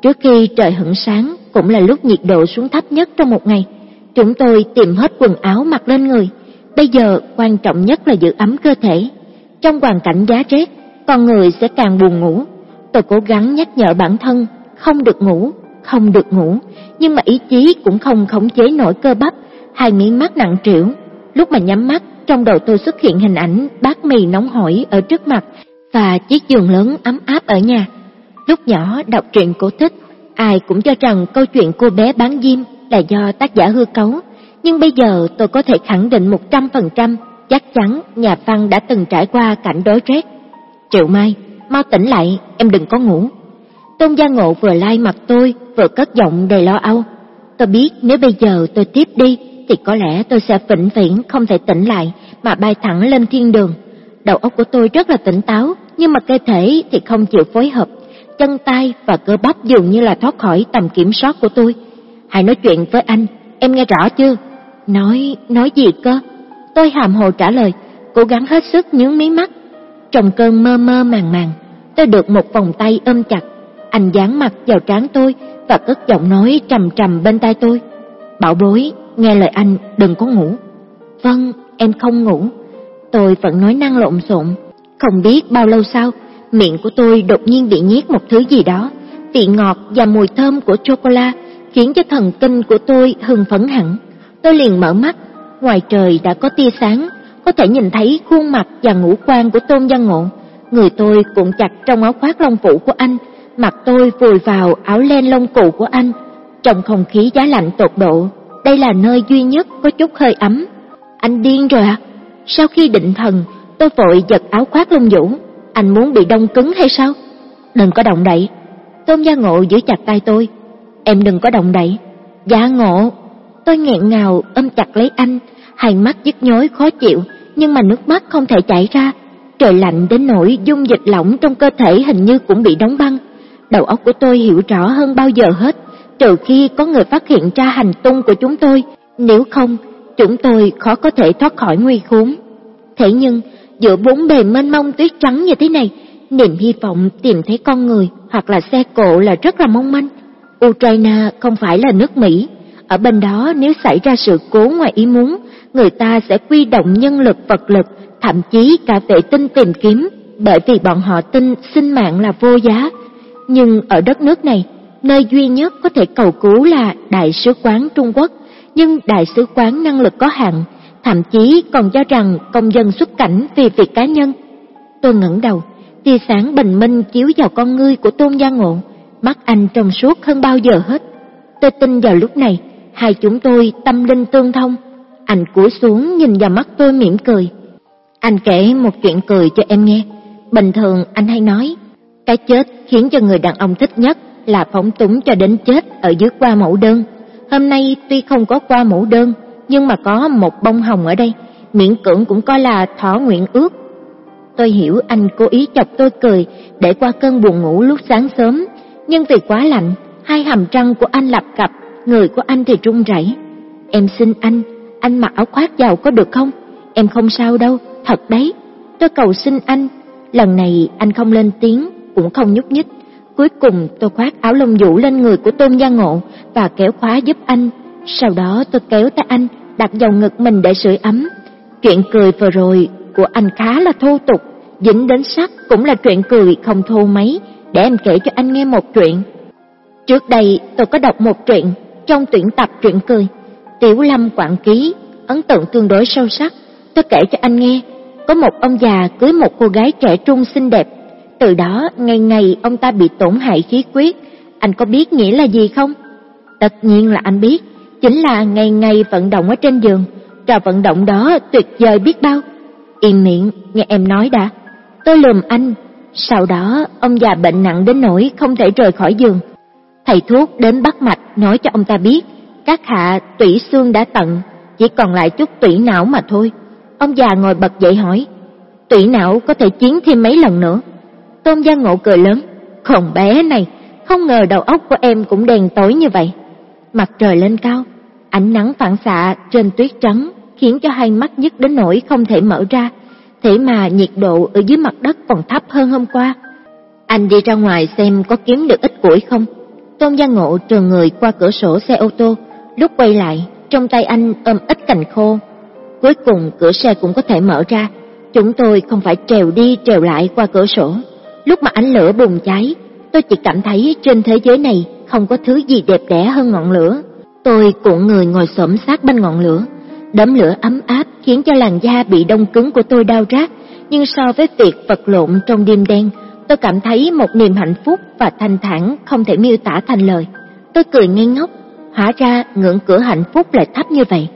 Trước khi trời hửng sáng cũng là lúc nhiệt độ xuống thấp nhất trong một ngày. Chúng tôi tìm hết quần áo mặc lên người. Bây giờ quan trọng nhất là giữ ấm cơ thể. Trong hoàn cảnh giá rét, con người sẽ càng buồn ngủ. Tôi cố gắng nhắc nhở bản thân không được ngủ, không được ngủ, nhưng mà ý chí cũng không khống chế nổi cơ bắp, hai miếng mắt nặng trĩu. Lúc mà nhắm mắt, trong đầu tôi xuất hiện hình ảnh bát mì nóng hổi ở trước mặt và chiếc giường lớn ấm áp ở nhà. Lúc nhỏ đọc truyện cổ tích, ai cũng cho rằng câu chuyện cô bé bán diêm là do tác giả hư cấu, nhưng bây giờ tôi có thể khẳng định một trăm phần trăm chắc chắn nhà văn đã từng trải qua cảnh đói rét. Triệu Mai, mau tỉnh lại, em đừng có ngủ. Tôn Gia Ngộ vừa lai mặt tôi, vừa cất giọng đầy lo âu. Tôi biết nếu bây giờ tôi tiếp đi, thì có lẽ tôi sẽ vĩnh viễn không thể tỉnh lại mà bay thẳng lên thiên đường. Đầu óc của tôi rất là tỉnh táo, nhưng mà cơ thể thì không chịu phối hợp. Chân tay và cơ bắp dường như là thoát khỏi tầm kiểm soát của tôi. Hãy nói chuyện với anh, em nghe rõ chưa? Nói, nói gì cơ? Tôi hàm hồ trả lời, cố gắng hết sức nhướng mí mắt. Trong cơn mơ mơ màng màng, tôi được một vòng tay ôm chặt. Anh dán mặt vào trán tôi và cất giọng nói trầm trầm bên tai tôi. Bảo bối, nghe lời anh, đừng có ngủ. Vâng, em không ngủ. Tôi vẫn nói năng lộn xộn. Không biết bao lâu sau, miệng của tôi đột nhiên bị nhét một thứ gì đó. Vị ngọt và mùi thơm của chocolate khiến cho thần kinh của tôi hưng phấn hẳn. Tôi liền mở mắt, ngoài trời đã có tia sáng, có thể nhìn thấy khuôn mặt và ngũ quan của Tôn Văn Ngộ. Người tôi cuộn chặt trong áo khoác lông vũ của anh, mặt tôi vùi vào áo len lông cụ của anh. Trong không khí giá lạnh tột độ, đây là nơi duy nhất có chút hơi ấm. Anh điên rồi à? Sau khi định thần, tôi vội giật áo khoác lông vũ. Anh muốn bị đông cứng hay sao? Đừng có động đậy. Tôn Gia Ngộ giữ chặt tay tôi. Em đừng có động đậy. gia Ngộ. Tôi nghẹn ngào ôm chặt lấy anh, hai mắt nhức nhối khó chịu, nhưng mà nước mắt không thể chảy ra. Trời lạnh đến nỗi dung dịch lỏng trong cơ thể hình như cũng bị đóng băng. Đầu óc của tôi hiểu rõ hơn bao giờ hết, trừ khi có người phát hiện ra hành tung của chúng tôi, nếu không, chúng tôi khó có thể thoát khỏi nguy khốn. Thế nhưng, giữa bốn bề mênh mông tuyết trắng như thế này, niềm hy vọng tìm thấy con người hoặc là xe cộ là rất là mong manh. Ukraine không phải là nước Mỹ, ở bên đó nếu xảy ra sự cố ngoài ý muốn, người ta sẽ quy động nhân lực vật lực, thậm chí cả vệ tinh tìm kiếm, bởi vì bọn họ tin sinh mạng là vô giá. Nhưng ở đất nước này, nơi duy nhất có thể cầu cứu là Đại sứ quán Trung Quốc, nhưng Đại sứ quán năng lực có hạn, thậm chí còn cho rằng công dân xuất cảnh vì việc cá nhân. Tôi ngẩng đầu, tia sáng bình minh chiếu vào con ngươi của Tôn Gia Ngộ, mắt anh trong suốt hơn bao giờ hết. Tôi tin vào lúc này, hai chúng tôi tâm linh tương thông. Anh cúi xuống nhìn vào mắt tôi mỉm cười. Anh kể một chuyện cười cho em nghe. Bình thường anh hay nói, cái chết khiến cho người đàn ông thích nhất là phóng túng cho đến chết ở dưới qua mẫu đơn. Hôm nay tuy không có qua mẫu đơn, nhưng mà có một bông hồng ở đây, miễn cưỡng cũng coi là thỏa nguyện ước. Tôi hiểu anh cố ý chọc tôi cười để qua cơn buồn ngủ lúc sáng sớm, nhưng vì quá lạnh, hai hàm răng của anh lập cặp người của anh thì run rẩy. Em xin anh, anh mặc áo khoác vào có được không? Em không sao đâu, thật đấy. Tôi cầu xin anh, lần này anh không lên tiếng, cũng không nhúc nhích. Cuối cùng tôi khoác áo lông vũ lên người của Tôn Gia Ngộ và kéo khóa giúp anh. Sau đó tôi kéo tay anh, đặt vào ngực mình để sưởi ấm. Chuyện cười vừa rồi của anh khá là thô tục, dính đến sắc cũng là chuyện cười không thô mấy, để em kể cho anh nghe một chuyện. Trước đây tôi có đọc một truyện trong tuyển tập truyện cười, Tiểu Lâm Quảng Ký, ấn tượng tương đối sâu sắc. Tôi kể cho anh nghe, có một ông già cưới một cô gái trẻ trung xinh đẹp. Từ đó, ngày ngày ông ta bị tổn hại khí huyết. Anh có biết nghĩa là gì không? Tất nhiên là anh biết, chính là ngày ngày vận động ở trên giường. Trò vận động đó tuyệt vời biết bao. Im miệng, nghe em nói đã. Tôi lườm anh. Sau đó, ông già bệnh nặng đến nỗi không thể rời khỏi giường. Thầy thuốc đến bắt mạch nói cho ông ta biết, các hạ tủy xương đã tận, chỉ còn lại chút tủy não mà thôi. Ông già ngồi bật dậy hỏi, tủy não có thể chiến thêm mấy lần nữa. Tôn Gia Ngộ cười lớn, khổng bé này, không ngờ đầu óc của em cũng đèn tối như vậy. Mặt trời lên cao, ánh nắng phản xạ trên tuyết trắng khiến cho hai mắt nhức đến nỗi không thể mở ra, thế mà nhiệt độ ở dưới mặt đất còn thấp hơn hôm qua. Anh đi ra ngoài xem có kiếm được ít củi không? Tôn Gia Ngộ trường người qua cửa sổ xe ô tô, lúc quay lại, trong tay anh ôm ít cành khô. Cuối cùng cửa xe cũng có thể mở ra, chúng tôi không phải trèo đi trèo lại qua cửa sổ. Lúc mà ánh lửa bùng cháy, tôi chỉ cảm thấy trên thế giới này không có thứ gì đẹp đẽ hơn ngọn lửa. Tôi cuộn người ngồi xổm sát bên ngọn lửa, đấm lửa ấm áp khiến cho làn da bị đông cứng của tôi đau rát, nhưng so với việc vật lộn trong đêm đen, tôi cảm thấy một niềm hạnh phúc và thanh thản không thể miêu tả thành lời. Tôi cười ngây ngốc, hóa ra ngưỡng cửa hạnh phúc lại thấp như vậy.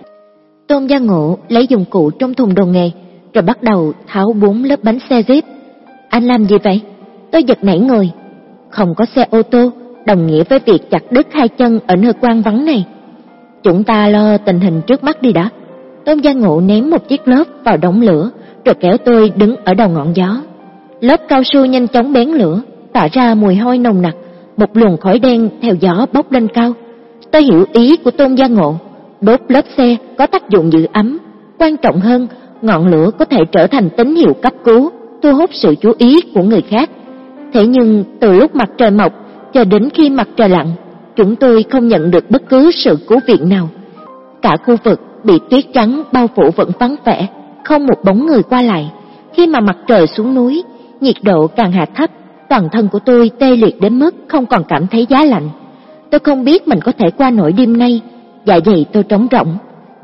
Tôn Gia Ngộ lấy dụng cụ trong thùng đồ nghề, rồi bắt đầu tháo bốn lớp bánh xe zip. Anh làm gì vậy? Tôi giật nảy người. Không có xe ô tô, đồng nghĩa với việc chặt đứt hai chân ở nơi quan vắng này. Chúng ta lo tình hình trước mắt đi đã. Tôn Gia Ngộ ném một chiếc lớp vào đống lửa, rồi kéo tôi đứng ở đầu ngọn gió. Lớp cao su nhanh chóng bén lửa, tỏa ra mùi hôi nồng nặc, một luồng khói đen theo gió bốc lên cao. Tôi hiểu ý của Tôn Gia Ngộ, đốt lớp xe có tác dụng giữ ấm, quan trọng hơn, ngọn lửa có thể trở thành tín hiệu cấp cứu, thu hút sự chú ý của người khác. Thế nhưng từ lúc mặt trời mọc cho đến khi mặt trời lặn, chúng tôi không nhận được bất cứ sự cứu viện nào. Cả khu vực bị tuyết trắng bao phủ vẫn vắng vẻ, không một bóng người qua lại. Khi mà mặt trời xuống núi, nhiệt độ càng hạ thấp, toàn thân của tôi tê liệt đến mức không còn cảm thấy giá lạnh. Tôi không biết mình có thể qua nổi đêm nay, dạ dày tôi trống rỗng.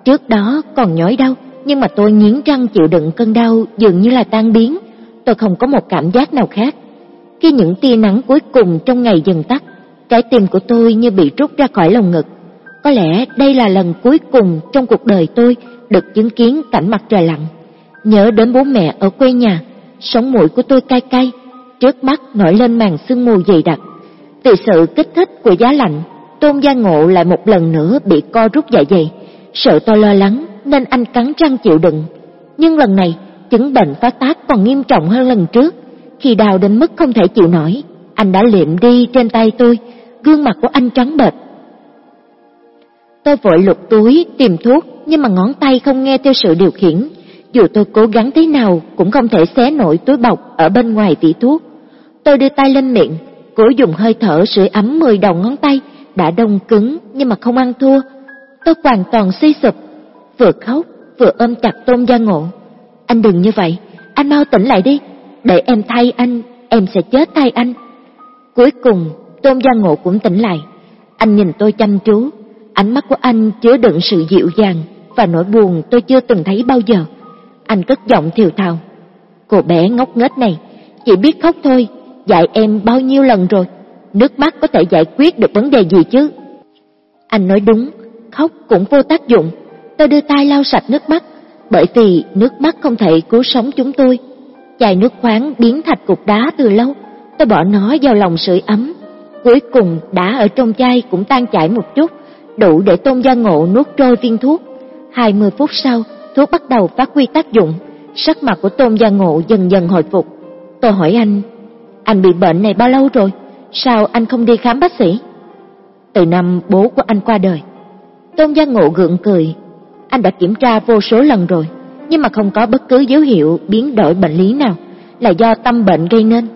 Trước đó còn nhói đau, nhưng mà tôi nghiến răng chịu đựng cơn đau dường như là tan biến. Tôi không có một cảm giác nào khác. Khi những tia nắng cuối cùng trong ngày dần tắt, trái tim của tôi như bị rút ra khỏi lồng ngực. Có lẽ đây là lần cuối cùng trong cuộc đời tôi được chứng kiến cảnh mặt trời lặn. Nhớ đến bố mẹ ở quê nhà, sống mũi của tôi cay cay, trước mắt nổi lên màn sương mù dày đặc. Từ sự kích thích của giá lạnh, Tôn Gia Ngộ lại một lần nữa bị co rút dạ dày. Sợ tôi lo lắng nên anh cắn răng chịu đựng. Nhưng lần này, chứng bệnh phát tác còn nghiêm trọng hơn lần trước. Khi đau đến mức không thể chịu nổi, anh đã liệm đi trên tay tôi, gương mặt của anh trắng bệch. Tôi vội lục túi tìm thuốc, nhưng mà ngón tay không nghe theo sự điều khiển. Dù tôi cố gắng thế nào cũng không thể xé nổi túi bọc ở bên ngoài vỉ thuốc. Tôi đưa tay lên miệng, cố dùng hơi thở sưởi ấm mười đầu ngón tay, đã đông cứng nhưng mà không ăn thua. Tôi hoàn toàn suy sụp, vừa khóc vừa ôm chặt Tôn Gia Ngộ. Anh đừng như vậy, anh mau tỉnh lại đi, để em thay anh, em sẽ chết thay anh. Cuối cùng, Tôn Gia Ngộ cũng tỉnh lại. Anh nhìn tôi chăm chú, ánh mắt của anh chứa đựng sự dịu dàng và nỗi buồn tôi chưa từng thấy bao giờ. Anh cất giọng thiều thào. Cô bé ngốc nghếch này, chỉ biết khóc thôi, dạy em bao nhiêu lần rồi. Nước mắt có thể giải quyết được vấn đề gì chứ? Anh nói đúng, khóc cũng vô tác dụng. Tôi đưa tay lau sạch nước mắt, bởi vì nước mắt không thể cứu sống chúng tôi. Chai nước khoáng biến thành cục đá từ lâu, tôi bỏ nó vào lòng sưởi ấm. Cuối cùng đá ở trong chai cũng tan chảy một chút, đủ để Tôn Gia Ngộ nuốt trôi viên thuốc. 20 phút sau, thuốc bắt đầu phát huy tác dụng, sắc mặt của Tôn Gia Ngộ dần dần hồi phục. Tôi hỏi anh, anh bị bệnh này bao lâu rồi? Sao anh không đi khám bác sĩ? Từ năm bố của anh qua đời. Tôn Gia Ngộ gượng cười, anh đã kiểm tra vô số lần rồi, nhưng mà không có bất cứ dấu hiệu biến đổi bệnh lý nào, là do tâm bệnh gây nên.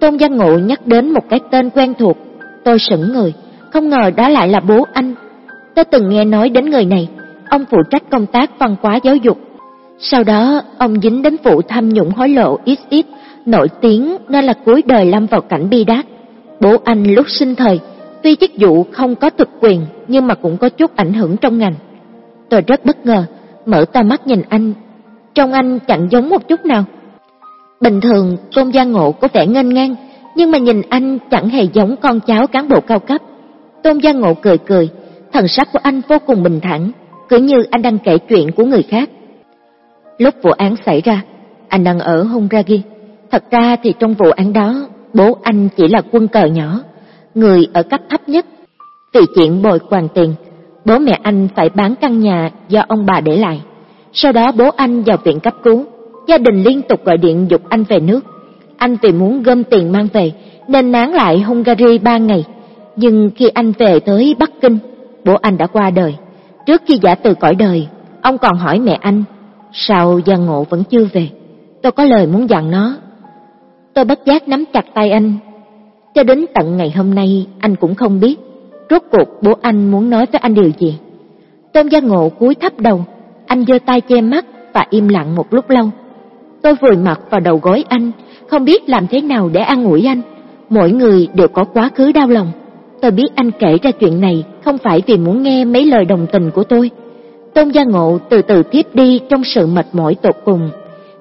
Tôn Gia Ngộ nhắc đến một cái tên quen thuộc, tôi sững người, không ngờ đó lại là bố anh. Tôi từng nghe nói đến người này, ông phụ trách công tác văn hóa giáo dục. Sau đó, ông dính đến vụ tham nhũng hối lộ ít ít, nổi tiếng nên là cuối đời lâm vào cảnh bi đát. Bố anh lúc sinh thời, tuy chức vụ không có thực quyền nhưng mà cũng có chút ảnh hưởng trong ngành. Tôi rất bất ngờ, mở to mắt nhìn anh. Trông anh chẳng giống một chút nào. Bình thường, Tôn Gia Ngộ có vẻ nghênh ngang, nhưng mà nhìn anh chẳng hề giống con cháu cán bộ cao cấp. Tôn Gia Ngộ cười cười, thần sắc của anh vô cùng bình thản, cứ như anh đang kể chuyện của người khác. Lúc vụ án xảy ra, anh đang ở Hungary. Thật ra thì trong vụ án đó, bố anh chỉ là quân cờ nhỏ, người ở cấp thấp nhất. Vì chuyện bồi hoàn tiền, bố mẹ anh phải bán căn nhà do ông bà để lại. Sau đó bố anh vào viện cấp cứu, gia đình liên tục gọi điện dục anh về nước. Anh vì muốn gom tiền mang về nên nán lại Hungary ba ngày. Nhưng khi anh về tới Bắc Kinh, bố anh đã qua đời. Trước khi giả từ cõi đời, ông còn hỏi mẹ anh, sao Gia Ngộ vẫn chưa về? Tôi có lời muốn dặn nó. Tôi bất giác nắm chặt tay anh. Cho đến tận ngày hôm nay, anh cũng không biết rốt cuộc bố anh muốn nói với anh điều gì. Tôn Gia Ngộ cúi thấp đầu, anh giơ tay che mắt và im lặng một lúc lâu. Tôi vùi mặt vào đầu gối anh, không biết làm thế nào để an ủi anh. Mỗi người đều có quá khứ đau lòng. Tôi biết anh kể ra chuyện này không phải vì muốn nghe mấy lời đồng tình của tôi. Tôn Gia Ngộ từ từ tiếp đi trong sự mệt mỏi tột cùng.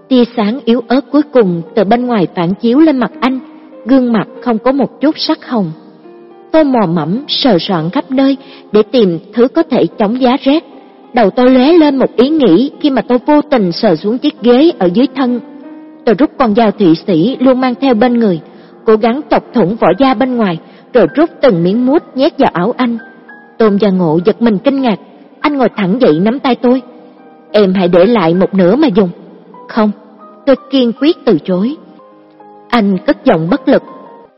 Tia sáng yếu ớt cuối cùng từ bên ngoài phản chiếu lên mặt anh, gương mặt không có một chút sắc hồng. Tôi mò mẫm sờ soạn khắp nơi để tìm thứ có thể chống giá rét. đầu tôi lóe lên một ý nghĩ khi mà tôi vô tình sờ xuống chiếc ghế ở dưới thân. Tôi rút con dao thụy sĩ luôn mang theo bên người, cố gắng chọc thủng vỏ da bên ngoài, rồi rút từng miếng mút nhét vào áo anh. Tôn và Ngộ giật mình kinh ngạc, anh ngồi thẳng dậy nắm tay tôi. Em hãy để lại một nửa mà dùng. Không, tôi kiên quyết từ chối. Anh cất giọng bất lực.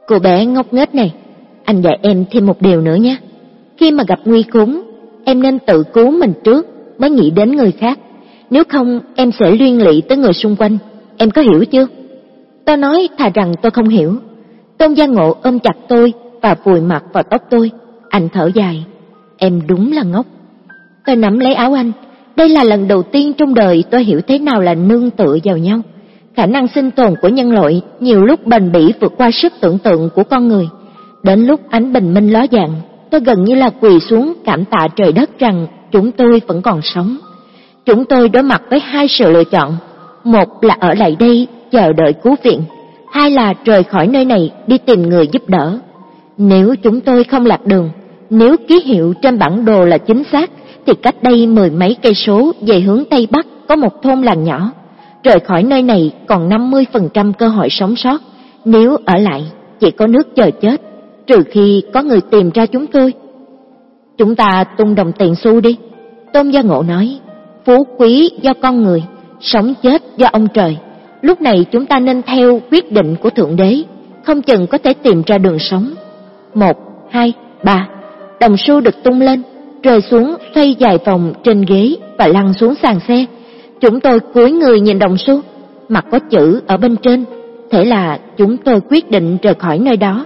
Cô bé ngốc nghếch này, anh dạy em thêm một điều nữa nhé. Khi mà gặp nguy khốn, em nên tự cứu mình trước mới nghĩ đến người khác. Nếu không, em sẽ liên lụy tới người xung quanh. Em có hiểu chưa? Tôi nói thà rằng tôi không hiểu. Tôn Gia Ngộ ôm chặt tôi và vùi mặt vào tóc tôi. Anh thở dài. Em đúng là ngốc. Tôi nắm lấy áo anh. Đây là lần đầu tiên trong đời tôi hiểu thế nào là nương tựa vào nhau. Khả năng sinh tồn của nhân loại nhiều lúc bền bỉ vượt qua sức tưởng tượng của con người. Đến lúc ánh bình minh ló dạng, tôi gần như là quỳ xuống cảm tạ trời đất rằng chúng tôi vẫn còn sống. Chúng tôi đối mặt với hai sự lựa chọn, một là ở lại đây chờ đợi cứu viện, hai là rời khỏi nơi này đi tìm người giúp đỡ. Nếu chúng tôi không lạc đường, nếu ký hiệu trên bản đồ là chính xác, thì cách đây mười mấy cây số về hướng tây bắc có một thôn làng nhỏ. Rời khỏi nơi này còn 50% cơ hội sống sót, nếu ở lại chỉ có nước chờ chết, trừ khi có người tìm ra chúng tôi. Chúng ta tung đồng tiền xu đi. Tôn Gia Ngộ nói, phú quý do con người, sống chết do ông trời. Lúc này chúng ta nên theo quyết định của Thượng Đế, không chừng có thể tìm ra đường sống. Một, hai, ba, đồng xu được tung lên, rơi xuống xoay dài vòng trên ghế và lăn xuống sàn xe. Chúng tôi cúi người nhìn đồng xu, mặt có chữ ở bên trên, thế là chúng tôi quyết định rời khỏi nơi đó.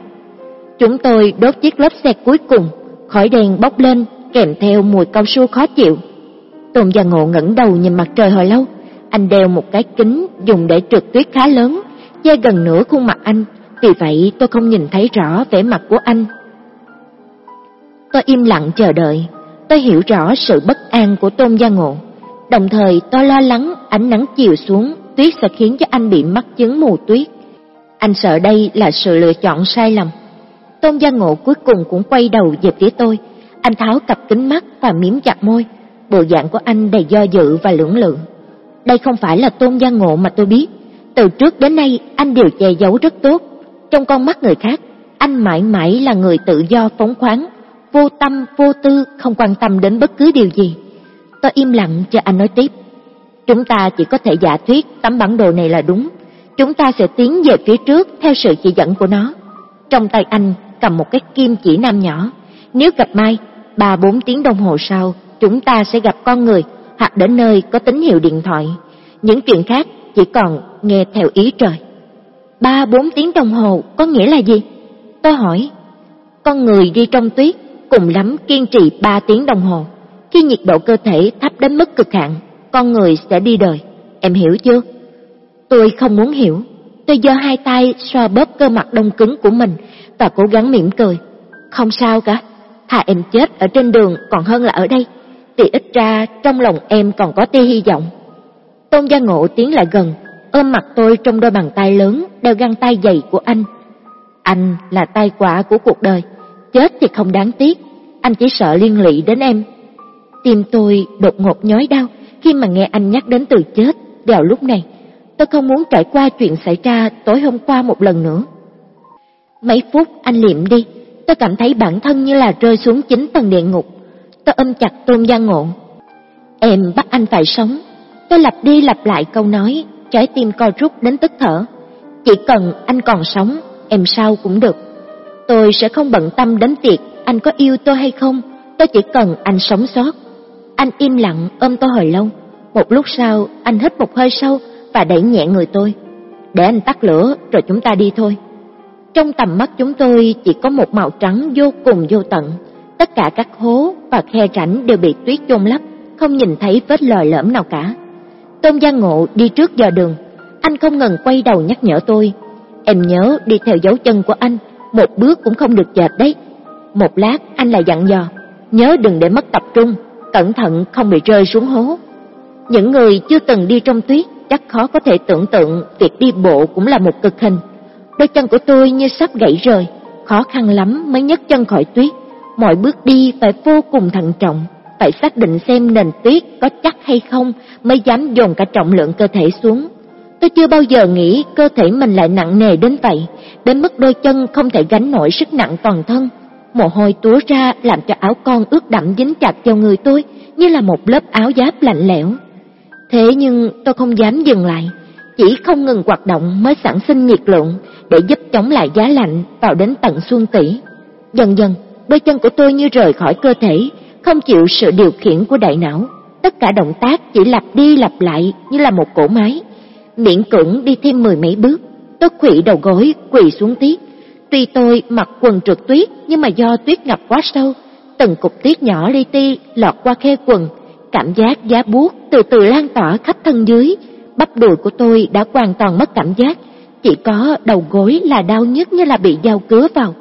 Chúng tôi đốt chiếc lốp xe cuối cùng, khói đèn bốc lên kèm theo mùi cao su khó chịu. Tôn Gia Ngộ ngẩng đầu nhìn mặt trời hồi lâu, anh đeo một cái kính dùng để trượt tuyết khá lớn, che gần nửa khuôn mặt anh, vì vậy tôi không nhìn thấy rõ vẻ mặt của anh. Tôi im lặng chờ đợi, tôi hiểu rõ sự bất an của Tôn Gia Ngộ, đồng thời tôi lo lắng ánh nắng chiều xuống, tuyết sẽ khiến cho anh bị mắc chứng mù tuyết. Anh sợ đây là sự lựa chọn sai lầm. Tôn Gia Ngộ cuối cùng cũng quay đầu về phía tôi, anh tháo cặp kính mắt và miếm chặt môi, bộ dạng của anh đầy do dự và lưỡng lự. Đây không phải là Tôn Gia Ngộ mà tôi biết, từ trước đến nay anh đều che giấu rất tốt, trong con mắt người khác, anh mãi mãi là người tự do phóng khoáng, vô tâm, vô tư, không quan tâm đến bất cứ điều gì. Tôi im lặng cho anh nói tiếp. Chúng ta chỉ có thể giả thuyết tấm bản đồ này là đúng. Chúng ta sẽ tiến về phía trước theo sự chỉ dẫn của nó. Trong tay anh cầm một cái kim chỉ nam nhỏ. Nếu gặp Mai, ba bốn tiếng đồng hồ sau, chúng ta sẽ gặp con người hoặc đến nơi có tín hiệu điện thoại. Những chuyện khác chỉ còn nghe theo ý trời. Ba bốn tiếng đồng hồ có nghĩa là gì? Tôi hỏi. Con người đi trong tuyết cùng lắm kiên trì ba tiếng đồng hồ. Khi nhiệt độ cơ thể thấp đến mức cực hạn, con người sẽ đi đời. Em hiểu chưa? Tôi không muốn hiểu. Tôi giơ hai tay xoa bóp cơ mặt đông cứng của mình và cố gắng mỉm cười. Không sao cả, thà em chết ở trên đường còn hơn là ở đây, thì ít ra trong lòng em còn có tia hy vọng. Tôn Gia Ngộ tiến lại gần, ôm mặt tôi trong đôi bàn tay lớn đeo găng tay dày của anh. Anh là tai quả của cuộc đời, chết thì không đáng tiếc, anh chỉ sợ liên lụy đến em. Tim tôi đột ngột nhói đau khi mà nghe anh nhắc đến từ chết vào lúc này. Tôi không muốn trải qua chuyện xảy ra tối hôm qua một lần nữa. Mấy phút anh liệm đi, tôi cảm thấy bản thân như là rơi xuống chính tầng địa ngục. Tôi ôm chặt Tôn Gia Ngộ. Em bắt anh phải sống. Tôi lặp đi lặp lại câu nói, trái tim co rút đến tức thở. Chỉ cần anh còn sống, em sao cũng được. Tôi sẽ không bận tâm đến việc anh có yêu tôi hay không, tôi chỉ cần anh sống sót. Anh im lặng ôm tôi hồi lâu. Một lúc sau, anh hít một hơi sâu và đẩy nhẹ người tôi. Để anh tắt lửa rồi chúng ta đi thôi. Trong tầm mắt chúng tôi chỉ có một màu trắng vô cùng vô tận. Tất cả các hố và khe rãnh đều bị tuyết chôn lấp, không nhìn thấy vết lòi lõm nào cả. Tôn Gia Ngộ đi trước dò đường, anh không ngừng quay đầu nhắc nhở tôi. Em nhớ đi theo dấu chân của anh, một bước cũng không được chệch đấy. Một lát anh lại dặn dò, nhớ đừng để mất tập trung, cẩn thận không bị rơi xuống hố. Những người chưa từng đi trong tuyết chắc khó có thể tưởng tượng việc đi bộ cũng là một cực hình. Đôi chân của tôi như sắp gãy rời, khó khăn lắm mới nhấc chân khỏi tuyết, mọi bước đi phải vô cùng thận trọng. phải xác định xem nền tuyết có chắc hay không mới dám dồn cả trọng lượng cơ thể xuống. Tôi chưa bao giờ nghĩ cơ thể mình lại nặng nề đến vậy, đến mức đôi chân không thể gánh nổi sức nặng toàn thân. Mồ hôi túa ra làm cho áo con ướt đẫm dính chặt vào người tôi như là một lớp áo giáp lạnh lẽo. Thế nhưng tôi không dám dừng lại, chỉ không ngừng hoạt động mới sản sinh nhiệt lượng để giúp chống lại giá lạnh vào đến tận xương tủy. Dần dần, đôi chân của tôi như rời khỏi cơ thể, không chịu sự điều khiển của đại não. Tất cả động tác chỉ lặp đi lặp lại như là một cỗ máy. Miễn cưỡng đi thêm mười mấy bước, tôi quỵ đầu gối quỳ xuống tiết. Tuy tôi mặc quần trượt tuyết nhưng mà do tuyết ngập quá sâu, từng cục tuyết nhỏ li ti lọt qua khe quần, cảm giác giá buốt từ từ lan tỏa khắp thân dưới, bắp đùi của tôi đã hoàn toàn mất cảm giác, chỉ có đầu gối là đau nhức như là bị dao cứa vào.